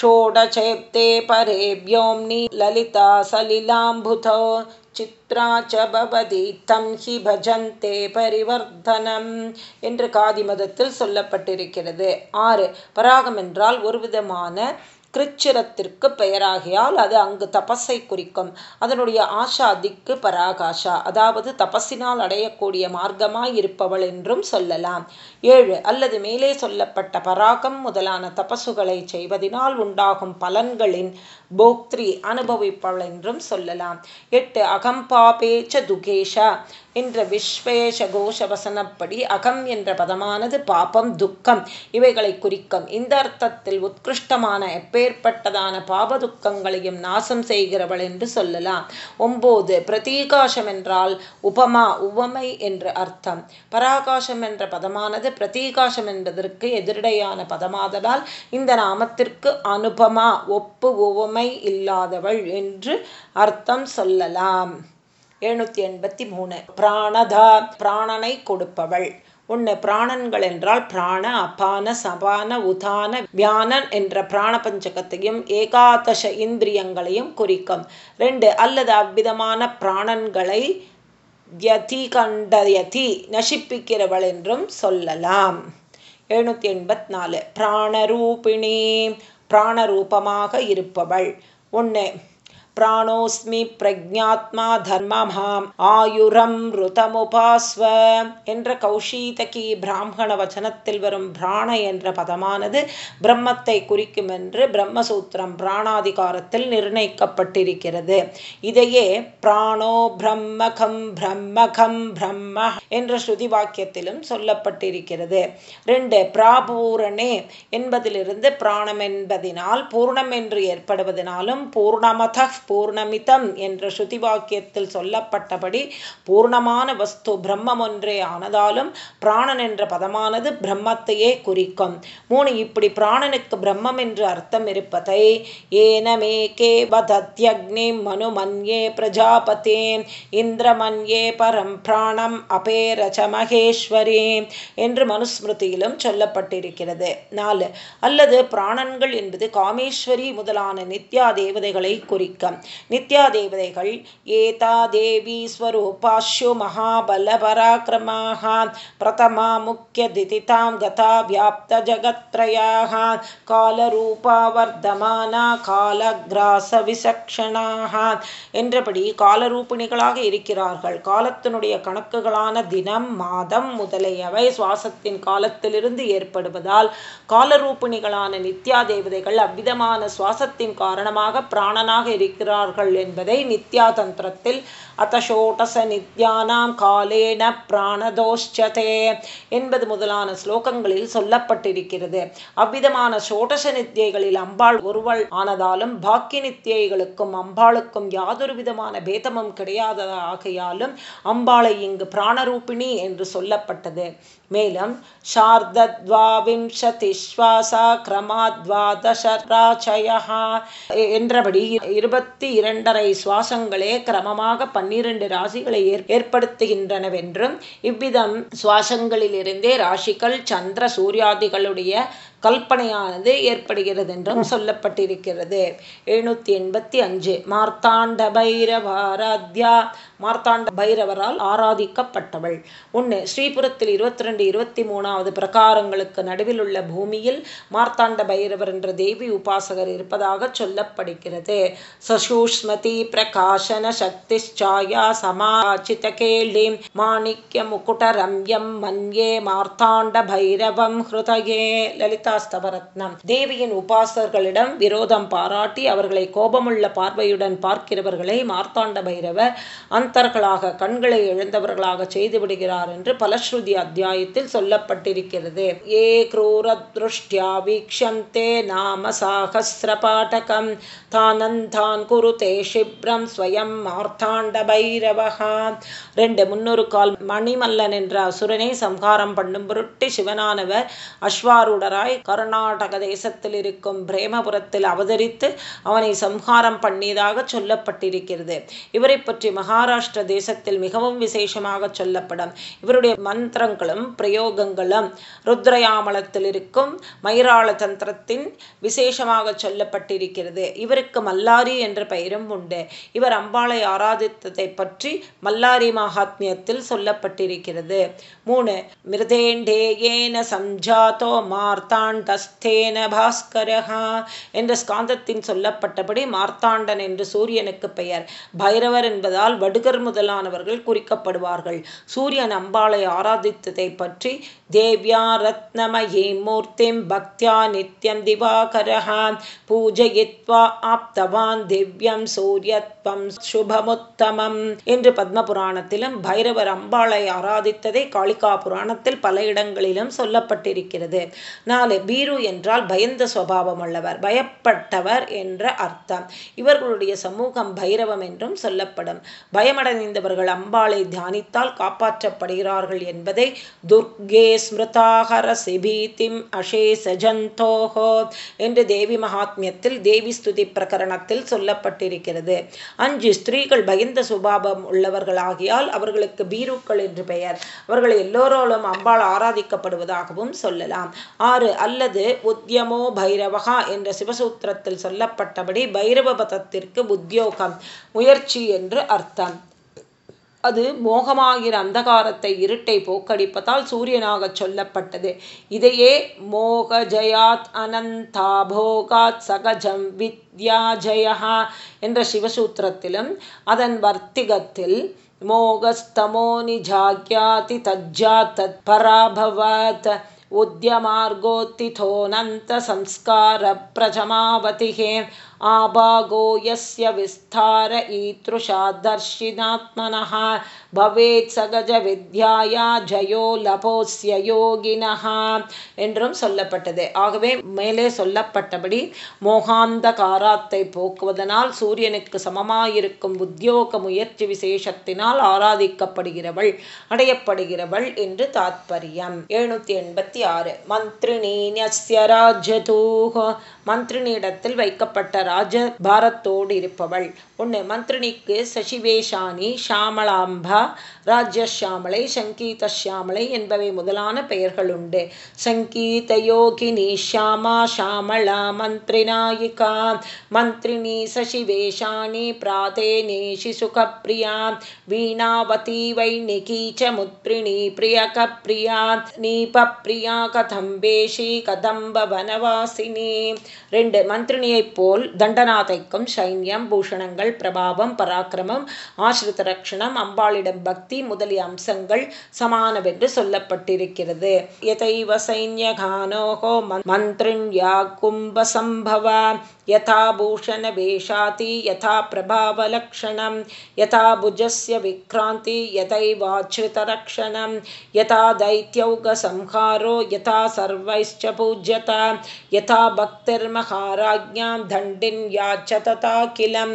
षोडचेप्ते परे व्योम्नि ललिता सलिलाम्बुधौ சித்ரா ச பவதி தம் ஹி பஜந்தே பரிவர்த்தனம் என்று காதி மதத்தில் சொல்லப்பட்டிருக்கிறது ஆறு பராகம் என்றால் ஒரு விதமான கிருச்சிரத்திற்கு பெயராகியால் அது அங்கு தபஸை குறிக்கும். அதனுடைய ஆஷா திக்கு பராகாஷா. அதாவது தபஸினால் அடையக்கூடிய மார்க்கமாய் இருப்பவள் என்றும் சொல்லலாம். ஏழு அல்லது மேலே சொல்லப்பட்ட பராகம் முதலான தபசுகளை செய்வதனால் உண்டாகும் பலன்களின் போக்திரி அனுபவிப்பவள் என்றும் சொல்லலாம். எட்டு அகம்பாபேச்ச துகேஷா. என்ற விஸ்வேஷ கோஷ வசனப்படி அகம் என்ற பதமானது பாபம் துக்கம் இவைகளை குறிக்கும். இந்த அர்த்தத்தில் உத்கிருஷ்டமான எப்பேற்பட்டதான பாப துக்கங்களையும் நாசம் செய்கிறவள் என்று சொல்லலாம். ஒம்போது பிரதீகாசம் என்றால் உபமா உவமை என்று அர்த்தம். பராகாசம் என்ற பதமானது பிரதீகாசம் என்பதற்கு எதிரடையான பதமாதலால் இந்த நாமத்திற்கு அனுபமா ஒப்பு உவமை இல்லாதவள் என்று அர்த்தம் சொல்லலாம். எழுநூத்தி எண்பத்தி மூணு. பிராணதா பிராணனை கொடுப்பவள். ஒன்று பிராணன்கள் என்றால் பிராண அபான சபான உதான வியானன் என்ற பிராண பஞ்சகத்தையும் ஏகாதச இந்திரியங்களையும் குறிக்கும். ரெண்டு அல்லது அவ்விதமான பிராணன்களை யதி கண்டயதி நசிப்பிக்கிறவள் என்றும் சொல்லலாம். எழுநூற்றி எண்பத்தி நாலு. பிராணரூபிணி பிராணரூபமாக இருப்பவள். ஒன்று பிராணோஸ்மி பிரஜாத்மா தர்மமாம் ஆயுரம் ருதமுபாஸ்வ என்ற கௌஷீதகி பிராமண வச்சனத்தில் வரும் பிராண என்ற பதமானது பிரம்மத்தை குறிக்கும் என்று பிரம்மசூத்திரம் பிராணாதிகாரத்தில் நிர்ணயிக்கப்பட்டிருக்கிறது. இதையே பிராணோ பிரம்மகம் பிரம்மகம் பிரம்ம என்ற ஸ்ருதி வாக்கியத்திலும் சொல்லப்பட்டிருக்கிறது. ரெண்டு பிராபூரணே என்பதிலிருந்து பிராணம் என்பதினால் பூர்ணம் என்று ஏற்படுவதனாலும் பூர்ணமத பூர்ணமிதம் என்ற ஸ்ருதி வாக்கியத்தில் சொல்லப்பட்டபடி பூர்ணமான வஸ்து பிரம்மம் ஒன்றே ஆனதாலும் பிராணன் என்ற பதமானது பிரம்மத்தையே குறிக்கும். மூணு இப்படி பிராணனுக்கு பிரம்மம் என்று அர்த்தம் இருப்பதை ஏனமேகே வதத்யக்னி மனுமன்யே பிரஜாபதே இந்திரமன்யே பரம் பிராணம் அபேரஜ மகேஸ்வரி என்று மனுஸ்மிருதியிலும் சொல்லப்பட்டிருக்கிறது. நாலு அல்லது பிராணன்கள் என்பது காமேஸ்வரி முதலான நித்யா தேவதைகளை குறிக்கும். நித்யா தேவதைகள் ஏதா தேவி ஸ்வரூபாஷு மகாபல பராக்கிரமாக பிரதமா முக்கிய திதிதாம் கதா வியாப்த ஜகத்ரயாக காலரூபா வர்த்தமானா காலகிராச விசக்ஷணாக என்றபடி காலரூபிணிகளாக இருக்கிறார்கள். காலத்தினுடைய கணக்குகளான தினம் மாதம் முதலியவை சுவாசத்தின் காலத்திலிருந்து ஏற்படுவதால் காலரூபிணிகளான நித்யா தேவதைகள் அவ்விதமான சுவாசத்தின் காரணமாக பிராணனாக இருக்கிறார் இருக்கிறார்கள் என்பதை நித்யா தந்திரத்தில் அத்தோட்டச நித்யானாம் காலேன பிராணதோஷ்சதே என்பது முதலான ஸ்லோகங்களில் சொல்லப்பட்டிருக்கிறது. அவ்விதமான சோடச நித்தியைகளில் அம்பாள் ஒருவள் ஆனதாலும் பாக்கி நித்தியைகளுக்கும் அம்பாளுக்கும் யாதொரு விதமான பேதமும் கிடையாததாகையாலும் அம்பாளை இங்கு பிராணரூபிணி என்று சொல்லப்பட்டது. மேலும் சார்தத்வாவிம்சதிஸ்வாசா கிரமாத்வாதசராச்சயா என்றபடி இருபத்தி இரண்டரை சுவாசங்களே கிரமமாக பன்னிரண்டு ராசிகளை ஏற்படுத்துகின்றனவென்றும் இவ்விதம் சுவாசங்களிலிருந்தே ராசிகள் சந்திர சூர்யாதிகளுடைய கல்பனையானது ஏற்படுகிறது என்றும் சொல்லப்பட்டிருக்கிறது. எழுநூத்தி எண்பத்தி அஞ்சு. மார்த்தாண்ட பைரவாராத்யா மார்த்தாண்ட பைரவரால் ஆராதிக்கப்பட்டவள். ஒன்று ஸ்ரீபுரத்தில் இருபத்தி ரெண்டு இருபத்தி மூணாவது பிரகாரங்களுக்கு நடுவில் உள்ள பூமியில் மார்த்தாண்ட பைரவர் என்ற தேவி உபாசகர் இருப்பதாக சொல்லப்படுகிறது. சசூஷ்மதி பிரகாசன சக்தி சாயா சமாச்சித கேள்வி மாணிக்க முகுட ரம்யம் மன்யே மார்த்தாண்ட பைரவம் ஹிருதயே லலிதா ஸ்தவரத்னம் தேவியின் உபாசகர்களிடம் விரோதம் பாராட்டி அவர்களை கோபமுள்ள பார்வையுடன் பார்க்கிறவர்களை மார்த்தாண்ட பைரவர் சாந்தர்களாக கண்களை இழந்தவர்களாக செய்துவிடுகிறார் என்று பலஸ்ருதி அத்தியாயத்தில் சொல்லப்பட்டிருக்கிறது. ஏ கிரூரத்ருஷ்டியா வீக்ஷந்தே நாம சாகசிரபாட்டகம் தானந்தான் குரு தே சிப்ரம் ஸ்வயம் மார்த்தாண்ட பைரவகா ரெண்டு முன்னொரு கால் மணிமல்லன் என்ற அசுரனை சம்ஹாரம் பண்ணும் பொருட்டு சிவனானவர் அஸ்வாரூடராய் கர்நாடக தேசத்தில் இருக்கும் பிரேமபுரத்தில் அவதரித்து அவனை சம்ஹாரம் பண்ணியதாக சொல்லப்பட்டிருக்கிறது. இவரை பற்றி மகாராஜ் மகாராஷ்டிர தேசத்தில் மிகவும் விசேஷமாக சொல்லப்படும் இவருடைய மந்திரங்களும் பிரயோகங்களும் ருத்ரயாமலத்தில் இருக்கும் மயிராள தந்திரத்தின் விசேஷமாக சொல்லப்பட்டிருக்கிறது. இவருக்கு மல்லாரி என்ற பெயரும் உண்டு. இவர் அம்பாளை ஆராதித்ததை பற்றி மல்லாரி மகாத்மியத்தில் சொல்லப்பட்டிருக்கிறது. மூணு மிருதேண்டேயேன ஏன மார்த்தாண்டஸ்தேன பாஸ்கரஹா என்ற ஸ்காந்தத்தின் சொல்லப்பட்டபடி மார்த்தாண்டன் என்று சூரியனுக்கு பெயர். பைரவர் என்பதால் வடுக முருகர் முதலானவர்கள் குறிக்கப்படுவார்கள். சூரியன் அம்பாளை ஆராதித்ததை பற்றி தேவ்யா ரத்னமயே மூர்த்திம் பக்தியா நித்யம் திவாகரஹா பூஜயித்வா ஆப்தவான் திவ்யம் சூரியத்வம் சுபமுத்தமம் என்று பத்ம புராணத்திலும் பைரவர் அம்பாளை ஆராதித்ததை காளிகா புராணத்தில் பல இடங்களிலும் சொல்லப்பட்டிருக்கிறது. நாலு பீரு என்றால் பயந்த சுவாவம் உள்ளவர் பயப்பட்டவர் என்ற அர்த்தம். இவர்களுடைய சமூகம் பைரவம் என்றும் சொல்லப்படும். பயமடைந்தவர்கள் அம்பாளை தியானித்தால் காப்பாற்றப்படுகிறார்கள் என்பதை துர்கே ஸ்மிருதாகரசிபீதிம் என்று தேவி மகாத்மியத்தில் தேவி ஸ்துதி பிரகரணத்தில் சொல்லப்பட்டிருக்கிறது அஞ்சு ஸ்திரீகள் பயந்த சுபாவம் உள்ளவர்களாகியால் அவர்களுக்கு பீருக்கள் என்று பெயர் அவர்கள் எல்லோரோலும் அம்பாள் ஆராதிக்கப்படுவதாகவும் சொல்லலாம் ஆறு அல்லது உத்தியமோ பைரவகா என்ற சிவசூத்திரத்தில் சொல்லப்பட்டபடி பைரவ பதத்திற்கு உத்தியோகம் முயற்சி என்று அர்த்தம் அது மோகமாகிற அந்தகாரத்தை இருட்டை போக்கடிப்பதால் சூரியனாக சொல்லப்பட்டது இதையே மோக ஜயாத் அனந்தாபோகாத் சகஜம் வித்யா ஜயா என்ற சிவசூத்திரத்திலும் அதன் வர்த்திகத்தில் மோகஸ்தமோ நிஜாக்யாதி தஜ்ஜா தத் பராபவத் उद्यमार्गोत्थितोऽनन्तसंस्कारप्रजमावतिः आभागो यस्य विस्तार ईदृशा दर्शिनात्मनः भवेत् சகஜவித்யாயா ஜயோ லபோஸ்ய யோகினஹ என்றும் சொல்லப்பட்டது ஆகவே மேலே சொல்லப்பட்டபடி மோகாந்தகாராத்தை போக்குவதனால் சூரியனுக்கு சமமாயிருக்கும் உத்தியோக முயற்சி விசேஷத்தினால் ஆராதிக்கப்படுகிறவள் அடையப்படுகிறவள் என்று தாத்பரியம் எழுநூத்தி எண்பத்தி ஆறு மந்திரிணி ராஜ்யதூஹ மந்திரினியிடத்தில் வைக்கப்பட்ட ராஜ பாரத்தோடு இருப்பவள். ஒன்று மந்திரினிக்கு சசிவேஷானி ஷாமளாம்பா ராஜ்யஷாமலை சங்கீத ஷியாமலை என்பவை முதலான பெயர்கள் உண்டு. சங்கீத யோகினி ஷாமா ஷாமளா மந்திரிநாயிகா மந்திரினி சசிவேஷானி பிராதேனே சிசுகப்பிரியா வீணாவதி வைணிகி ச முத்ரிணி பிரியகப்பிரியா நீபப்பிரியா கதம்பேஷி கதம்ப வனவாசினி ரெண்டு மந்திரினியைப் போல் தண்டநாதைக்கும் சைன்யம் பூஷணங்கள் பிரபாவம் பராக்கிரமம் ஆசிரித ரக்ஷணம் அம்பாளிடம் பக்தி முதலிய அம்சங்கள் சமானவென்று சொல்லப்பட்டிருக்கிறது. எதைவ சைன்யகானோகோ மந்திரிண்யா கும்பசம்பவ यथा भूषणवेशाति यथा प्रभावलक्षणं यथा भुजस्य विक्रान्ति यथैवाश्रितरक्षणं यथा दैत्यौगसंहारो यथा सर्वैश्च पूज्यत यथा பக்திர்மகாராஜ்யாம் தண்டின் யாச்ச ததா கிலம்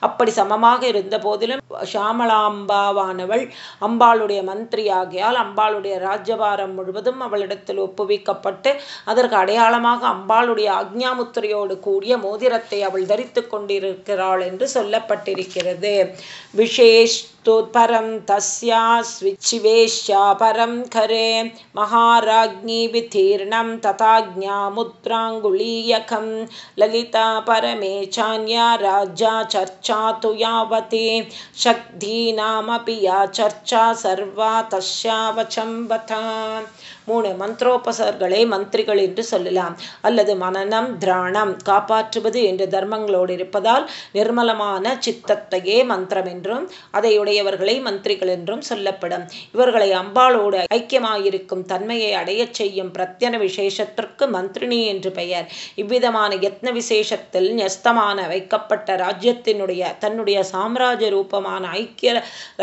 அப்படி சமமாக இருந்த போதிலும் ஷாமலாம்பாவானவள் அம்பாளுடைய மந்திரியாகியால் அம்பாளுடைய ராஜ்யபாரம் முழுவதும் அவளிடத்தில் ஒப்புவிக்கப்பட்டு அதற்கு அடையாளமாக அம்பாளுடைய ஆக்ஞாமுத்திரையோடு கூடிய மோதிரத்தை அவள் தரித்து கொண்டிருக்கிறாள் என்று சொல்லப்பட்டிருக்கிறது. விசேஷ் स्तोत्परं तस्या स्विच्छिवेश्या परं खरे महाराज्ञी वितीर्णं तथाज्ञामुद्राङ्गुलीयकं ललिता परमे चान्या राज्या चर्चा तु यावती शक्तीनामपि या चर्चा सर्वा तस्यावचम्बता மூணு மந்திரோபசர்களை மந்திரிகள் என்று சொல்லலாம் அல்லது மனநம் திராணம் காப்பாற்றுவது என்று தர்மங்களோடு இருப்பதால் நிர்மலமான சித்தத்தையே மந்திரம் என்றும் அதை உடையவர்களை மந்திரிகள் என்றும் சொல்லப்படும். இவர்களை அம்பாளோடு ஐக்கியமாயிருக்கும் தன்மையை அடையச் செய்யும் பிரத்யன விசேஷத்திற்கு மந்திரினி என்று பெயர். இவ்விதமான யத்ன விசேஷத்தில் நியஸ்தமான வைக்கப்பட்ட ராஜ்யத்தினுடைய தன்னுடைய சாம்ராஜ்ய ரூபமான ஐக்கிய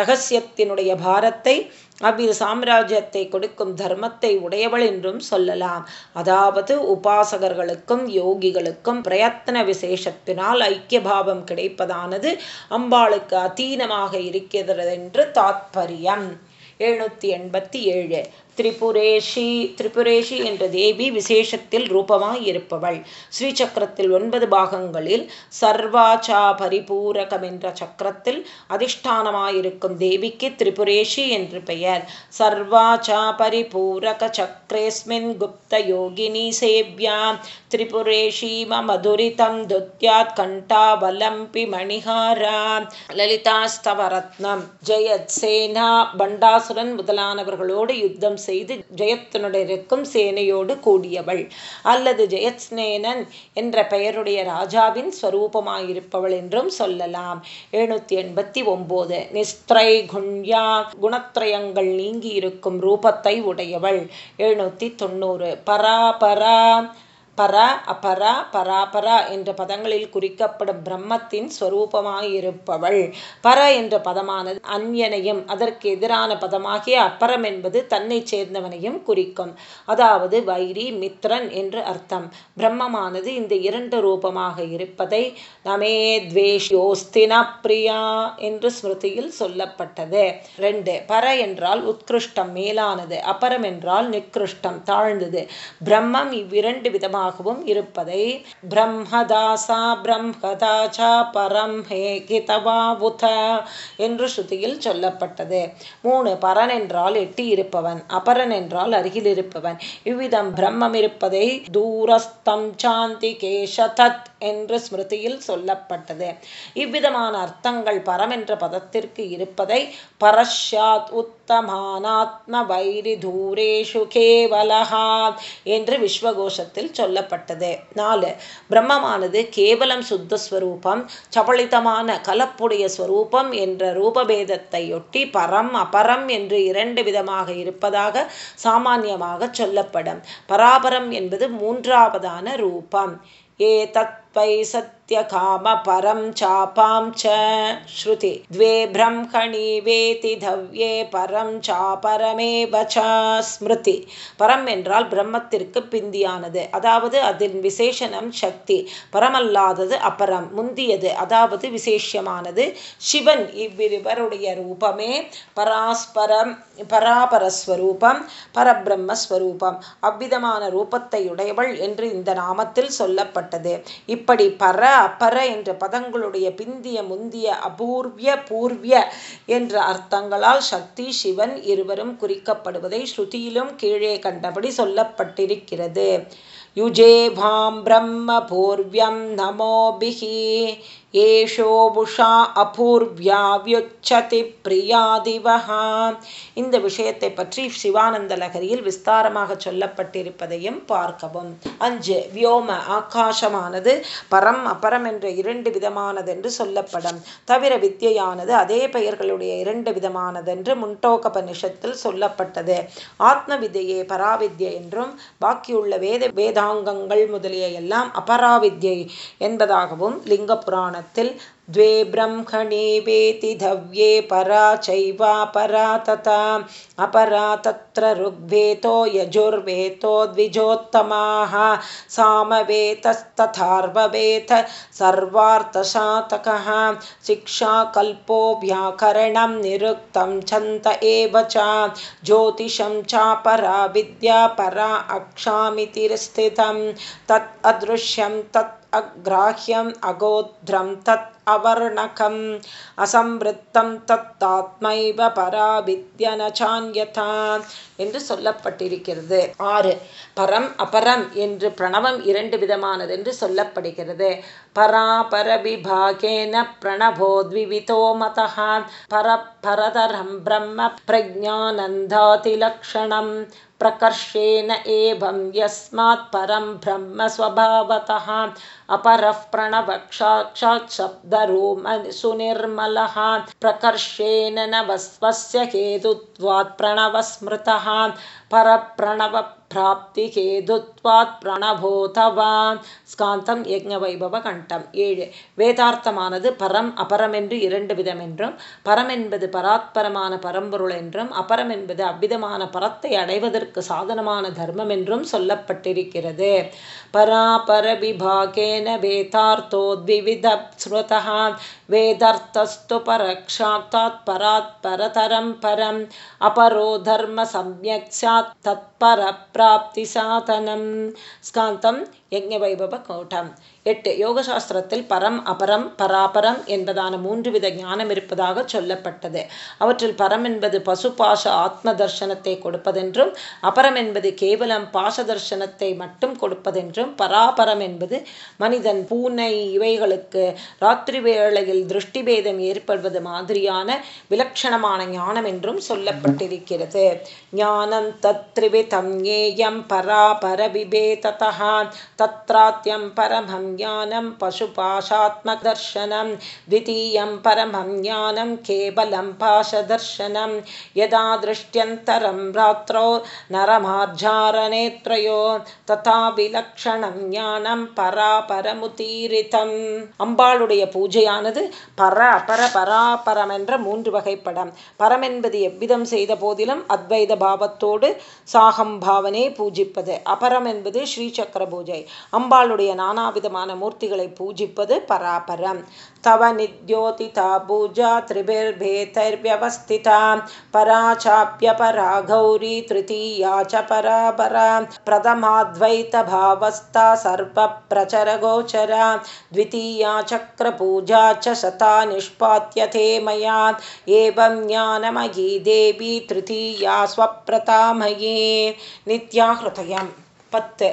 ரகசியத்தினுடைய பாரத்தை அவ்வித சாம்ராஜ்யத்தை கொடுக்கும் தர்மத்தை உடையவள் என்றும் சொல்லலாம். அதாவது உபாசகர்களுக்கும் யோகிகளுக்கும் பிரயத்தன விசேஷத்தினால் ஐக்கியபாவம் கிடைப்பதானது அம்பாளுக்கு அதீனமாக இருக்கிறது என்று தாத்பரியம். எழுநூற்றி எண்பத்தி ஏழு. திரிபுரேஷி திரிபுரேஷி என்ற தேவி விசேஷத்தில் ரூபமாய் இருப்பவள் ஸ்ரீ சக்கரத்தில் ஒன்பது பாகங்களில் சர்வாச்சா பரிபூரகம் என்ற சக்கரத்தில் அதிஷ்டானமாயிருக்கும் தேவிக்கு திரிபுரேஷி என்று பெயர். சர்வாச்சா பரிபூரக சக்கரேஸ்மின் குப்த யோகினி சேவ்யா திரிபுரேஷி மதுரிதம் துத்யாத் கண்டாவலம்பி மணிஹாரா லலிதாஸ்தவரத்னம் ஜெயத் சேனா பண்டாசுரன் முதலானவர்களோடு யுத்தம் செய்து ஜெயத்தினுடைய சேனையோடு கூடியவள். அல்லது ஜெயத்ஸ்னேனன் என்ற பெயருடைய ராஜாவின் ஸ்வரூபமாயிருப்பவள் என்றும் சொல்லலாம். எழுநூத்தி எண்பத்தி ஒன்பது நிஸ்திரை குண்யா குணத்ரயங்கள் நீங்கி இருக்கும் ரூபத்தை உடையவள். எழுநூத்தி தொண்ணூறு. பரா பரா அபரா பராபரா என்ற பதங்களில் குறிக்கப்படும் பிரம்மத்தின் ஸ்வரூபமாயிருப்பவள் பர என்ற பதமானது அந்யனையும் அதற்கு எதிரான பதமாகிய அப்பறம் என்பது தன்னை சேர்ந்தவனையும் குறிக்கும். அதாவது வைரி மித்ரன் என்று அர்த்தம். பிரம்மமானது இந்த இரண்டு ரூபமாக இருப்பதை நமே துவேஷோஸ்தின பிரியா என்று ஸ்மிருதியில் சொல்லப்பட்டது. ரெண்டு பர என்றால் உத்கிருஷ்டம் மேலானது. அபரம் என்றால் நிக்ருஷ்டம் தாழ்ந்தது. பிரம்மம் இவ்விரண்டு விதமாக பிரம்மமாகவும் இருப்பதை பிரம்மதாசா பிரம்மதாச்சா பரம் ஹே கிதவாவுத என்று ஸ்ருதியில் சொல்லப்பட்டது. மூணு பரன் என்றால் எட்டி இருப்பவன் அபரன் என்றால் அருகில் இருப்பவன் இவ்விதம் பிரம்மம் இருப்பதை தூரஸ்தம் சாந்தி கேஷ தத் என்று ஸ்மிருதியில் சொல்லப்பட்டது. இவ்விதமான அர்த்தங்கள் பரம் என்ற பதத்திற்கு இருப்பதை பரஷாத் உத்தமானாத்ம வைரி தூரேஷு கேவலஹா என்று விஸ்வகோஷத்தில் சொல்லப்பட்டது. நாலு பிரம்மமானது கேவலம் சுத்த ஸ்வரூபம் சபளிதமான கலப்புடைய ஸ்வரூபம் என்ற ரூபபேதத்தையொட்டி பரம் அபரம் என்று இரண்டு விதமாக இருப்பதாக சாமானியமாக சொல்லப்படும். பராபரம் என்பது மூன்றாவதான ரூபம். ஏ தத் त्वयि सत्यकामपरं चापां च श्रुति द्वे ब्रह्मणि वेति धव्ये பரம் சாபரமேவ ஸ்மிருதி பரம் என்றால் பிரம்மத்திற்கு பிந்தியானது அதாவது அதன் விசேஷனம் சக்தி பரமல்லாதது அபரம் முந்தியது அதாவது விசேஷமானது சிவன் இவ்விருவருடைய ரூபமே பராஸ்பரம் பராபரஸ்வரூபம் பரபிரம்மஸ்வரூபம் அவ்விதமான ரூபத்தை உடையவள் என்று இந்த நாமத்தில் சொல்லப்பட்டது இப்படி பர அபர என்ற பதங்களுடைய பிந்திய முந்திய அபூர்விய பூர்விய என்ற அர்த்தங்களால் சக்தி சிவன் இருவரும் குறிக்கப்படுவதை ஸ்ருதியிலும் கீழே கண்டபடி சொல்லப்பட்டிருக்கிறது. யுஜேபாம் பிரம்ம ஏஷோபுஷா நமோபிஹி ஏஷோபுஷா அபூர்வியாவியுச்சதி பிரியாதிவஹா இந்த விஷயத்தை பற்றி சிவானந்த லகரியில் விஸ்தாரமாக சொல்லப்பட்டிருப்பதையும் பார்க்கவும். அஞ்சு வியோம ஆகாசமானது பரம் அபரம் என்ற இரண்டு விதமானது என்று சொல்லப்படும். தவிர வித்தியானது அதே பெயர்களுடைய இரண்டு விதமானதென்று முண்டோகபனிஷத்தில் சொல்லப்பட்டது. ஆத்ம வித்தியே பராவித்யை என்றும் பாக்கியுள்ள வேத வேதாங்கங்கள் முதலிய எல்லாம் அபராவித்யை என்பதாகவும் லிங்க புராண Tell. द्वे ब्रह्मणे वेति धव्ये परा चैवापरा तथा अपरा तत्र ऋग्वेतो यजुर्वेतो द्विजोत्तमाः सामवेतस्तथार्ववेत सर्वार्थशातकः शिक्षाकल्पो व्याकरणं निरुक्तं छन्त एव च ज्योतिषं चापरा विद्या परा अक्षामिति स्थितं तत् अदृश्यं तत् अग्राह्यम् अगोध्रं तत् अवर्णकम् असंवृत्तं தத்தாத்மைவ பராவித்யனச்சான்யதா என்று சொல்லப்பட்டிருக்கிறது ஆறு பரம் அபரம் என்று பிரணவம் இரண்டு விதமானது என்று சொல்லப்படுகிறது பராபரவிபாகேன பிரணவோத்விவிதோ மதா பரபரதரம் பிரம்ம பிரஜானந்தாதிலக்ஷணம் प्रकर्षेण एवं यस्मात् परं ब्रह्मस्वभावतः अपरः प्रणवक्षाक्षात् शब्दरोमसुनिर्मलः प्रकर्षेण नवस्वस्य हेतुत्वात् प्रणवस्मृतः परप्रणव பிராப்தி கேதுத்வாத் பிரணபோதவா ஸ்காந்தம் யஜ்ஞ வைபவ கண்டம் ஏழு வேதார்த்தமானது பரம் அபரம் என்று இரண்டு விதம் என்றும் பரம் என்பது பராத்பரமான பரம்பொருள் என்றும் அபரம் என்பது அவ்விதமான பரத்தை அடைவதற்கு சாதனமான தர்மம் என்றும் சொல்லப்பட்டிருக்கிறது परापरविभागेन वेदार्थो वेदार्थोद्विविध स्मृतः वेदर्थस्तु परक्षात्तात् परात् परतरं परम् अपरो धर्मसम्यक् स्यात् तत्परप्राप्तिसाधनं स्कान्तं यज्ञवैभवकौटम्। எட்டு யோகசாஸ்திரத்தில் பரம் அபரம் பராபரம் என்பதான மூன்று வித ஞானம் இருப்பதாக சொல்லப்பட்டது. அவற்றில் பரம் என்பது பசு பாச ஆத்ம தர்சனத்தை கொடுப்பதென்றும் அபரம் என்பது கேவலம் பாச தர்சனத்தை மட்டும் கொடுப்பதென்றும் பராபரம் என்பது மனிதன் பூனை இவைகளுக்கு ராத்திரி வேளையில் திருஷ்டி ஏற்படுவது மாதிரியான விலட்சணமான ஞானம் என்றும் சொல்லப்பட்டிருக்கிறது. ஞானம் தத்ரிவிதம் ஏயம் பராபர விபேததா தத்ராத்தியம் பரமம் ज्ञानं पशुपाशात्मदर्शनं द्वितीयं परमं ज्ञानं केवलं पाशदर्शनं यदा दृष्ट्यन्तरं रात्रौ नरमार्जारनेत्रयो तथा விலக்ஷணம் ஞானம் பராபரமுதீரிதம் அம்பாளுடைய பூஜையானது பர அபர பராபரம் என்ற மூன்று வகைப்படம் பரம் என்பது எவ்விதம் செய்த போதிலும் அத்வைத பாவத்தோடு சாகம் பாவனே பூஜிப்பது அபரம் என்பது ஸ்ரீசக்கர பூஜை அம்பாளுடைய நானாவிதமான மூர்த்திகளை பூஜிப்பது பராபரம் तव निद्योतिता पूजा त्रिभिर्भेतैर्व्यवस्थिता परा चाप्यपरा गौरी तृतीया च परापरा प्रथमाद्वैतभावस्था सर्वप्रचरगोचरा द्वितीया चक्रपूजा च शता निष्पात्यते मया एवं ज्ञानमयी देवी तृतीया स्वप्रतामये नित्याहृतयं पत्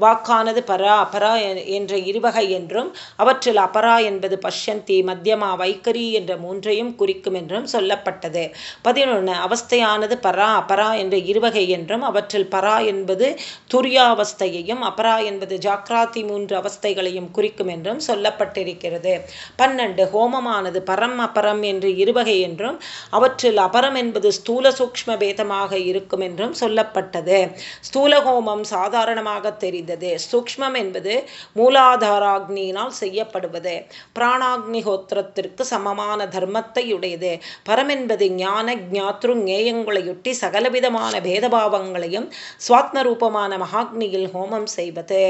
வாக்கானது பரா அபரா என்ற இருவகை என்றும் அவற்றில் அபரா என்பது பஷ்யந்தி மத்தியமா வைக்கரி என்ற மூன்றையும் குறிக்கும் என்றும் சொல்லப்பட்டது. பதினொன்று அவஸ்தையானது பரா அபரா என்ற இருவகை என்றும் அவற்றில் பரா என்பது துரியாவஸ்தையையும் அபரா என்பது ஜாக்ராத்தி மூன்று அவஸ்தைகளையும் குறிக்கும் என்றும் சொல்லப்பட்டிருக்கிறது. பன்னெண்டு ஹோமமானது பரம் அபரம் என்று இருவகை என்றும் அவற்றில் அபரம் என்பது ஸ்தூல சூக்ம பேதமாக இருக்கும் என்றும் சொல்லப்பட்டது. ஸ்தூல ஹோமம் சாதாரணமாக தெரிந்து செய்தது. சூக்மம் என்பது மூலாதாராக்னியினால் செய்யப்படுவது. பிராணாக்னிஹோத்திரத்திற்கு சமமான தர்மத்தை உடையது பரம் என்பது ஞான ஞாத்ரு ஞேயங்களையொட்டி சகலவிதமான பேதபாவங்களையும் சுவாத்ம ரூபமான மகாக்னியில் ஹோமம் செய்வது.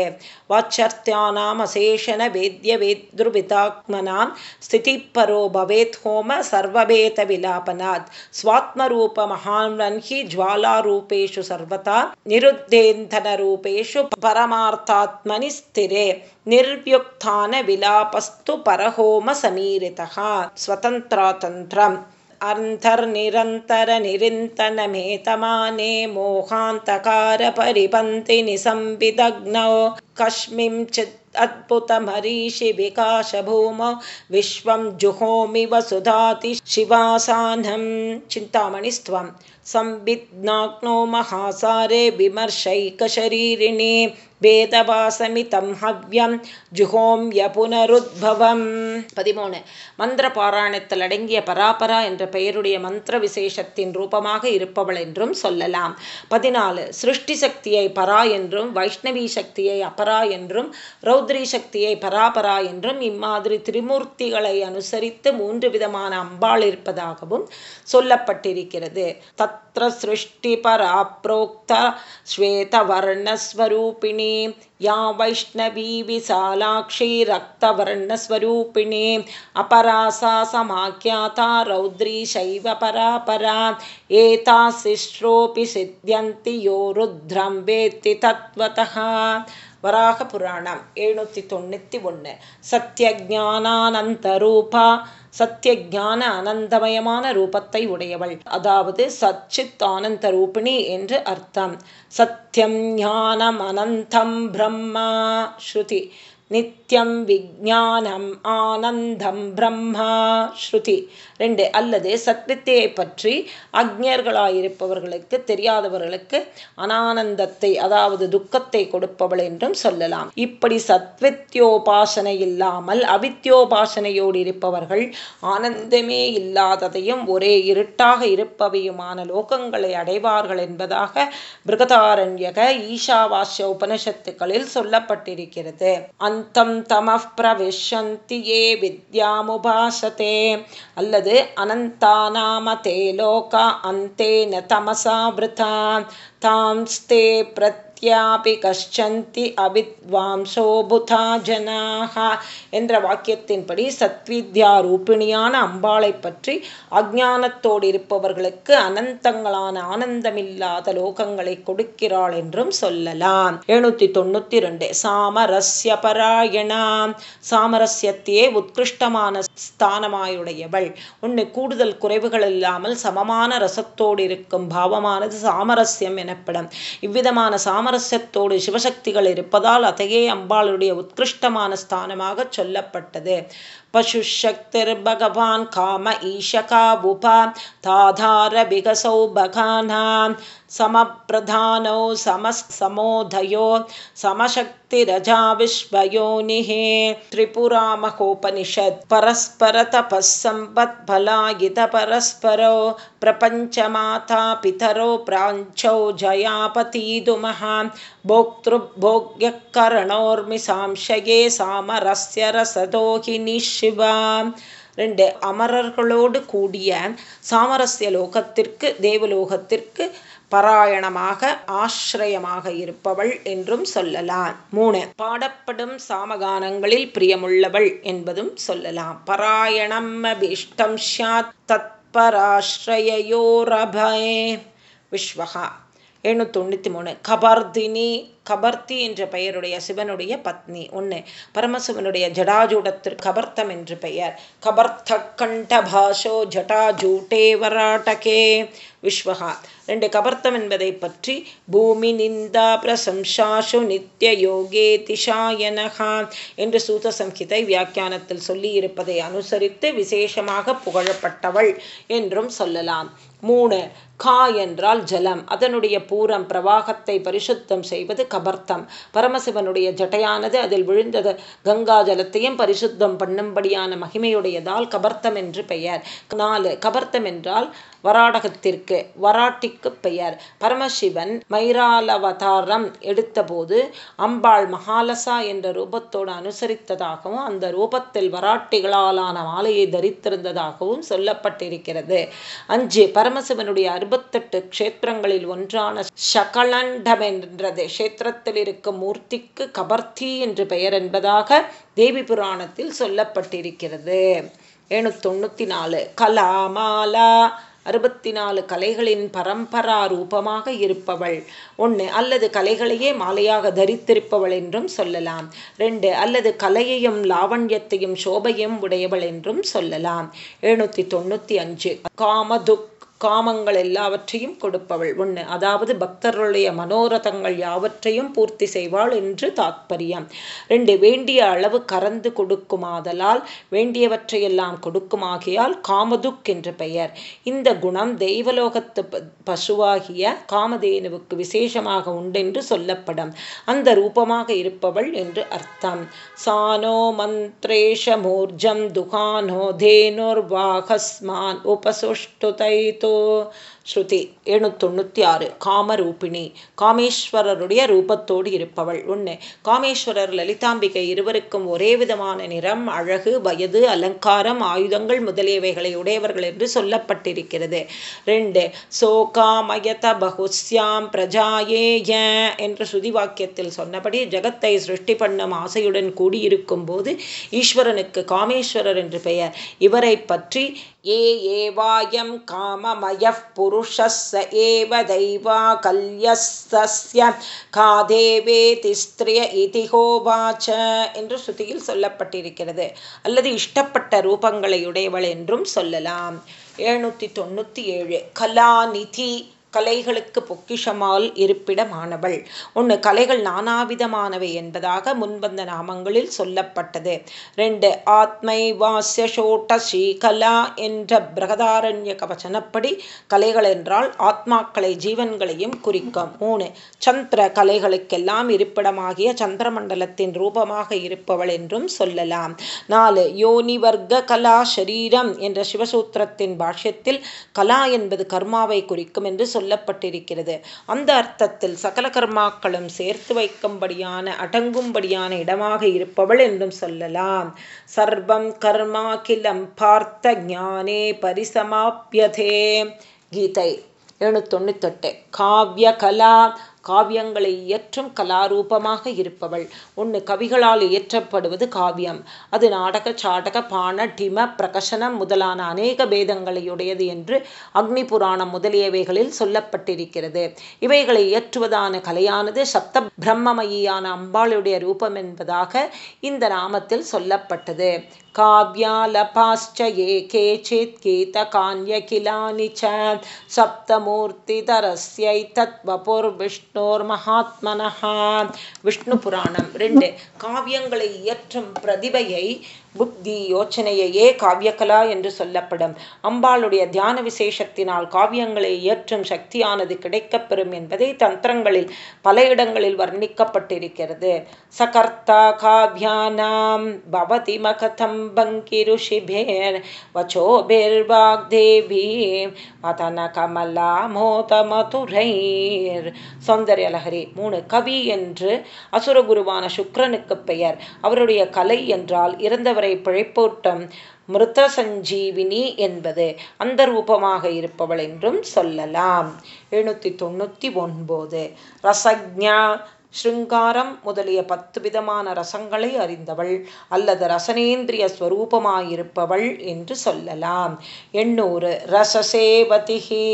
வாச்சர்த்தியானாம் அசேஷன வேத்ய வேத்ருவிதாத்மனாம் ஸ்திதிப்பரோ பவேத் ஹோம சர்வபேத விலாபனாத். ஸ்வாத்மரூப மகான்ஹி ஜுவாலாரூபேஷு சர்வதா நிருத்தேந்தன ரூபேஷு பரம் परमार्थात्मनि स्थिरे निर्व्युक्तानविलापस्तु परहोमसमीरितः स्वतन्त्रातन्त्रम्। अन्तर्निरन्तरनिरिन्तनमेतमाने मोहान्तकारपरिपन्थिनिसंविदग्नौ कस्मिंश्चित् अद्भुतमरीषिविकाशभूमौ विश्वं जुहोमि वसुधाति शिवासानं चिन्तामणिस्त्वं। संविद्नाग्नो महासारे विमर्शैकशरीरिणे வேதவாசமிதம் ஹவ்யம் ஜுஹோம்ய புனருத்பவம் பதிமூணு. மந்திர பாராயணத்தில் அடங்கிய பராபரா என்ற பெயருடைய மந்திர விசேஷத்தின் ரூபமாக இருப்பவள் என்றும் சொல்லலாம். பதினாலு. சிருஷ்டி சக்தியை பரா என்றும் வைஷ்ணவி சக்தியை அபரா என்றும் ரௌத்ரி சக்தியை பராபரா என்றும் இம்மாதிரி திரிமூர்த்திகளை அனுசரித்து மூன்று விதமான அம்பாள் இருப்பதாகவும் சொல்லப்பட்டிருக்கிறது. தத்ர சிருஷ்டி பரா புரோக்தா ஸ்வேதவர்ணஸ்வரூபிணி या वैष्णवी विशालाक्षी रक्तवर्णस्वरूपिणी अपरा सा समाख्याता रौद्री शैव परापरा एताशिश्रोऽपि सिद्ध्यन्ति यो रुद्रं वेत्ति तत्त्वतः வராக புராணம் எழுநூற்றி தொண்ணூற்றி ஒன்று சத்தியஜானானந்தரூபா சத்தியஜான அனந்தமயமான ரூபத்தை உடையவள். அதாவது சச்சித் ஆனந்த ரூபிணி என்று அர்த்தம். சத்தியம் ஞானம் அனந்தம் பிரம்மா ஸ்ருதி. நித்தியம் விஜானம் ஆனந்தம் பிரம்மா ஸ்ருதி. ரெண்டு அல்லது சத்தியத்தை பற்றி அக்ஞர்களாயிருப்பவர்களுக்கு தெரியாதவர்களுக்கு அனானந்தத்தை அதாவது துக்கத்தை கொடுப்பவள் என்றும் சொல்லலாம். இப்படி சத்வித்யோபாசனை இல்லாமல் அவித்யோபாசனையோடு இருப்பவர்கள் ஆனந்தமே இல்லாததையும் ஒரே இருட்டாக இருப்பவையுமான லோகங்களை அடைவார்கள் என்பதாக பிருகதாரண்யக ஈஷாவாசிய உபனிஷத்துக்களில் சொல்லப்பட்டிருக்கிறது. அந்தம் தமः பிரவிஷந்தி ஏ வித்யாமுபாசதே அல்லது अनन्तानां ते लोकान्ते न तमसा वृथा கஷ்டந்தி சத்யாபி கஷ்சந்தி ஜனாக என்ற வாக்கியத்தின்படி சத்வித்யா ரூபிணியான அம்பாளை பற்றி அஜானத்தோடு இருப்பவர்களுக்கு அனந்தங்களான ஆனந்தமில்லாத லோகங்களை கொடுக்கிறாள் என்றும் சொல்லலாம். எழுநூத்தி தொண்ணூத்தி ரெண்டு. சாமரஸ்ய பராயணாம் சாமரஸ்யத்தையே உத்கிருஷ்டமான ஸ்தானமாயுடையவள். உன்னை கூடுதல் குறைவுகள் இல்லாமல் சமமான ரசத்தோடு இருக்கும் பாவமானது சாமரஸ்யம் எனப்படும். இவ்விதமான சாம சாமரஸ்யத்தோடு சிவசக்திகள் இருப்பதால் அதையே அம்பாளுடைய உத்கிருஷ்டமான ஸ்தானமாக சொல்லப்பட்டது. पशुशक्तिर्भगवान् काम ईशकाबुपा ताधारविगसौ बघानां समप्रधानौ समसमोधयो समशक्तिरजा विश्वयोनिः त्रिपुरामहोपनिषत् परस्परतपः सम्पत्फलायितपरस्परो प्रपञ्चमाता पितरो प्राञ्चौ जयापतीदुमः भोक्तृभोग्यकरणोर्मि सांशये सामरस्य रसदोहिनिः சிவா. ரெண்டு அமரர்களோடு கூடிய சாமரஸ்ய லோகத்திற்கு தேவலோகத்திற்கு பராயணமாக ஆசிரயமாக இருப்பவள் என்றும் சொல்லலாம். மூணு பாடப்படும் சாமகானங்களில் பிரியமுள்ளவள் என்பதும் சொல்லலாம். பராயணம் அபிஷ்டம் ஷாத் தத்பராஸ்ரயோரபயே விஸ்வகா எழுநூத்தி தொண்ணூற்றி மூணு. கபர்தினி கபர்த்தி என்ற பெயருடைய சிவனுடைய பத்னி. ஒன்று பரமசிவனுடைய ஜடாஜூடத்திற்கு கபர்த்தம் என்று பெயர். கபர்த்த கண்ட பாஷோ ஜட்டாஜூட்டே வராட்டகே விஸ்வகா ரெண்டு கபர்த்தம் என்பதை பற்றி பூமி நிந்தா பிரசம்சாஷு நித்திய யோகே திஷாயனகா என்று சூத சம்ஹிதை வியாக்கியானத்தில் சொல்லியிருப்பதை அனுசரித்து விசேஷமாக புகழப்பட்டவள் என்றும் சொல்லலாம். மூணு கா என்றால் ஜலம். அதனுடைய பூரம் பிரவாகத்தை பரிசுத்தம் செய்வது கபர்த்தம். பரமசிவனுடைய ஜட்டையானது அதில் விழுந்தது. கங்கா ஜலத்தையும் பரிசுத்தம் பண்ணும்படியான மகிமையுடையதால் கபர்த்தம் என்று பெயர். நாலு கபர்த்தம் என்றால் வராடகத்திற்கு வராட்டிக்கு பெயர். பரமசிவன் மைராலவதாரம் எடுத்தபோது அம்பாள் மகாலசா என்ற ரூபத்தோடு அனுசரித்ததாகவும் அந்த ரூபத்தில் வராட்டிகளாலான மாலையை தரித்திருந்ததாகவும் சொல்லப்பட்டிருக்கிறது. அஞ்சு பரமசிவனுடைய அறுபத்தெட்டு க்ஷேத்திரங்களில் ஒன்றான சகலண்டம் என்றது க்ஷேத்திரத்தில் இருக்கும் மூர்த்திக்கு கபர்த்தி என்று பெயர் என்பதாக தேவி புராணத்தில் சொல்லப்பட்டிருக்கிறது. எழுநூத்தி தொண்ணூத்தி நாலு கலாமாலா அறுபத்தி நாலு கலைகளின் பரம்பரா ரூபமாக இருப்பவள். ஒன்று அல்லது கலைகளையே மாலையாக தரித்திருப்பவள் என்றும் சொல்லலாம். ரெண்டு அல்லது கலையையும் லாவண்யத்தையும் சோபையும் உடையவள் என்றும் சொல்லலாம். எழுநூத்தி தொண்ணூத்தி அஞ்சு காமதுக் காமங்கள் எல்லாவற்றையும் கொடுப்பவள். ஒன்று அதாவது பக்தர்களுடைய மனோரதங்கள் யாவற்றையும் பூர்த்தி செய்வாள் என்று தாத்பரியம். ரெண்டு வேண்டிய அளவு கறந்து கொடுக்குமாதலால் வேண்டியவற்றையெல்லாம் கொடுக்குமாகியால் காமதுக் என்று பெயர். இந்த குணம் தெய்வலோகத்து பசுவாகிய காமதேனுவுக்கு விசேஷமாக உண்டென்று சொல்லப்படும். அந்த ரூபமாக இருப்பவள் என்று அர்த்தம். சானோ மந்திரேஷ மூர்ஜம் துகானோ தேனுர்வாகஸ்மான் உபசுஷ்டுதைத்தோ श्रुति எழுநூத்தொண்ணூற்றி ஆறு. காமரூபிணி. காமேஸ்வரருடைய ரூபத்தோடு இருப்பவள். ஒன்று காமேஸ்வரர் லலிதாம்பிகை இருவருக்கும் ஒரே விதமான நிறம் அழகு வயது அலங்காரம் ஆயுதங்கள் முதலியவைகளை உடையவர்கள் என்று சொல்லப்பட்டிருக்கிறது. ரெண்டு சோகாமயத பகுஸ்யாம் பிரஜாயேய என்ற சுதி வாக்கியத்தில் சொன்னபடி ஜகத்தை சிருஷ்டி பண்ணும் ஆசையுடன் கூடியிருக்கும் போது ஈஸ்வரனுக்கு காமேஸ்வரர் என்று பெயர். இவரை பற்றி ஏ ஏவாயம் காமமய புருஷஸ்ஸ ஏவ தைவா கல்யஸ்தஸ்ய காதேவே திஸ்திரிய இதிகோவாச்ச என்று ஸ்ருதியில் சொல்லப்பட்டிருக்கிறது. அல்லது இஷ்டப்பட்ட ரூபங்களை உடையவள் என்றும் சொல்லலாம். எழுநூற்றி தொண்ணூற்றி ஏழு. கலாநிதி கலைகளுக்கு பொக்கிஷமால் இருப்பிடமானவள். ஒன்று கலைகள் நானாவிதமானவை என்பதாக முன்வந்த நாமங்களில் சொல்லப்பட்டது. ரெண்டு ஆத்மை வாசிய ஷோட்ட கலா என்ற பிரகதாரண்ய கவச்சனப்படி கலைகள் என்றால் ஆத்மாக்களை ஜீவன்களையும் குறிக்கும். மூணு சந்திர கலைகளுக்கெல்லாம் இருப்பிடமாகிய சந்திரமண்டலத்தின் ரூபமாக இருப்பவள் என்றும் சொல்லலாம். நாலு யோனி வர்க்க கலா ஷரீரம் என்ற சிவசூத்திரத்தின் பாஷ்யத்தில் கலா என்பது கர்மாவை குறிக்கும் என்று சொல்லப்பட்டிருக்கிறது. அந்த அர்த்தத்தில் சகல கர்மாக்களும் சேர்த்து வைக்கும்படியான அடங்கும்படியான இடமாக இருப்பவள் என்றும் சொல்லலாம். சர்வம் கர்மாக்கிலம் பார்த்த ஞானே பரிசமாப்பியதே கீதை எழுநூத்தொண்ணூத்தெட்டு. காவிய கலா காவியங்களை இயற்றும் கலாரூபமாக இருப்பவள். ஒன்று கவிகளால் இயற்றப்படுவது காவியம். அது நாடக சாடக பான டிம பிரகசனம் முதலான அநேக பேதங்களையுடையது என்று அக்னி புராணம் முதலியவைகளில் சொல்லப்பட்டிருக்கிறது. இவைகளை இயற்றுவதான கலையானது சப்த பிரம்மமயியான அம்பாளுடைய ரூபம் என்பதாக இந்த நாமத்தில் சொல்லப்பட்டது. काव्यालपाश्च ये केचित् गीतकान्यखिलानि च சப்தமூர்த்திதரஸ்யைத்தத்வபுர்விஷ்ணோர்மகாத்மனः விஷ்ணு புராணம் ரெண்டு காவியங்களை இயற்றும் பிரதிபையை புத்தி யோச்சனையையே காவியக்கலா என்று சொல்லப்படும். அம்பாளுடைய தியான விசேஷத்தினால் காவியங்களை இயற்றும் சக்தியானது கிடைக்கப்பெறும் என்பதை தந்திரங்களில் பல இடங்களில் வர்ணிக்கப்பட்டிருக்கிறது. சகர்த்தா காவியானாம் பவதி மகதம் வச்சோ ருஷிபேர் வச்சோபேர் வாக்தேவி மதன கமலா மோத மதுரைர். சௌந்தர்யலஹரி மூணு கவி என்று அசுரகுருவான சுக்ரனுக்கு பெயர். அவருடைய கலை என்றால் இறந்தவர் பிழைப்போட்டம் மிருத சஞ்சீவினி என்பது அந்த ரூபமாக இருப்பவள் என்றும் சொல்லலாம். எழுநூற்றி தொண்ணூற்றி ஒன்பது. ரசஜா ஸ்ருங்காரம் முதலிய பத்து விதமான ரசங்களை அறிந்தவள் அல்லது ரசனேந்திரிய ஸ்வரூபமாயிருப்பவள் என்று சொல்லலாம். எண்ணூறு. ரசசேவதிகே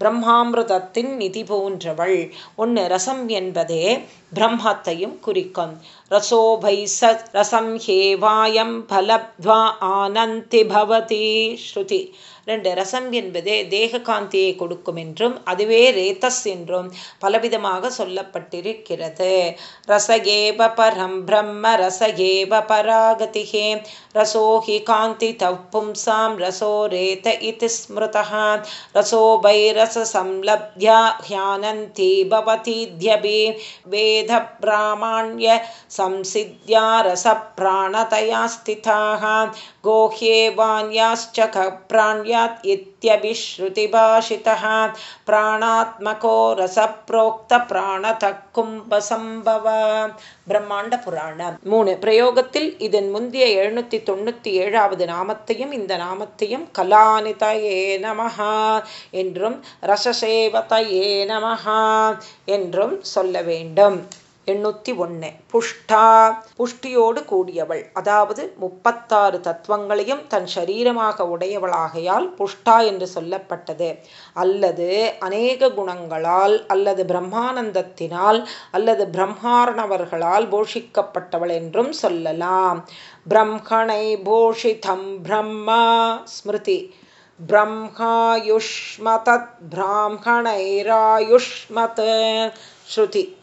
பிரம்மாமிருதத்தின் நிதி போன்றவள். ஒன்று ரசம் என்பதே பிரம்மத்தையும் குறிக்கும். ரசோபை ச ரசம் ஹேவாயம் பலப்த்வா ஆனந்தி பவதி ஸ்ருதி ரெண்டு ரசம் என்பது தேக காந்தியை கொடுக்கும் என்றும் அதுவே ரேதஸ் என்றும் பலவிதமாக சொல்லப்பட்டிருக்கிறது. ரசகேவ பரம் பிரம்ம ரசகேவ பராகதிகே. रसो हि कान्तितः पुंसां रसो रेत इति स्मृतः। रसोभैरससंलब्ध्या ह्यानन्ति भवती वेदप्रामाण्यसंसिद्ध्या रसप्राणतया स्थिताः। गोह्ये वाण्याश्च क प्राण्यात् इत् इत्यभिश्रुतिभाषितः प्राणात्मको रसप्रोक्तप्राणतः கும்பசம்பவ பிரம்மாண்ட புராணம் மூணு பிரயோகத்தில் இதன் முந்தைய எழுநூத்தி தொண்ணூத்தி ஏழாவது நாமத்தையும் இந்த நாமத்தையும் கலானிதயே நமஹா என்றும் ரசசேவதையே நமஹா என்றும் சொல்ல வேண்டும் எண்ணூற்றி ஒன்று புஷ்டா புஷ்டியோடு கூடியவள். அதாவது முப்பத்தாறு தத்துவங்களையும் தன் சரீரமாக உடையவளாகையால் புஷ்டா என்று சொல்லப்பட்டது. அல்லது அநேக குணங்களால் அல்லது பிரம்மானந்தத்தினால் அல்லது பிரம்மாரணவர்களால் போஷிக்கப்பட்டவள் என்றும் சொல்லலாம். பிரம்மணை போஷிதம் பிரம்மா ஸ்மிருதி. பிரம்மாயுஷ்மதத் பிராமணைராயுஷ்மத் ஸ்ருதி.